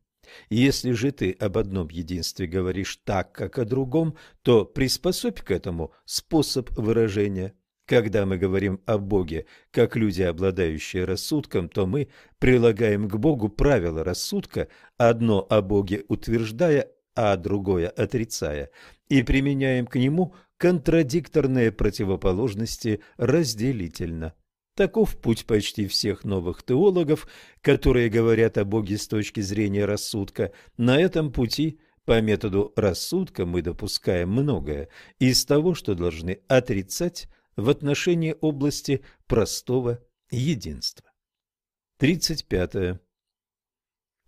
Если же ты об одном единстве говоришь так, как о другом, то приспособь к этому способ выражения. Когда мы говорим о Боге как люди, обладающие рассудком, то мы прилагаем к Богу правила рассудка, одно о Боге утверждая, а другое отрицая, и применяем к нему контрадикторные противоположности разделительно. Таков путь почти всех новых теологов, которые говорят о Боге с точки зрения рассудка. На этом пути по методу рассудка мы допускаем многое из того, что должны отрицать в отношении области простого единства. 35.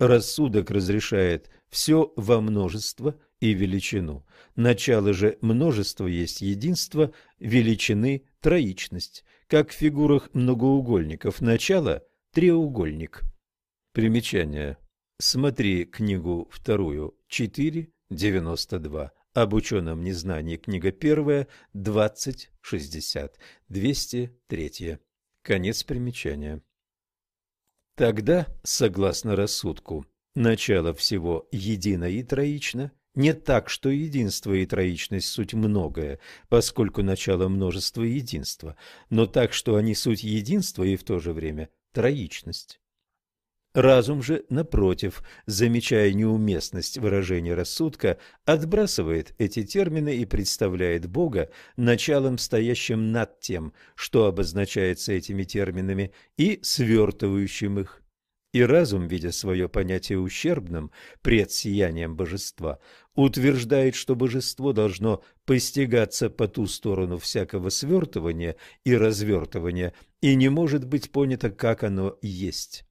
Рассудок разрешает все во множество и величину. Начало же множества есть единство величины троичность, как в фигурах многоугольников. Начало – треугольник. Примечание. Смотри книгу вторую 4.92. Об ученом незнании. Книга первая 20.60. 203. Конец примечания. Тогда, согласно рассудку, начало всего едино и троично – не так, что единство и троичность суть многое, поскольку начало множества единства, но так, что они суть единства и в то же время троичность. Разум же, напротив, замечая неуместность выражения рассудка, отбрасывает эти термины и представляет Бога началом, стоящим над тем, что обозначается этими терминами, и свертывающим их и разум, видя свое понятие ущербным пред сиянием божества, утверждает, что божество должно постигаться по ту сторону всякого свертывания и развертывания и не может быть понято, как оно есть.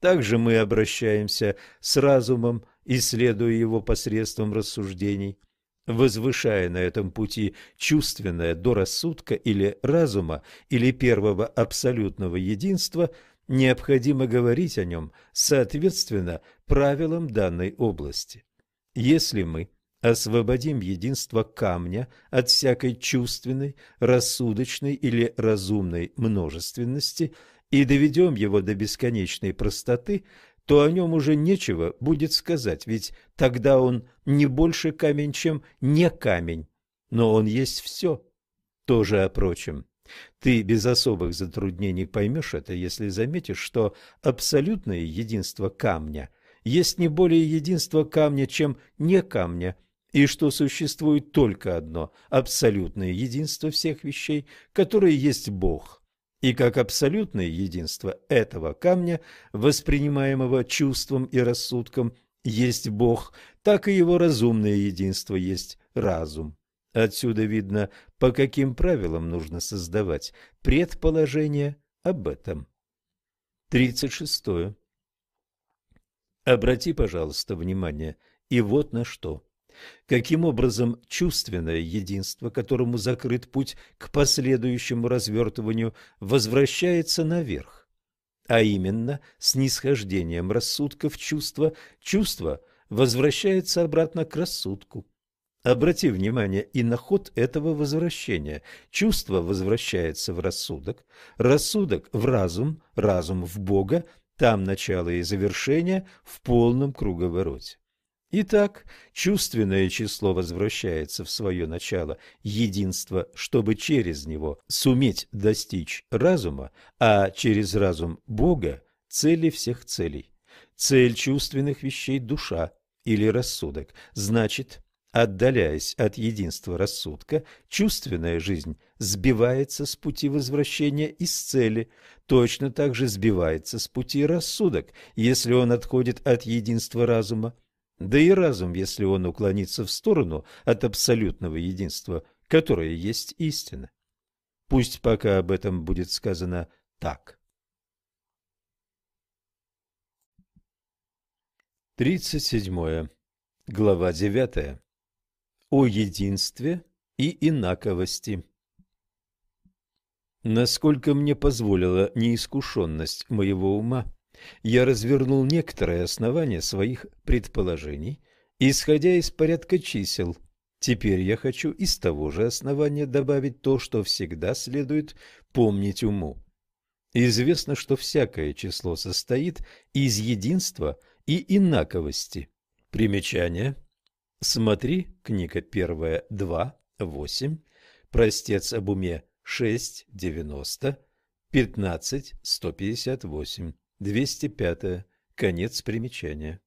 Также мы обращаемся с разумом, исследуя его посредством рассуждений, возвышая на этом пути чувственное до рассудка или разума или первого абсолютного единства – необходимо говорить о нем соответственно правилам данной области. Если мы освободим единство камня от всякой чувственной, рассудочной или разумной множественности и доведем его до бесконечной простоты, то о нем уже нечего будет сказать, ведь тогда он не больше камень, чем не камень, но он есть все. Тоже о прочем. Ты без особых затруднений поймешь это, если заметишь, что абсолютное единство камня есть не более единство камня, чем не камня, и что существует только одно абсолютное единство всех вещей, которое есть Бог. И как абсолютное единство этого камня, воспринимаемого чувством и рассудком, есть Бог, так и его разумное единство есть разум. Отсюда видно, по каким правилам нужно создавать предположение об этом. 36. Обрати, пожалуйста, внимание и вот на что. Каким образом чувственное единство, которому закрыт путь к последующему развертыванию, возвращается наверх? А именно, с нисхождением в чувство, чувство возвращается обратно к рассудку. Обрати внимание и на ход этого возвращения. Чувство возвращается в рассудок, рассудок в разум, разум в Бога, там начало и завершение в полном круговороте. Итак, чувственное число возвращается в свое начало, единство, чтобы через него суметь достичь разума, а через разум Бога – цели всех целей. Цель чувственных вещей – душа или рассудок. Значит, Отдаляясь от единства рассудка, чувственная жизнь сбивается с пути возвращения из цели, точно так же сбивается с пути рассудок, если он отходит от единства разума. Да и разум, если он уклонится в сторону от абсолютного единства, которое есть истина. Пусть пока об этом будет сказано так. Тридцать седьмое. Глава девятая о единстве и инаковости. Насколько мне позволила неискушенность моего ума, я развернул некоторые основания своих предположений, исходя из порядка чисел. Теперь я хочу из того же основания добавить то, что всегда следует помнить уму. Известно, что всякое число состоит из единства и инаковости. Примечание – Смотри, книга первая, 2, 8, простец об уме 6, 90, 15, 158, 205, конец примечания.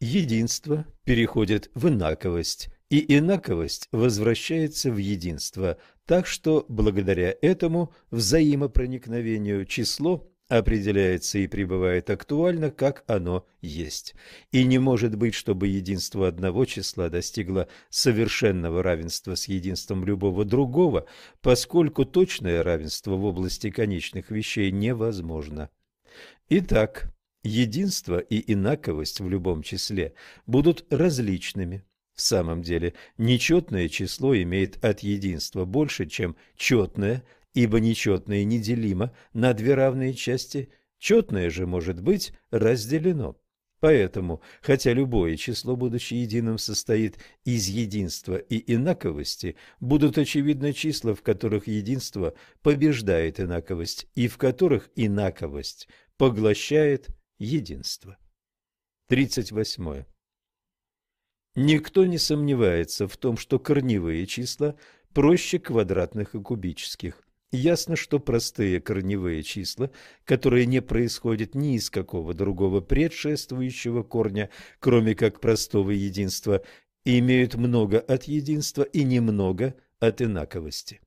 Единство переходит в инаковость, и инаковость возвращается в единство, так что благодаря этому взаимопроникновению число определяется и пребывает актуально, как оно есть. И не может быть, чтобы единство одного числа достигло совершенного равенства с единством любого другого, поскольку точное равенство в области конечных вещей невозможно. Итак, единство и инаковость в любом числе будут различными. В самом деле, нечетное число имеет от единства больше, чем четное, ибо нечетное неделимо на две равные части, четное же может быть разделено. Поэтому, хотя любое число, будучи единым, состоит из единства и инаковости, будут очевидно числа, в которых единство побеждает инаковость и в которых инаковость поглощает единство. 38. Никто не сомневается в том, что корневые числа проще квадратных и кубических. Ясно, что простые корневые числа, которые не происходят ни из какого другого предшествующего корня, кроме как простого единства, имеют много от единства и немного от инаковости.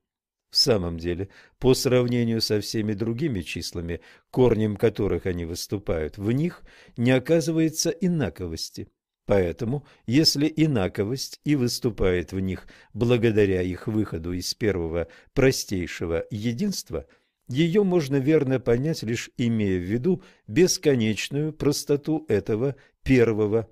В самом деле, по сравнению со всеми другими числами, корнем которых они выступают, в них не оказывается инаковости. Поэтому, если инаковость и выступает в них благодаря их выходу из первого простейшего единства, ее можно верно понять, лишь имея в виду бесконечную простоту этого первого.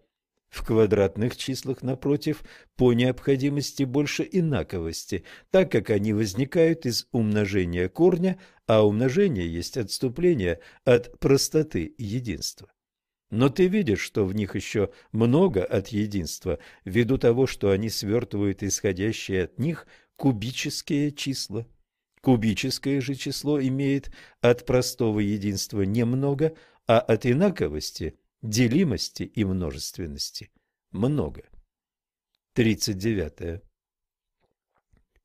В квадратных числах, напротив, по необходимости больше инаковости, так как они возникают из умножения корня, а умножение есть отступление от простоты единства. Но ты видишь, что в них еще много от единства, ввиду того, что они свертывают исходящие от них кубические числа. Кубическое же число имеет от простого единства немного, а от инаковости, делимости и множественности много. 39.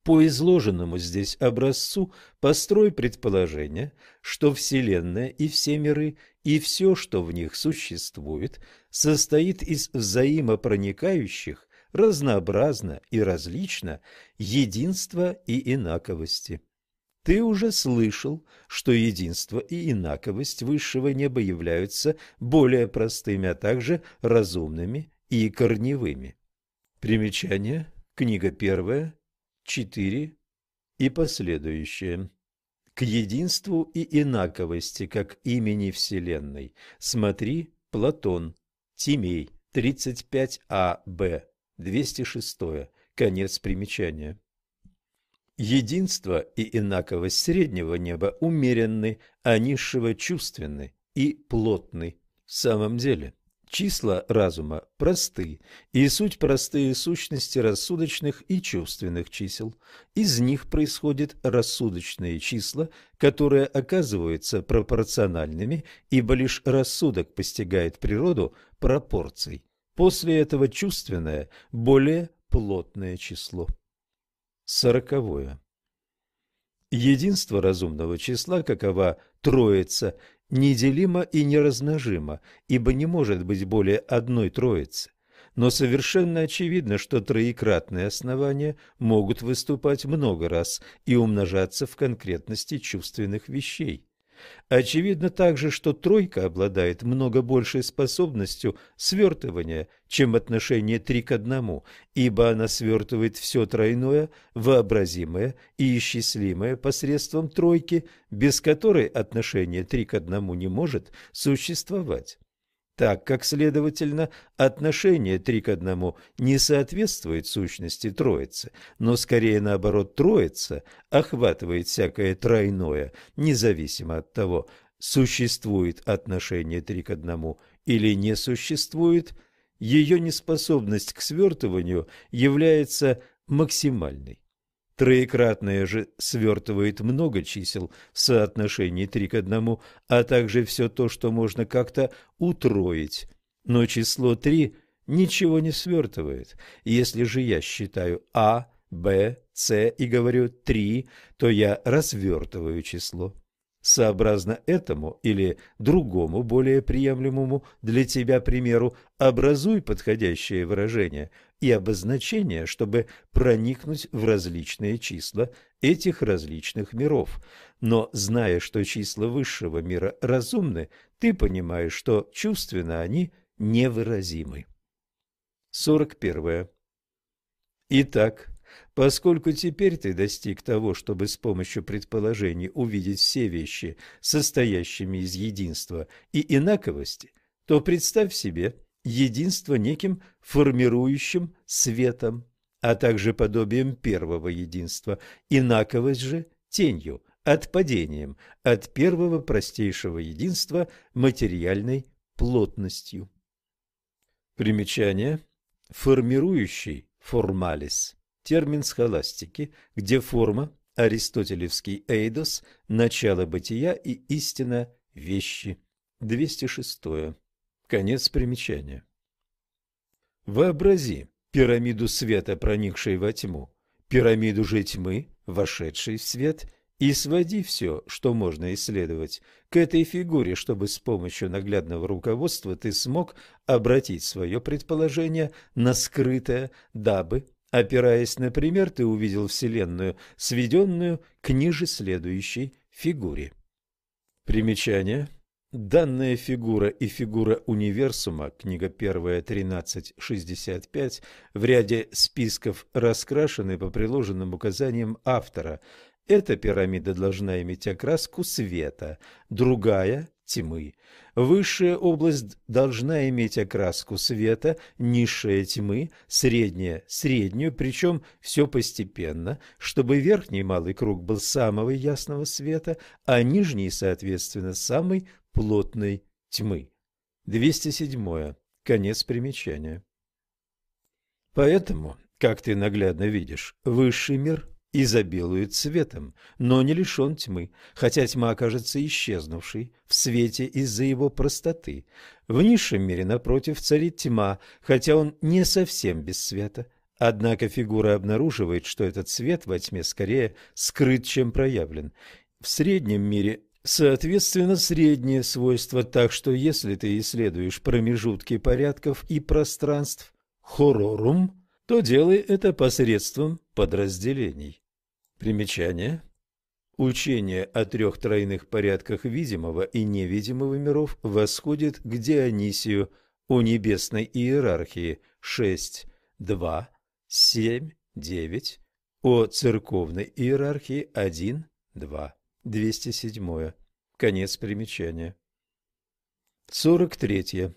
По изложенному здесь образцу построй предположение, что Вселенная и все миры, и все, что в них существует, состоит из взаимопроникающих, разнообразно и различно, единства и инаковости. Ты уже слышал, что единство и инаковость высшего неба являются более простыми, а также разумными и корневыми. Примечание. Книга первая, 4 и последующее. К единству и инаковости, как имени Вселенной. Смотри Платон, Тимей, 35а-б, 206, конец примечания. Единство и инаковость среднего неба умеренны, а низшего чувственны и плотны. В самом деле – Числа разума просты, и суть простые сущности рассудочных и чувственных чисел. Из них происходят рассудочные числа, которые оказываются пропорциональными, ибо лишь рассудок постигает природу пропорций. После этого чувственное – более плотное число. Сороковое. Единство разумного числа, какова троица, неделимо и неразножимо, ибо не может быть более одной троицы. Но совершенно очевидно, что троекратные основания могут выступать много раз и умножаться в конкретности чувственных вещей. Очевидно также, что тройка обладает много большей способностью свертывания, чем отношение три к одному, ибо она свертывает все тройное, вообразимое и исчислимое посредством тройки, без которой отношение три к одному не может существовать так как, следовательно, отношение три к одному не соответствует сущности Троицы, но скорее наоборот Троица охватывает всякое тройное, независимо от того, существует отношение три к одному или не существует, ее неспособность к свертыванию является максимальной. Троекратное же свертывает много чисел в соотношении три к одному, а также все то, что можно как-то утроить. Но число три ничего не свертывает. Если же я считаю А, Б, С и говорю три, то я развертываю число. Сообразно этому или другому, более приемлемому для тебя примеру, образуй подходящее выражение и обозначение, чтобы проникнуть в различные числа этих различных миров. Но, зная, что числа высшего мира разумны, ты понимаешь, что чувственно они невыразимы. 41. Итак, Поскольку теперь ты достиг того, чтобы с помощью предположений увидеть все вещи, состоящими из единства и инаковости, то представь себе единство неким формирующим светом, а также подобием первого единства, инаковость же тенью, отпадением от первого простейшего единства материальной плотностью. Примечание. Формирующий формалис термин схоластики, где форма аристотелевский эйдос, начало бытия и истина вещи. 206. Конец примечания. Вообрази пирамиду света, проникшей во тьму, пирамиду же тьмы, вошедшей в свет, и своди все, что можно исследовать, к этой фигуре, чтобы с помощью наглядного руководства ты смог обратить свое предположение на скрытое, дабы Опираясь на пример, ты увидел Вселенную, сведенную к ниже следующей фигуре. Примечание. Данная фигура и фигура универсума, книга 1, 13.65, в ряде списков раскрашены по приложенным указаниям автора. Эта пирамида должна иметь окраску света, другая – тьмы. Высшая область должна иметь окраску света, низшая тьмы, средняя – среднюю, причем все постепенно, чтобы верхний малый круг был самого ясного света, а нижний, соответственно, самой плотной тьмы. 207. Конец примечания. Поэтому, как ты наглядно видишь, высший мир изобилует светом, но не лишен тьмы, хотя тьма кажется исчезнувшей в свете из-за его простоты. В низшем мире, напротив, царит тьма, хотя он не совсем без света. Однако фигура обнаруживает, что этот свет во тьме скорее скрыт, чем проявлен. В среднем мире соответственно среднее свойство, так что если ты исследуешь промежутки порядков и пространств хорорум, то делай это посредством подразделений. Примечание. Учение о трех тройных порядках видимого и невидимого миров восходит к Дионисию о небесной иерархии 6, 2, 7, 9, о церковной иерархии 1, 2, 207. Конец примечания. 43.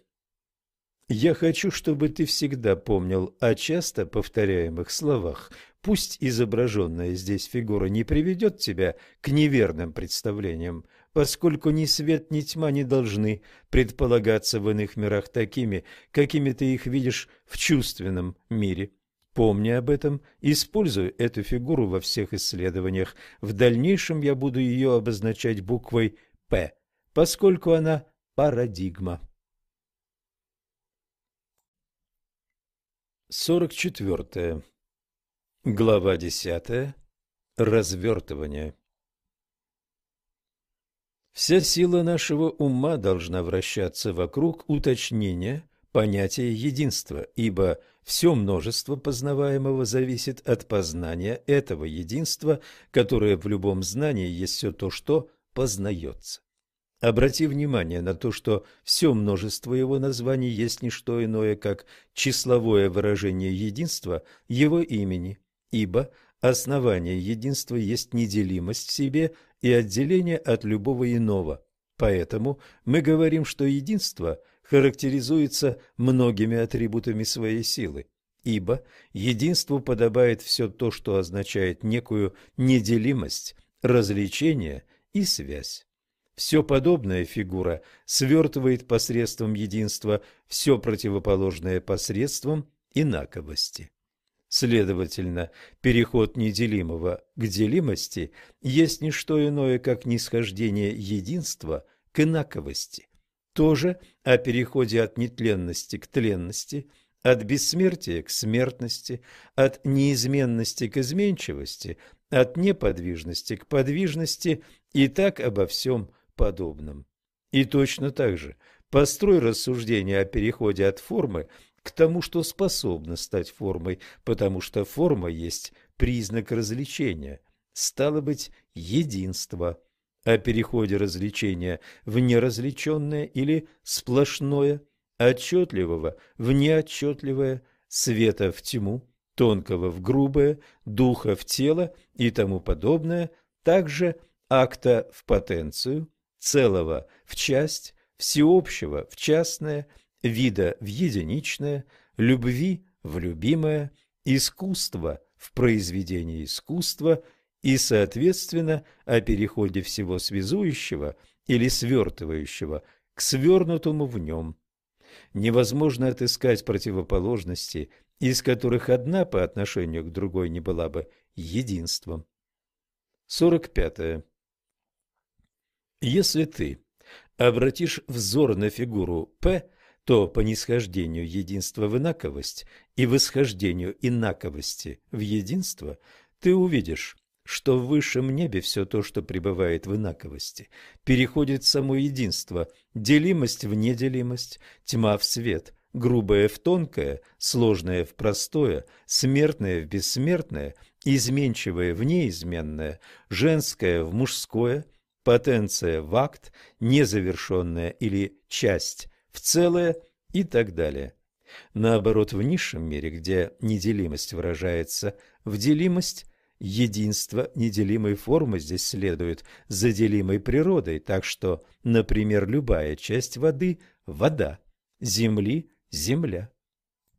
Я хочу, чтобы ты всегда помнил о часто повторяемых словах. Пусть изображенная здесь фигура не приведет тебя к неверным представлениям, поскольку ни свет, ни тьма не должны предполагаться в иных мирах такими, какими ты их видишь в чувственном мире. Помни об этом, используй эту фигуру во всех исследованиях. В дальнейшем я буду ее обозначать буквой «П», поскольку она парадигма. 44. Глава 10. Развертывание. Вся сила нашего ума должна вращаться вокруг уточнения понятия единства, ибо все множество познаваемого зависит от познания этого единства, которое в любом знании есть все то, что познается. Обрати внимание на то, что все множество его названий есть не что иное, как числовое выражение единства его имени, ибо основание единства есть неделимость в себе и отделение от любого иного. Поэтому мы говорим, что единство характеризуется многими атрибутами своей силы, ибо единству подобает все то, что означает некую неделимость, развлечение и связь. Все подобная фигура свертывает посредством единства все противоположное посредством инаковости. Следовательно, переход неделимого к делимости есть не что иное, как нисхождение единства к инаковости. Тоже о переходе от нетленности к тленности, от бессмертия к смертности, от неизменности к изменчивости, от неподвижности к подвижности и так обо всем подобном. И точно так же построй рассуждение о переходе от формы к тому, что способно стать формой, потому что форма есть признак развлечения, стало быть, единство. О переходе развлечения в неразличенное или сплошное, отчетливого в неотчетливое, света в тьму, тонкого в грубое, духа в тело и тому подобное, также акта в потенцию, целого в часть, всеобщего в частное, вида в единичное, любви в любимое, искусства в произведении искусства и, соответственно, о переходе всего связующего или свертывающего к свернутому в нем. Невозможно отыскать противоположности, из которых одна по отношению к другой не была бы единством. 45. Если ты обратишь взор на фигуру «П», то по нисхождению единства в инаковость и восхождению инаковости в единство ты увидишь, что в высшем небе все то, что пребывает в инаковости, переходит в само единство, делимость в неделимость, тьма в свет, грубое в тонкое, сложное в простое, смертное в бессмертное, изменчивое в неизменное, женское в мужское – потенция в акт, незавершенная или часть в целое и так далее. Наоборот, в низшем мире, где неделимость выражается в делимость, единство неделимой формы здесь следует за делимой природой, так что, например, любая часть воды – вода, земли – земля.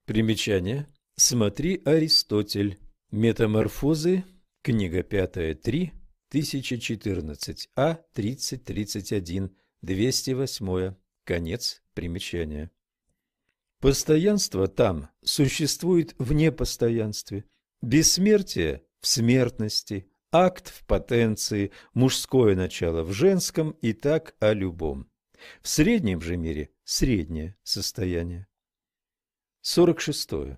Примечание. Смотри Аристотель. Метаморфозы. Книга 5, 3. 1014, А 3031, 208, конец примечание. Постоянство там существует в непостоянстве, бессмертие в смертности, акт в потенции, мужское начало в женском и так о любом. В среднем же мире среднее состояние. 46.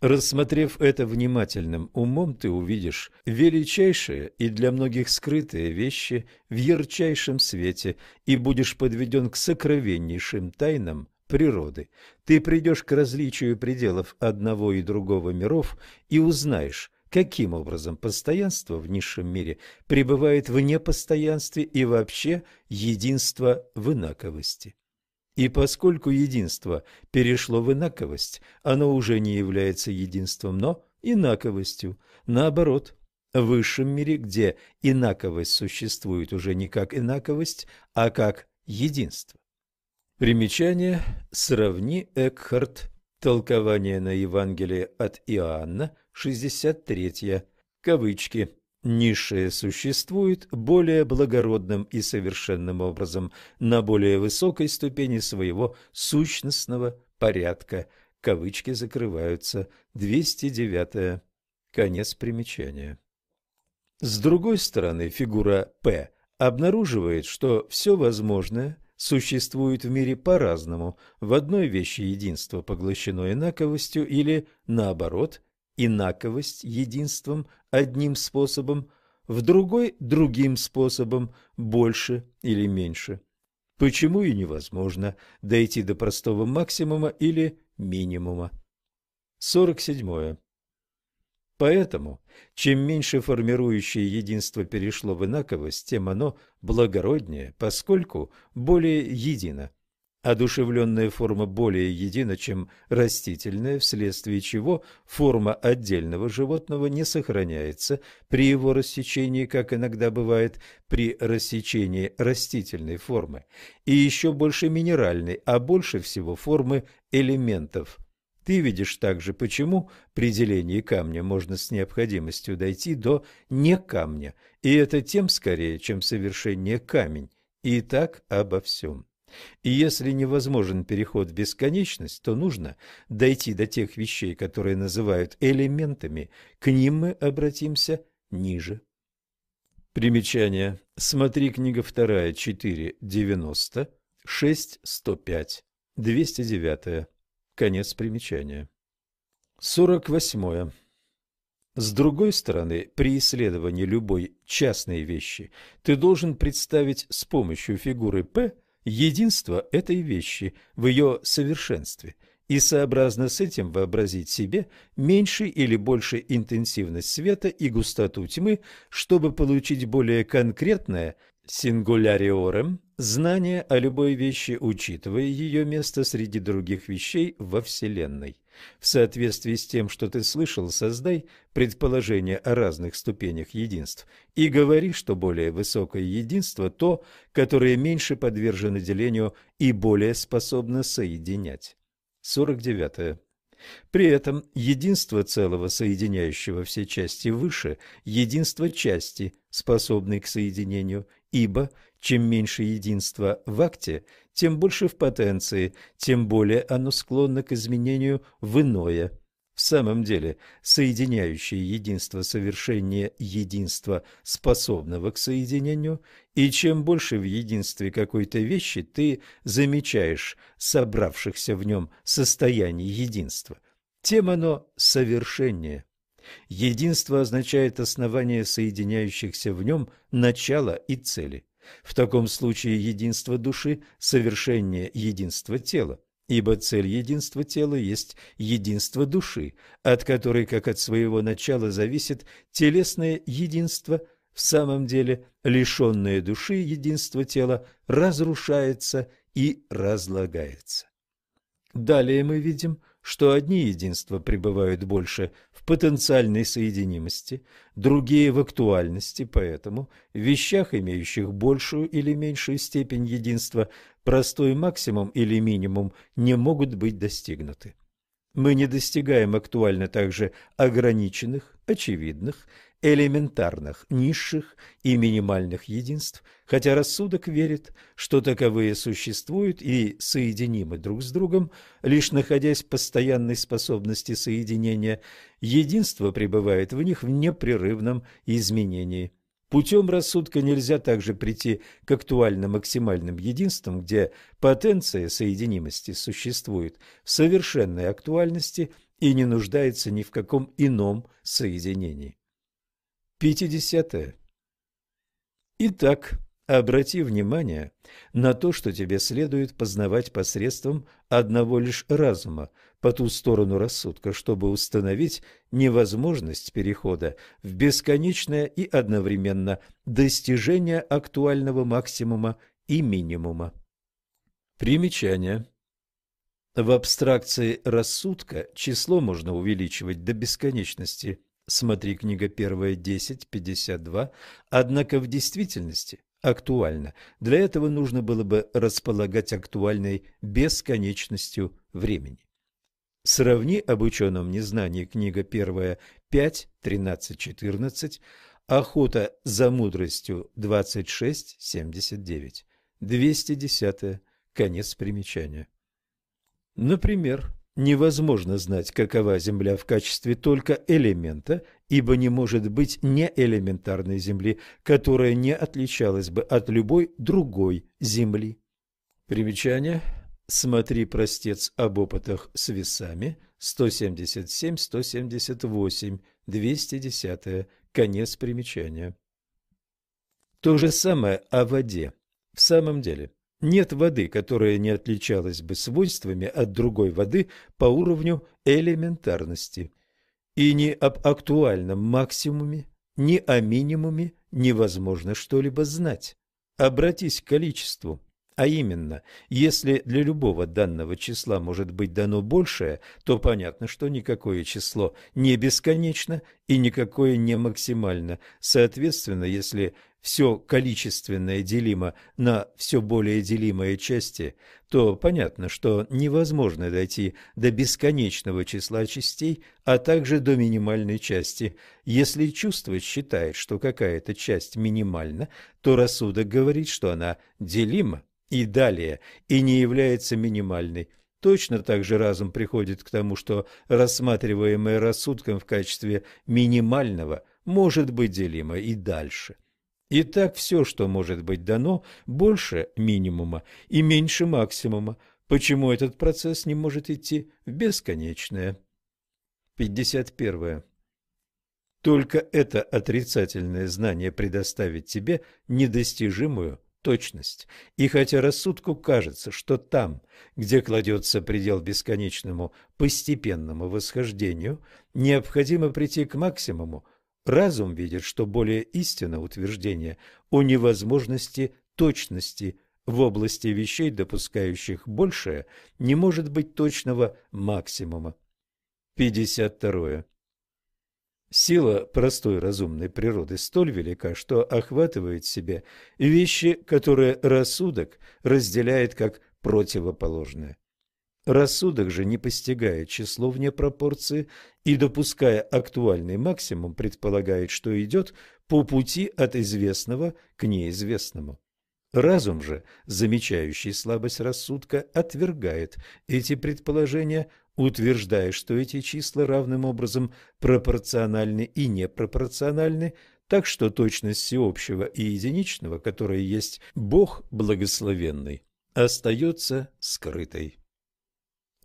Рассмотрев это внимательным умом, ты увидишь величайшие и для многих скрытые вещи в ярчайшем свете и будешь подведен к сокровеннейшим тайнам природы. Ты придешь к различию пределов одного и другого миров и узнаешь, каким образом постоянство в низшем мире пребывает в непостоянстве и вообще единство в инаковости. И поскольку единство перешло в инаковость, оно уже не является единством, но инаковостью. Наоборот, в высшем мире, где инаковость существует уже не как инаковость, а как единство. Примечание «Сравни Экхарт. Толкование на Евангелие от Иоанна, 63. Кавычки. Низшее существует более благородным и совершенным образом на более высокой ступени своего сущностного порядка. Кавычки закрываются. 209. Конец примечания. С другой стороны, фигура «П» обнаруживает, что все возможное существует в мире по-разному. В одной вещи единство поглощено инаковостью или, наоборот, инаковость единством одним способом, в другой – другим способом, больше или меньше. Почему и невозможно дойти до простого максимума или минимума. 47. Поэтому, чем меньше формирующее единство перешло в инаковость, тем оно благороднее, поскольку более едино одушевленная форма более едина, чем растительная, вследствие чего форма отдельного животного не сохраняется при его рассечении, как иногда бывает при рассечении растительной формы, и еще больше минеральной, а больше всего формы элементов. Ты видишь также, почему при делении камня можно с необходимостью дойти до не камня, и это тем скорее, чем совершеннее камень. И так обо всем. И если невозможен переход в бесконечность, то нужно дойти до тех вещей, которые называют элементами, к ним мы обратимся ниже. Примечание. Смотри книга 2, 4, 90, 6, 105, 209. Конец примечания. 48. С другой стороны, при исследовании любой частной вещи ты должен представить с помощью фигуры P – единство этой вещи в ее совершенстве и сообразно с этим вообразить себе меньше или больше интенсивность света и густоту тьмы, чтобы получить более конкретное сингуляриорем знание о любой вещи, учитывая ее место среди других вещей во Вселенной. В соответствии с тем, что ты слышал, создай предположение о разных ступенях единств и говори, что более высокое единство – то, которое меньше подвержено делению и более способно соединять. 49. При этом единство целого, соединяющего все части выше, единство части, способной к соединению, ибо чем меньше единства в акте, тем больше в потенции, тем более оно склонно к изменению в иное. В самом деле, соединяющее единство совершеннее единства, способного к соединению, и чем больше в единстве какой-то вещи ты замечаешь собравшихся в нем состояний единства, тем оно совершеннее. Единство означает основание соединяющихся в нем начала и цели. В таком случае единство души совершеннее единства тела, ибо цель единства тела есть единство души, от которой, как от своего начала, зависит телесное единство, в самом деле лишенное души единство тела разрушается и разлагается. Далее мы видим, что одни единства пребывают больше потенциальной соединимости, другие в актуальности, поэтому в вещах, имеющих большую или меньшую степень единства, простой максимум или минимум не могут быть достигнуты. Мы не достигаем актуально также ограниченных, очевидных элементарных низших и минимальных единств, хотя рассудок верит, что таковые существуют и соединимы друг с другом, лишь находясь в постоянной способности соединения, единство пребывает в них в непрерывном изменении. Путем рассудка нельзя также прийти к актуально максимальным единствам, где потенция соединимости существует в совершенной актуальности и не нуждается ни в каком ином соединении. 50. Итак, обрати внимание на то, что тебе следует познавать посредством одного лишь разума по ту сторону рассудка, чтобы установить невозможность перехода в бесконечное и одновременно достижение актуального максимума и минимума. Примечание. В абстракции рассудка число можно увеличивать до бесконечности – Смотри книга 1, 10, 52. Однако в действительности актуально. Для этого нужно было бы располагать актуальной бесконечностью времени. Сравни об ученом незнании книга 1, 5, 13, 14, Охота за мудростью 26, 79, 210, конец примечания. Например, невозможно знать, какова Земля в качестве только элемента, ибо не может быть неэлементарной Земли, которая не отличалась бы от любой другой Земли. Примечание. Смотри простец об опытах с весами 177-178, 210, конец примечания. То же самое о воде. В самом деле, нет воды, которая не отличалась бы свойствами от другой воды по уровню элементарности. И ни об актуальном максимуме, ни о минимуме невозможно что-либо знать. Обратись к количеству. А именно, если для любого данного числа может быть дано большее, то понятно, что никакое число не бесконечно и никакое не максимально. Соответственно, если все количественное делимо на все более делимые части, то понятно, что невозможно дойти до бесконечного числа частей, а также до минимальной части. Если чувство считает, что какая-то часть минимальна, то рассудок говорит, что она делима и далее, и не является минимальной. Точно так же разум приходит к тому, что рассматриваемое рассудком в качестве минимального может быть делимо и дальше. Итак, все, что может быть дано, больше минимума и меньше максимума. Почему этот процесс не может идти в бесконечное? 51. Только это отрицательное знание предоставит тебе недостижимую точность. И хотя рассудку кажется, что там, где кладется предел бесконечному постепенному восхождению, необходимо прийти к максимуму, разум видит, что более истинно утверждение о невозможности точности в области вещей, допускающих большее, не может быть точного максимума. 52. Сила простой разумной природы столь велика, что охватывает в себе вещи, которые рассудок разделяет как противоположные. Рассудок же, не постигая число вне пропорции и допуская актуальный максимум, предполагает, что идет по пути от известного к неизвестному. Разум же, замечающий слабость рассудка, отвергает эти предположения, утверждая, что эти числа равным образом пропорциональны и непропорциональны, так что точность всеобщего и единичного, которая есть Бог благословенный, остается скрытой.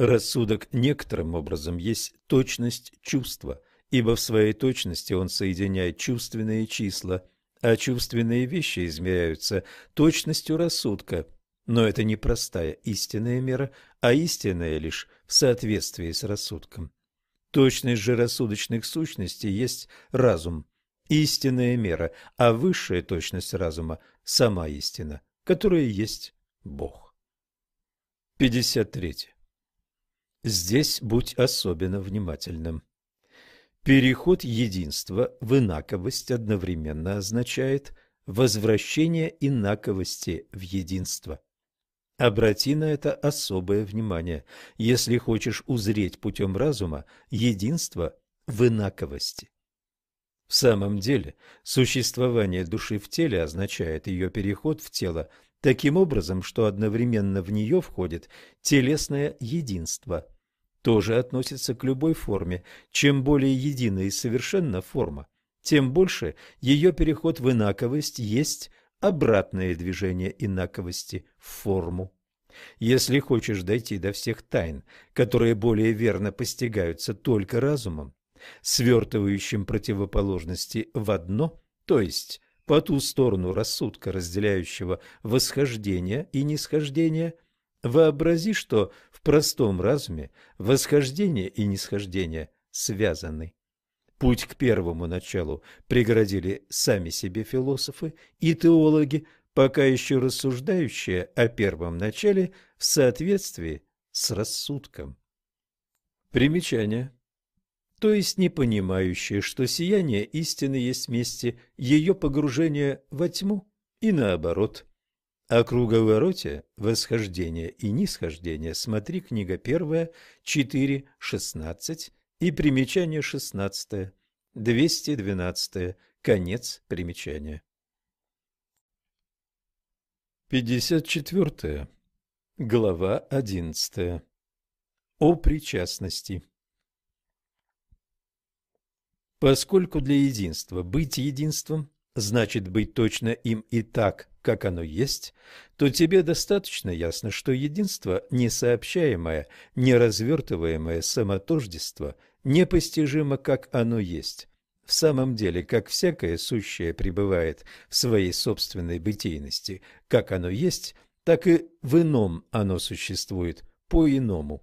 Рассудок некоторым образом есть точность чувства, ибо в своей точности он соединяет чувственные числа, а чувственные вещи измеряются точностью рассудка – но это не простая истинная мера, а истинная лишь в соответствии с рассудком. Точность же рассудочных сущностей есть разум, истинная мера, а высшая точность разума – сама истина, которая есть Бог. 53. Здесь будь особенно внимательным. Переход единства в инаковость одновременно означает возвращение инаковости в единство. Обрати на это особое внимание, если хочешь узреть путем разума единство в инаковости. В самом деле, существование души в теле означает ее переход в тело таким образом, что одновременно в нее входит телесное единство. Тоже относится к любой форме. Чем более едина и совершенна форма, тем больше ее переход в инаковость есть обратное движение инаковости в форму. Если хочешь дойти до всех тайн, которые более верно постигаются только разумом, свертывающим противоположности в одно, то есть по ту сторону рассудка, разделяющего восхождение и нисхождение, вообрази, что простом разуме восхождение и нисхождение связаны. Путь к первому началу преградили сами себе философы и теологи, пока еще рассуждающие о первом начале в соответствии с рассудком. Примечание то есть не понимающие, что сияние истины есть вместе ее погружения во тьму и наоборот. О круговороте восхождения и нисхождения смотри книга 1, 4, 16 и примечание 16, 212, конец примечания. 54. Глава 11. О причастности. Поскольку для единства быть единством значит быть точно им и так, как оно есть, то тебе достаточно ясно, что единство несообщаемое, неразвертываемое самотождество непостижимо, как оно есть. В самом деле, как всякое сущее пребывает в своей собственной бытийности, как оно есть, так и в ином оно существует по-иному.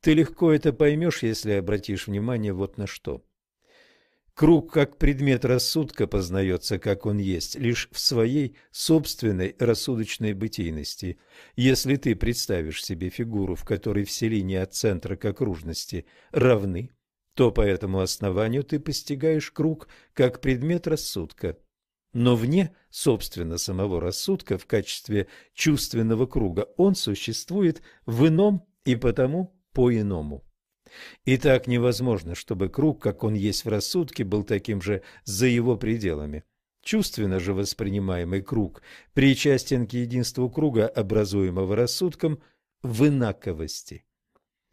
Ты легко это поймешь, если обратишь внимание вот на что – Круг как предмет рассудка познается, как он есть, лишь в своей собственной рассудочной бытийности. Если ты представишь себе фигуру, в которой все линии от центра к окружности равны, то по этому основанию ты постигаешь круг как предмет рассудка. Но вне, собственно, самого рассудка в качестве чувственного круга он существует в ином и потому по-иному. И так невозможно, чтобы круг, как он есть в рассудке, был таким же за его пределами. Чувственно же воспринимаемый круг причастен к единству круга, образуемого рассудком, в инаковости.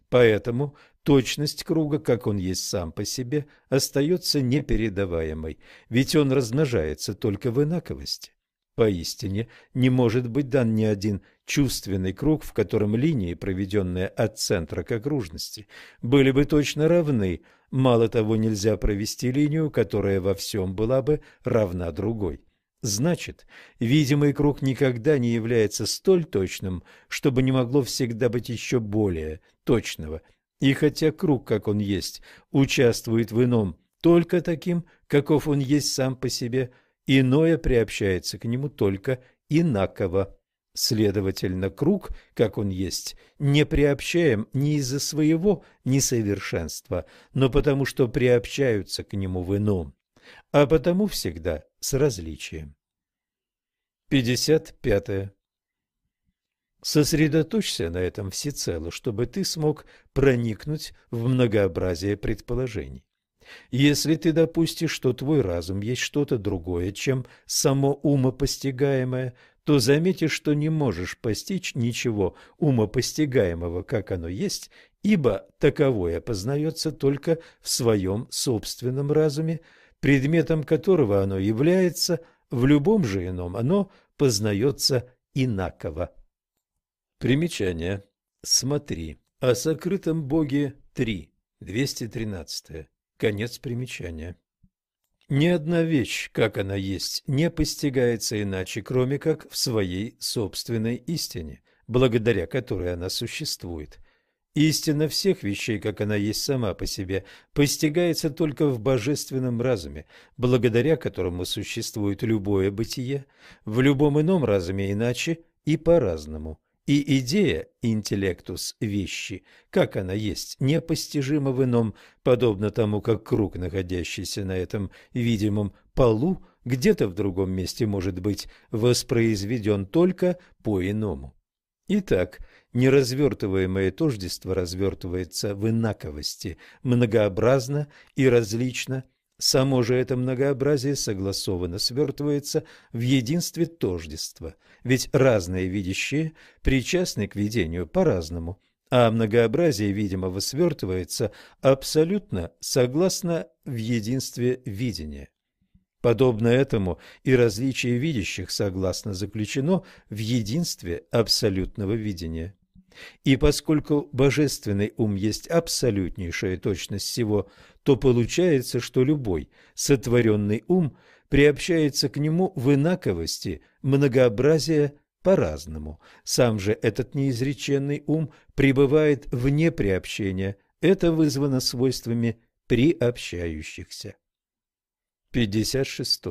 Поэтому точность круга, как он есть сам по себе, остается непередаваемой, ведь он размножается только в инаковости. Поистине не может быть дан ни один чувственный круг, в котором линии, проведенные от центра к окружности, были бы точно равны. Мало того, нельзя провести линию, которая во всем была бы равна другой. Значит, видимый круг никогда не является столь точным, чтобы не могло всегда быть еще более точного. И хотя круг, как он есть, участвует в ином только таким, каков он есть сам по себе – иное приобщается к нему только инаково. Следовательно, круг, как он есть, не приобщаем не из-за своего несовершенства, но потому что приобщаются к нему в ином, а потому всегда с различием. 55. Сосредоточься на этом всецело, чтобы ты смог проникнуть в многообразие предположений. Если ты допустишь, что твой разум есть что-то другое, чем само умопостигаемое, то заметишь, что не можешь постичь ничего умопостигаемого, как оно есть, ибо таковое познается только в своем собственном разуме, предметом которого оно является, в любом же ином оно познается инаково. Примечание. Смотри. О сокрытом Боге 3. 213. Конец примечания. Ни одна вещь, как она есть, не постигается иначе, кроме как в своей собственной истине, благодаря которой она существует. Истина всех вещей, как она есть сама по себе, постигается только в божественном разуме, благодаря которому существует любое бытие, в любом ином разуме иначе и по-разному. И идея интеллектус вещи, как она есть, непостижима в ином, подобно тому, как круг, находящийся на этом видимом полу, где-то в другом месте может быть воспроизведен только по-иному. Итак, неразвертываемое тождество развертывается в инаковости, многообразно и различно, Само же это многообразие согласованно свертывается в единстве тождества, ведь разные видящие причастны к видению по-разному, а многообразие видимого свертывается абсолютно согласно в единстве видения. Подобно этому и различие видящих согласно заключено в единстве абсолютного видения. И поскольку божественный ум есть абсолютнейшая точность всего, то получается, что любой сотворенный ум приобщается к нему в инаковости многообразия по-разному. Сам же этот неизреченный ум пребывает вне приобщения. Это вызвано свойствами приобщающихся. 56.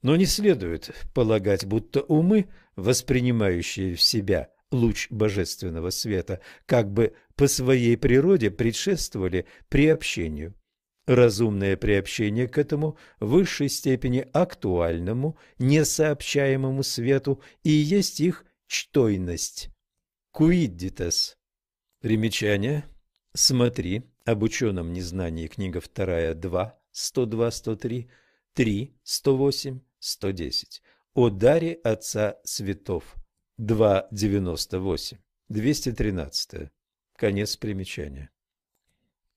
Но не следует полагать, будто умы, воспринимающие в себя луч божественного света, как бы по своей природе предшествовали приобщению. Разумное приобщение к этому в высшей степени актуальному, несообщаемому свету и есть их чтойность. Куиддитас. Примечание. Смотри, об ученом незнании, книга 2, 2, 102-103, 3, 108, 110. О даре Отца Светов. 2.98. 213. Конец примечания.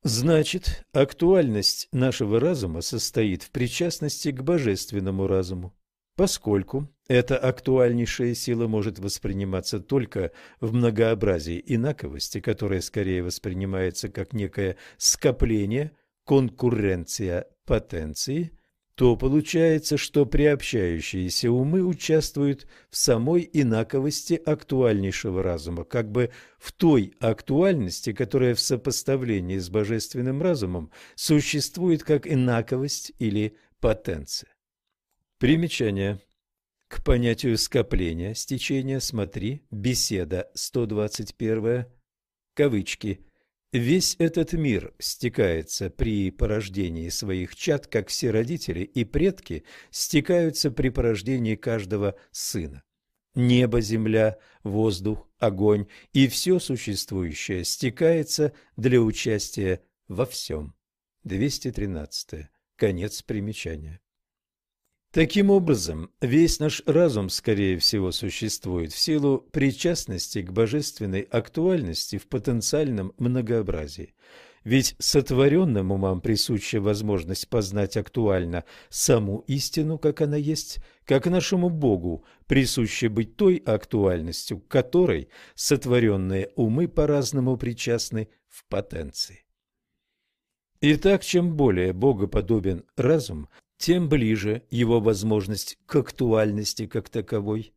Значит, актуальность нашего разума состоит в причастности к божественному разуму. Поскольку эта актуальнейшая сила может восприниматься только в многообразии инаковости, которое скорее воспринимается как некое скопление, конкуренция потенции – то получается, что приобщающиеся умы участвуют в самой инаковости актуальнейшего разума, как бы в той актуальности, которая в сопоставлении с божественным разумом существует как инаковость или потенция. Примечание. К понятию скопления, стечения смотри, беседа 121, кавычки – Весь этот мир стекается при порождении своих чад, как все родители и предки стекаются при порождении каждого сына. Небо, земля, воздух, огонь и все существующее стекается для участия во всем. 213. Конец примечания. Таким образом, весь наш разум, скорее всего, существует в силу причастности к божественной актуальности в потенциальном многообразии. Ведь сотворенным умам присуща возможность познать актуально саму истину, как она есть, как нашему Богу присуще быть той актуальностью, к которой сотворенные умы по-разному причастны в потенции. Итак, чем более богоподобен разум, тем ближе его возможность к актуальности как таковой.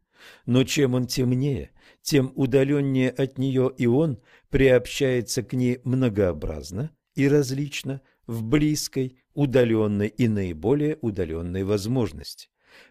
Но чем он темнее, тем удаленнее от нее и он приобщается к ней многообразно и различно в близкой, удаленной и наиболее удаленной возможности.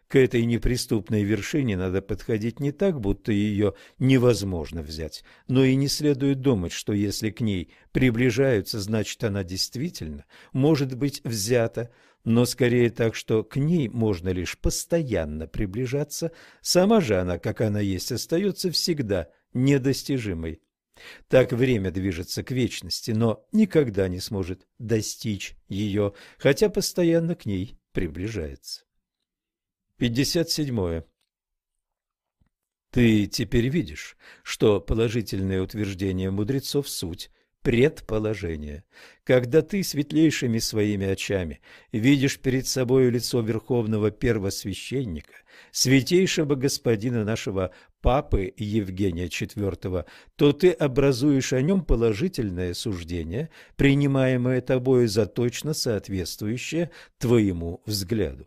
К этой неприступной вершине надо подходить не так, будто ее невозможно взять, но и не следует думать, что если к ней приближаются, значит она действительно может быть взята, но скорее так, что к ней можно лишь постоянно приближаться, сама же она, как она есть, остается всегда недостижимой. Так время движется к вечности, но никогда не сможет достичь ее, хотя постоянно к ней приближается. 57. Ты теперь видишь, что положительное утверждение мудрецов – суть предположение. Когда ты светлейшими своими очами видишь перед собою лицо верховного первосвященника, святейшего господина нашего папы Евгения IV, то ты образуешь о нем положительное суждение, принимаемое тобою за точно соответствующее твоему взгляду.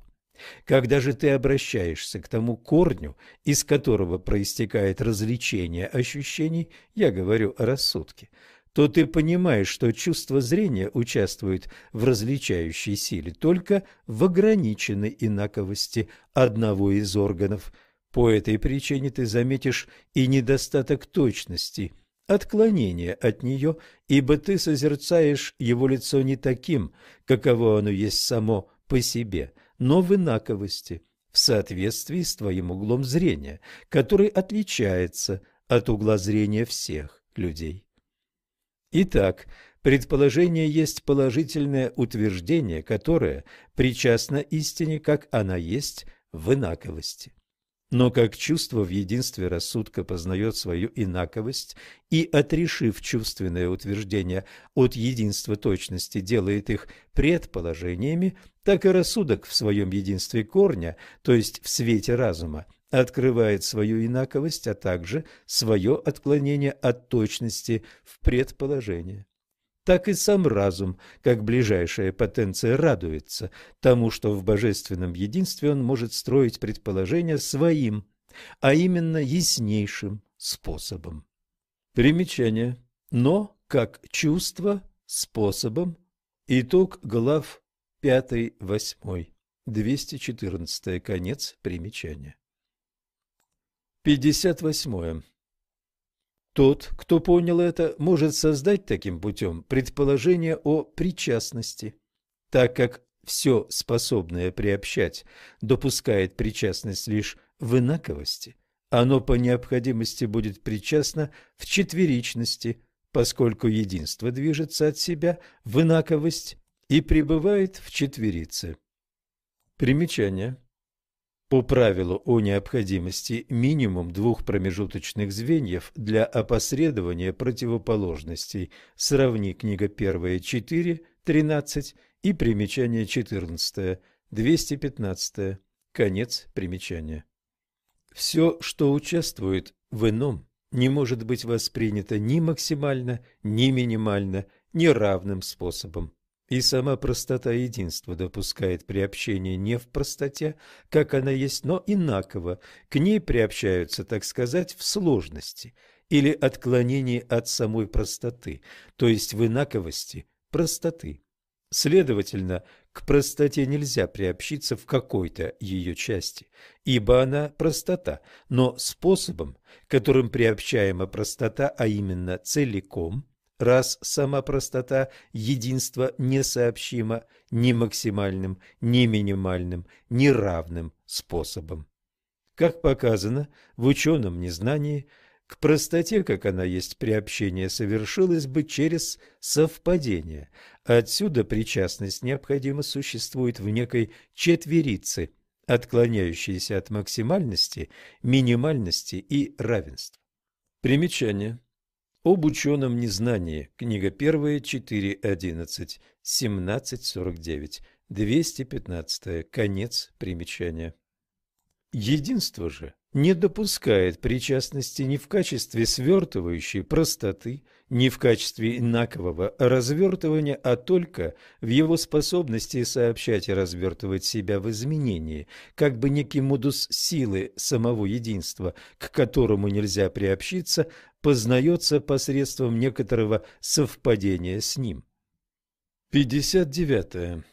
Когда же ты обращаешься к тому корню, из которого проистекает развлечение ощущений, я говорю о рассудке, то ты понимаешь, что чувство зрения участвует в различающей силе только в ограниченной инаковости одного из органов. По этой причине ты заметишь и недостаток точности, отклонение от нее, ибо ты созерцаешь его лицо не таким, каково оно есть само по себе – но в инаковости, в соответствии с твоим углом зрения, который отличается от угла зрения всех людей. Итак, предположение есть положительное утверждение, которое причастно истине, как она есть в инаковости. Но как чувство в единстве рассудка познает свою инаковость и, отрешив чувственное утверждение от единства точности, делает их предположениями, так и рассудок в своем единстве корня, то есть в свете разума, открывает свою инаковость, а также свое отклонение от точности в предположение так и сам разум, как ближайшая потенция, радуется тому, что в божественном единстве он может строить предположения своим, а именно яснейшим способом. Примечание. Но как чувство способом. Итог глав 5-8. 214. Конец примечания. 58. Тот, кто понял это, может создать таким путем предположение о причастности, так как все способное приобщать допускает причастность лишь в инаковости, оно по необходимости будет причастно в четверичности, поскольку единство движется от себя в инаковость и пребывает в четверице. Примечание. По правилу о необходимости минимум двух промежуточных звеньев для опосредования противоположностей сравни книга 1 4, 13 и примечание 14, 215, конец примечания. Все, что участвует в ином, не может быть воспринято ни максимально, ни минимально, ни равным способом. И сама простота единства допускает приобщение не в простоте, как она есть, но инаково. К ней приобщаются, так сказать, в сложности или отклонении от самой простоты, то есть в инаковости простоты. Следовательно, к простоте нельзя приобщиться в какой-то ее части, ибо она простота, но способом, которым приобщаема простота, а именно целиком – раз сама простота единства несообщима ни максимальным, ни минимальным, ни равным способом. Как показано в ученом незнании, к простоте, как она есть приобщение, совершилось бы через совпадение. Отсюда причастность необходимо существует в некой четверице, отклоняющейся от максимальности, минимальности и равенства. Примечание. Об ученом незнании. Книга 1, 4.11, 17.49, 215. Конец примечания. Единство же не допускает причастности ни в качестве свертывающей простоты, ни в качестве инакового развертывания, а только в его способности сообщать и развертывать себя в изменении, как бы некий модус силы самого единства, к которому нельзя приобщиться, познается посредством некоторого совпадения с ним. 59.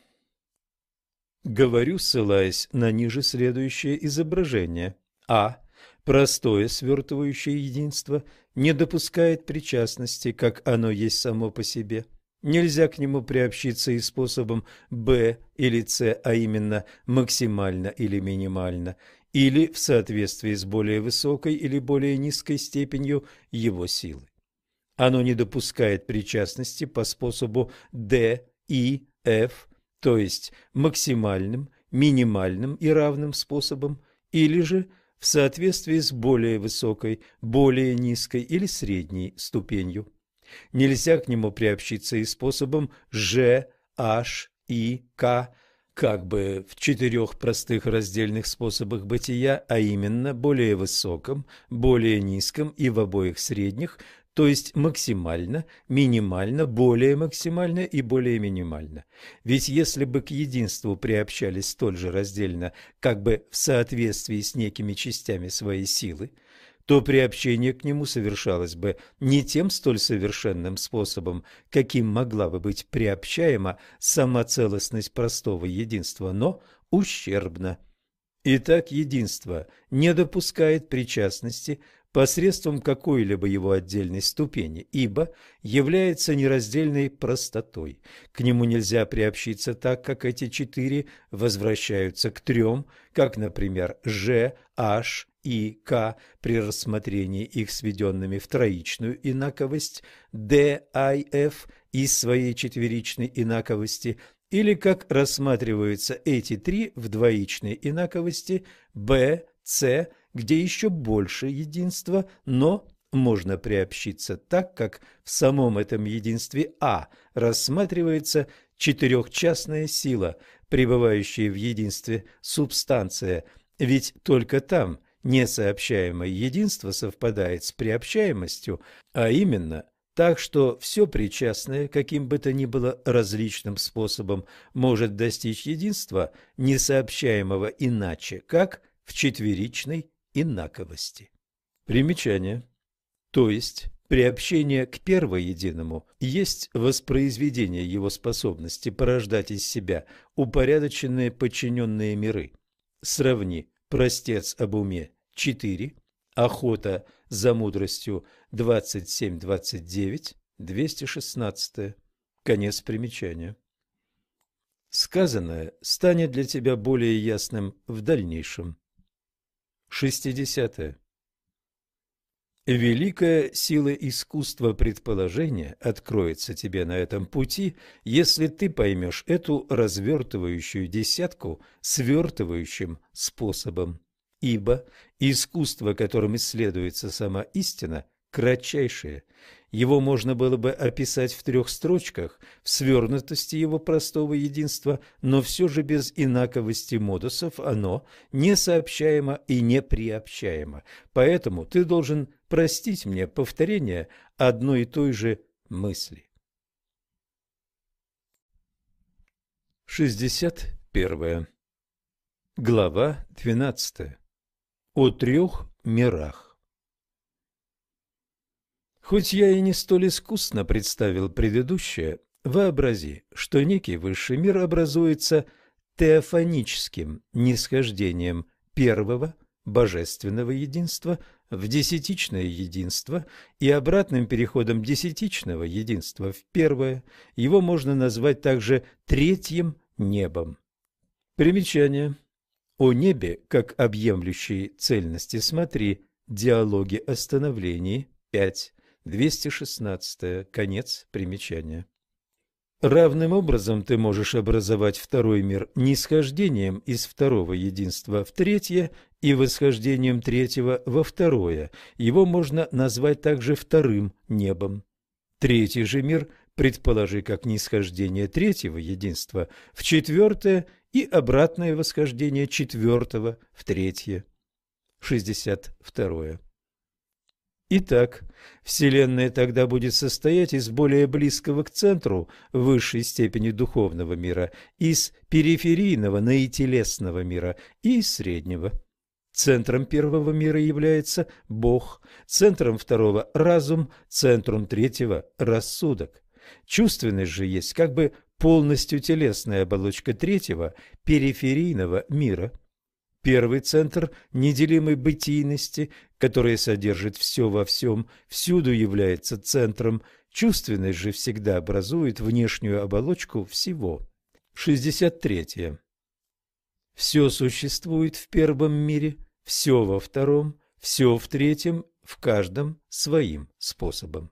Говорю, ссылаясь на ниже следующее изображение. А. Простое свертывающее единство не допускает причастности, как оно есть само по себе. Нельзя к нему приобщиться и способом Б или С, а именно максимально или минимально, или в соответствии с более высокой или более низкой степенью его силы. Оно не допускает причастности по способу D, И, F, то есть максимальным, минимальным и равным способом, или же соответствии с более высокой, более низкой или средней ступенью. Нельзя к нему приобщиться и способом Ж, H, И, К, как бы в четырех простых раздельных способах бытия, а именно более высоком, более низком и в обоих средних, то есть максимально, минимально, более максимально и более минимально. Ведь если бы к единству приобщались столь же раздельно, как бы в соответствии с некими частями своей силы, то приобщение к нему совершалось бы не тем столь совершенным способом, каким могла бы быть приобщаема сама целостность простого единства, но ущербно. Итак, единство не допускает причастности посредством какой-либо его отдельной ступени, ибо является нераздельной простотой. К нему нельзя приобщиться так, как эти четыре возвращаются к трем, как, например, Ж, H и К при рассмотрении их сведенными в троичную инаковость D, I, F из своей четверичной инаковости, или как рассматриваются эти три в двоичной инаковости B, C, где еще больше единства, но можно приобщиться так, как в самом этом единстве А рассматривается четырехчастная сила, пребывающая в единстве субстанция, ведь только там несообщаемое единство совпадает с приобщаемостью, а именно так, что все причастное, каким бы то ни было различным способом, может достичь единства, несообщаемого иначе, как в четверичной инаковости. Примечание. То есть приобщение к первоединому есть воспроизведение его способности порождать из себя упорядоченные подчиненные миры. Сравни «Простец об уме» 4, «Охота за мудростью» 27-29, 216. Конец примечания. Сказанное станет для тебя более ясным в дальнейшем. 60. -е. Великая сила искусства предположения откроется тебе на этом пути, если ты поймешь эту развертывающую десятку свертывающим способом. Ибо искусство, которым исследуется сама истина, кратчайшее. Его можно было бы описать в трех строчках, в свернутости его простого единства, но все же без инаковости модусов оно несообщаемо и неприобщаемо. Поэтому ты должен простить мне повторение одной и той же мысли. 61. Глава 12. О трех мирах. Хоть я и не столь искусно представил предыдущее, вообрази, что некий высший мир образуется теофоническим нисхождением первого божественного единства в десятичное единство и обратным переходом десятичного единства в первое. Его можно назвать также третьим небом. Примечание. О небе, как объемлющей цельности, смотри «Диалоги о становлении» 5. 216. Конец примечания. Равным образом ты можешь образовать второй мир нисхождением из второго единства в третье и восхождением третьего во второе. Его можно назвать также вторым небом. Третий же мир предположи как нисхождение третьего единства в четвертое и обратное восхождение четвертого в третье. 62. Итак, Вселенная тогда будет состоять из более близкого к центру высшей степени духовного мира, из периферийного наителесного мира и из среднего. Центром первого мира является Бог, центром второго – разум, центром третьего – рассудок. Чувственность же есть как бы полностью телесная оболочка третьего, периферийного мира – Первый центр неделимой бытийности, который содержит все во всем, всюду является центром, чувственность же всегда образует внешнюю оболочку всего. 63. Все существует в первом мире, все во втором, все в третьем, в каждом своим способом.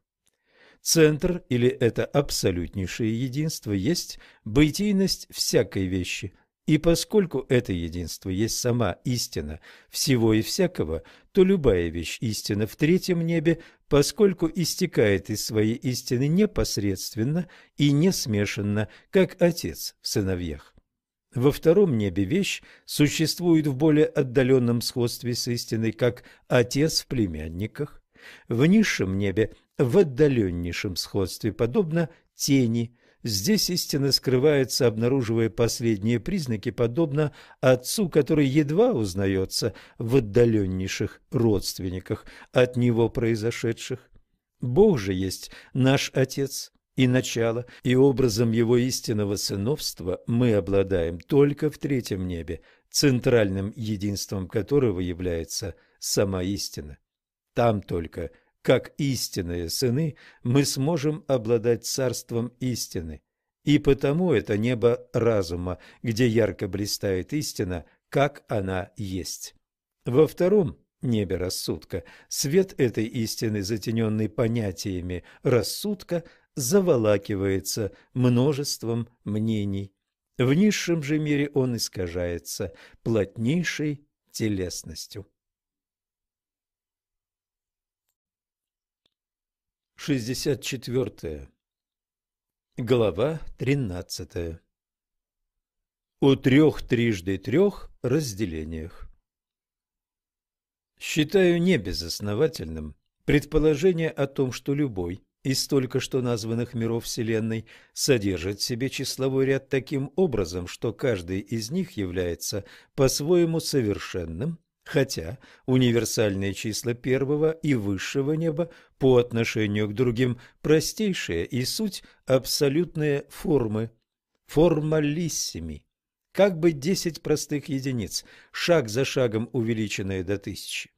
Центр, или это абсолютнейшее единство, есть бытийность всякой вещи – и поскольку это единство есть сама истина всего и всякого, то любая вещь истина в третьем небе, поскольку истекает из своей истины непосредственно и не смешанно, как отец в сыновьях. Во втором небе вещь существует в более отдаленном сходстве с истиной, как отец в племянниках. В низшем небе в отдаленнейшем сходстве, подобно тени – Здесь истина скрывается, обнаруживая последние признаки, подобно отцу, который едва узнается в отдаленнейших родственниках от него произошедших. Бог же есть наш Отец и начало, и образом Его истинного сыновства мы обладаем только в третьем небе, центральным единством которого является сама истина. Там только – как истинные сыны, мы сможем обладать царством истины. И потому это небо разума, где ярко блистает истина, как она есть. Во втором небе рассудка. Свет этой истины, затененный понятиями рассудка, заволакивается множеством мнений. В низшем же мире он искажается плотнейшей телесностью. 64. Глава 13. О трех трижды трех разделениях. Считаю небезосновательным предположение о том, что любой из только что названных миров Вселенной содержит в себе числовой ряд таким образом, что каждый из них является по-своему совершенным, хотя универсальные числа первого и высшего неба по отношению к другим простейшие и суть абсолютные формы, формалиссими, как бы десять простых единиц, шаг за шагом увеличенные до тысячи.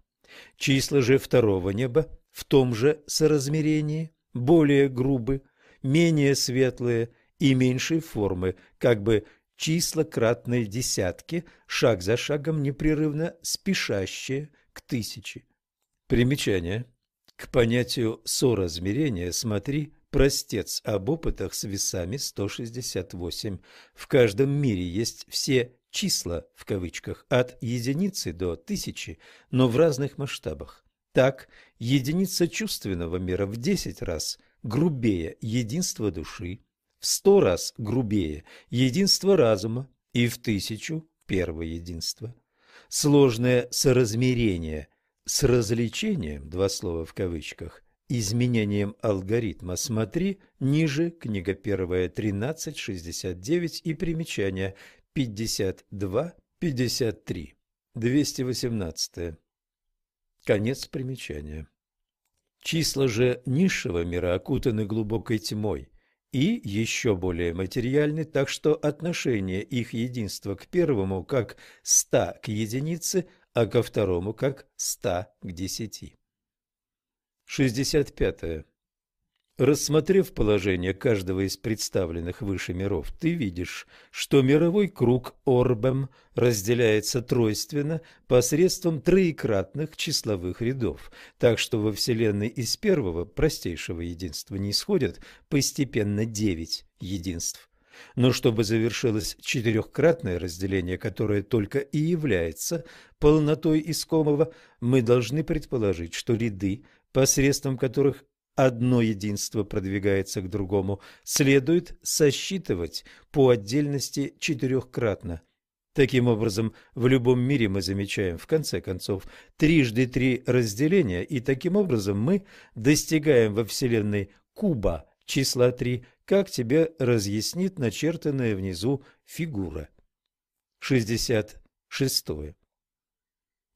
Числа же второго неба в том же соразмерении более грубы, менее светлые и меньшей формы, как бы числа кратные десятки, шаг за шагом непрерывно спешащие к тысяче. Примечание. К понятию соразмерения смотри простец об опытах с весами 168. В каждом мире есть все числа в кавычках от единицы до тысячи, но в разных масштабах. Так, единица чувственного мира в 10 раз грубее единства души, в 100 раз грубее единство разума и в тысячу первое единство. Сложное соразмерение с развлечением, два слова в кавычках, изменением алгоритма смотри ниже, книга первая, 13.69 и примечания 52-53, 218. Конец примечания. Числа же низшего мира окутаны глубокой тьмой и еще более материальны, так что отношение их единства к первому как ста к единице, а ко второму как ста к десяти. 65. Рассмотрев положение каждого из представленных выше миров, ты видишь, что мировой круг Орбем разделяется тройственно посредством троекратных числовых рядов, так что во Вселенной из первого простейшего единства не исходят постепенно девять единств. Но чтобы завершилось четырехкратное разделение, которое только и является полнотой искомого, мы должны предположить, что ряды, посредством которых одно единство продвигается к другому, следует сосчитывать по отдельности четырехкратно. Таким образом, в любом мире мы замечаем, в конце концов, трижды три разделения, и таким образом мы достигаем во Вселенной куба числа три, как тебе разъяснит начертанная внизу фигура. 66.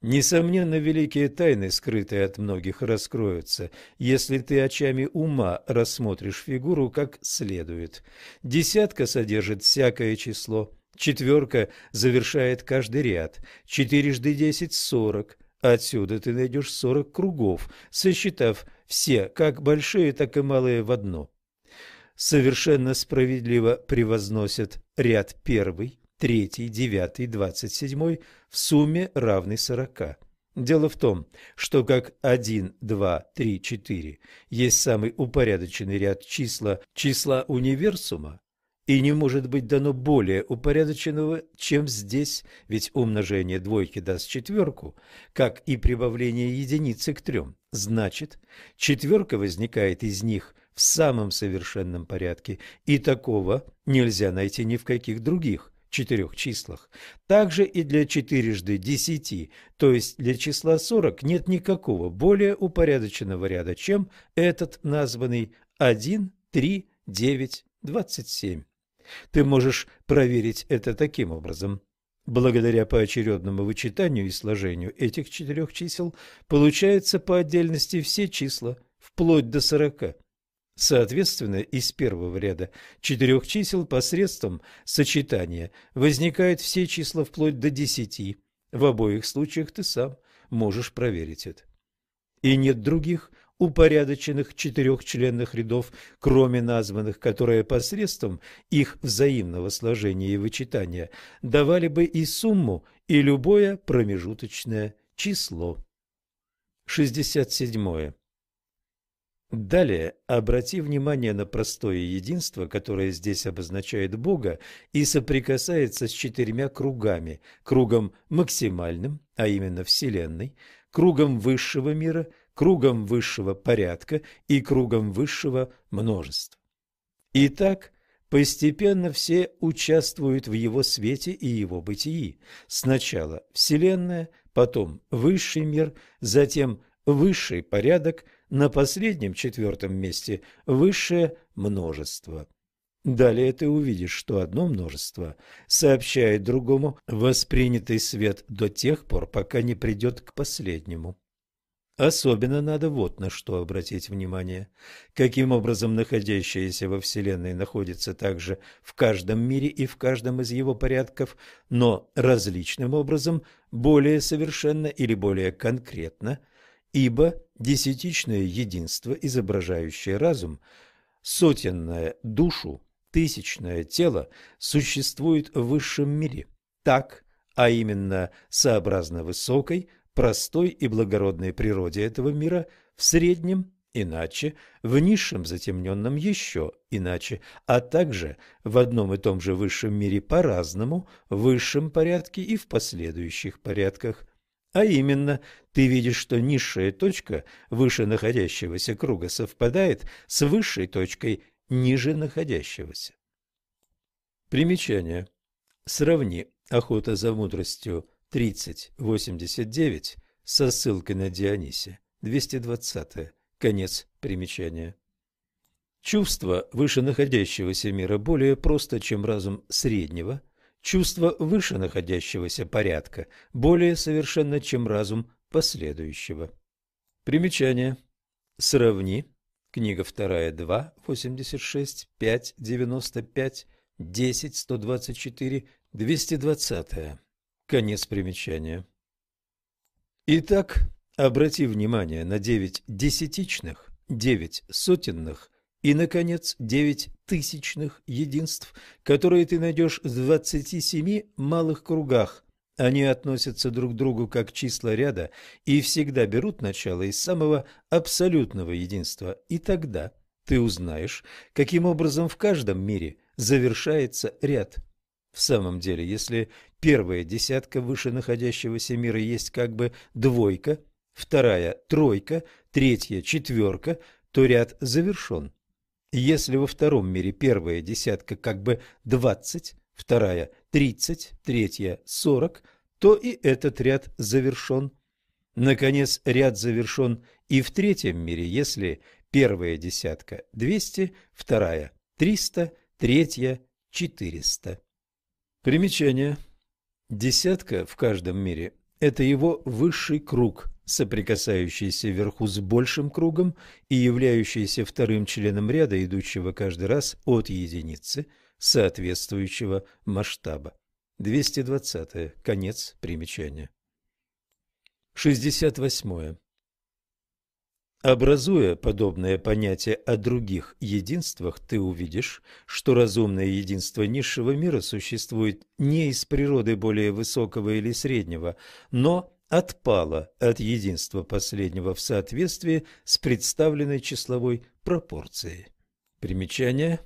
Несомненно, великие тайны, скрытые от многих, раскроются, если ты очами ума рассмотришь фигуру как следует. Десятка содержит всякое число, четверка завершает каждый ряд, четырежды десять – сорок. Отсюда ты найдешь сорок кругов, сосчитав все, как большие, так и малые в одно. Совершенно справедливо превозносят ряд первый, третий, девятый, двадцать седьмой в сумме равны сорока. Дело в том, что как 1, 2, 3, 4 есть самый упорядоченный ряд числа числа универсума, и не может быть дано более упорядоченного, чем здесь, ведь умножение двойки даст четверку, как и прибавление единицы к трем. Значит, четверка возникает из них в самом совершенном порядке, и такого нельзя найти ни в каких других четырех числах. Также и для четырежды десяти, то есть для числа сорок, нет никакого более упорядоченного ряда, чем этот названный 1, 3, 9, 27. Ты можешь проверить это таким образом. Благодаря поочередному вычитанию и сложению этих четырех чисел получается по отдельности все числа, вплоть до сорока. Соответственно, из первого ряда четырех чисел посредством сочетания возникают все числа вплоть до десяти. В обоих случаях ты сам можешь проверить это. И нет других упорядоченных четырехчленных рядов, кроме названных, которые посредством их взаимного сложения и вычитания давали бы и сумму, и любое промежуточное число. 67. Далее обрати внимание на простое единство, которое здесь обозначает Бога и соприкасается с четырьмя кругами. Кругом максимальным, а именно Вселенной, кругом высшего мира, кругом высшего порядка и кругом высшего множества. Итак, постепенно все участвуют в его свете и его бытии. Сначала Вселенная, потом высший мир, затем высший порядок – на последнем четвертом месте высшее множество. Далее ты увидишь, что одно множество сообщает другому воспринятый свет до тех пор, пока не придет к последнему. Особенно надо вот на что обратить внимание. Каким образом находящееся во Вселенной находится также в каждом мире и в каждом из его порядков, но различным образом, более совершенно или более конкретно, ибо десятичное единство, изображающее разум, сотенное душу, тысячное тело, существует в высшем мире. Так, а именно сообразно высокой, простой и благородной природе этого мира, в среднем иначе, в низшем затемненном еще иначе, а также в одном и том же высшем мире по-разному, в высшем порядке и в последующих порядках. А именно, ты видишь, что низшая точка выше находящегося круга совпадает с высшей точкой ниже находящегося. Примечание. Сравни «Охота за мудростью» 30.89 со ссылкой на Дионисе 220. Конец примечания. Чувство выше находящегося мира более просто, чем разум среднего – Чувство выше находящегося порядка более совершенно, чем разум последующего. Примечание. Сравни. Книга 2, 2, 86, 5, 95, 10, 124, 220. Конец примечания. Итак, обрати внимание на 9 десятичных, 9 сотенных и, наконец, девять тысячных единств, которые ты найдешь в двадцати семи малых кругах. Они относятся друг к другу как числа ряда и всегда берут начало из самого абсолютного единства. И тогда ты узнаешь, каким образом в каждом мире завершается ряд. В самом деле, если первая десятка выше находящегося мира есть как бы двойка, вторая – тройка, третья – четверка, то ряд завершен. Если во втором мире первая десятка как бы двадцать, вторая тридцать, третья сорок, то и этот ряд завершен. Наконец, ряд завершен и в третьем мире, если первая десятка двести, вторая триста, третья четыреста. Примечание. Десятка в каждом мире – это его высший круг – соприкасающийся вверху с большим кругом и являющийся вторым членом ряда, идущего каждый раз от единицы соответствующего масштаба. 220. Конец примечания. 68. Образуя подобное понятие о других единствах, ты увидишь, что разумное единство низшего мира существует не из природы более высокого или среднего, но отпала от единства последнего в соответствии с представленной числовой пропорцией. Примечание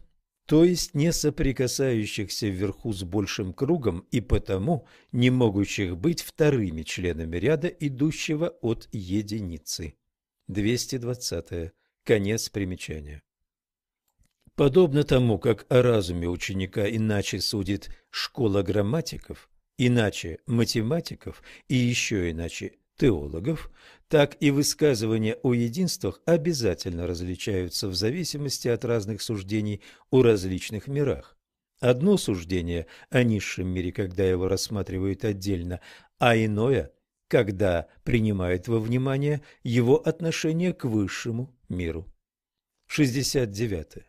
то есть не соприкасающихся вверху с большим кругом и потому не могущих быть вторыми членами ряда, идущего от единицы. 220. Конец примечания. Подобно тому, как о разуме ученика иначе судит школа грамматиков, иначе математиков и еще иначе теологов, так и высказывания о единствах обязательно различаются в зависимости от разных суждений о различных мирах. Одно суждение о низшем мире, когда его рассматривают отдельно, а иное, когда принимают во внимание его отношение к высшему миру. 69.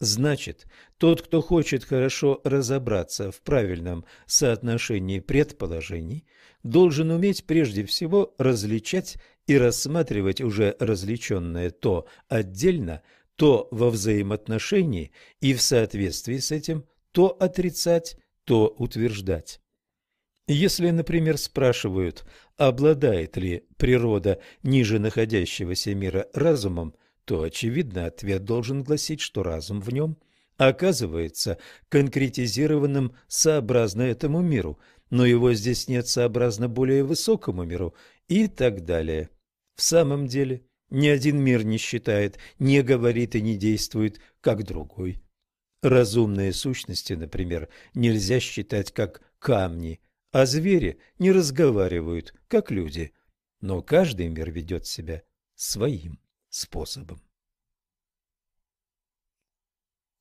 Значит, тот, кто хочет хорошо разобраться в правильном соотношении предположений, должен уметь прежде всего различать и рассматривать уже различенное то отдельно, то во взаимоотношении и в соответствии с этим то отрицать, то утверждать. Если, например, спрашивают, обладает ли природа ниже находящегося мира разумом, то, очевидно, ответ должен гласить, что разум в нем оказывается конкретизированным сообразно этому миру, но его здесь нет сообразно более высокому миру и так далее. В самом деле, ни один мир не считает, не говорит и не действует, как другой. Разумные сущности, например, нельзя считать как камни, а звери не разговаривают, как люди. Но каждый мир ведет себя своим способом.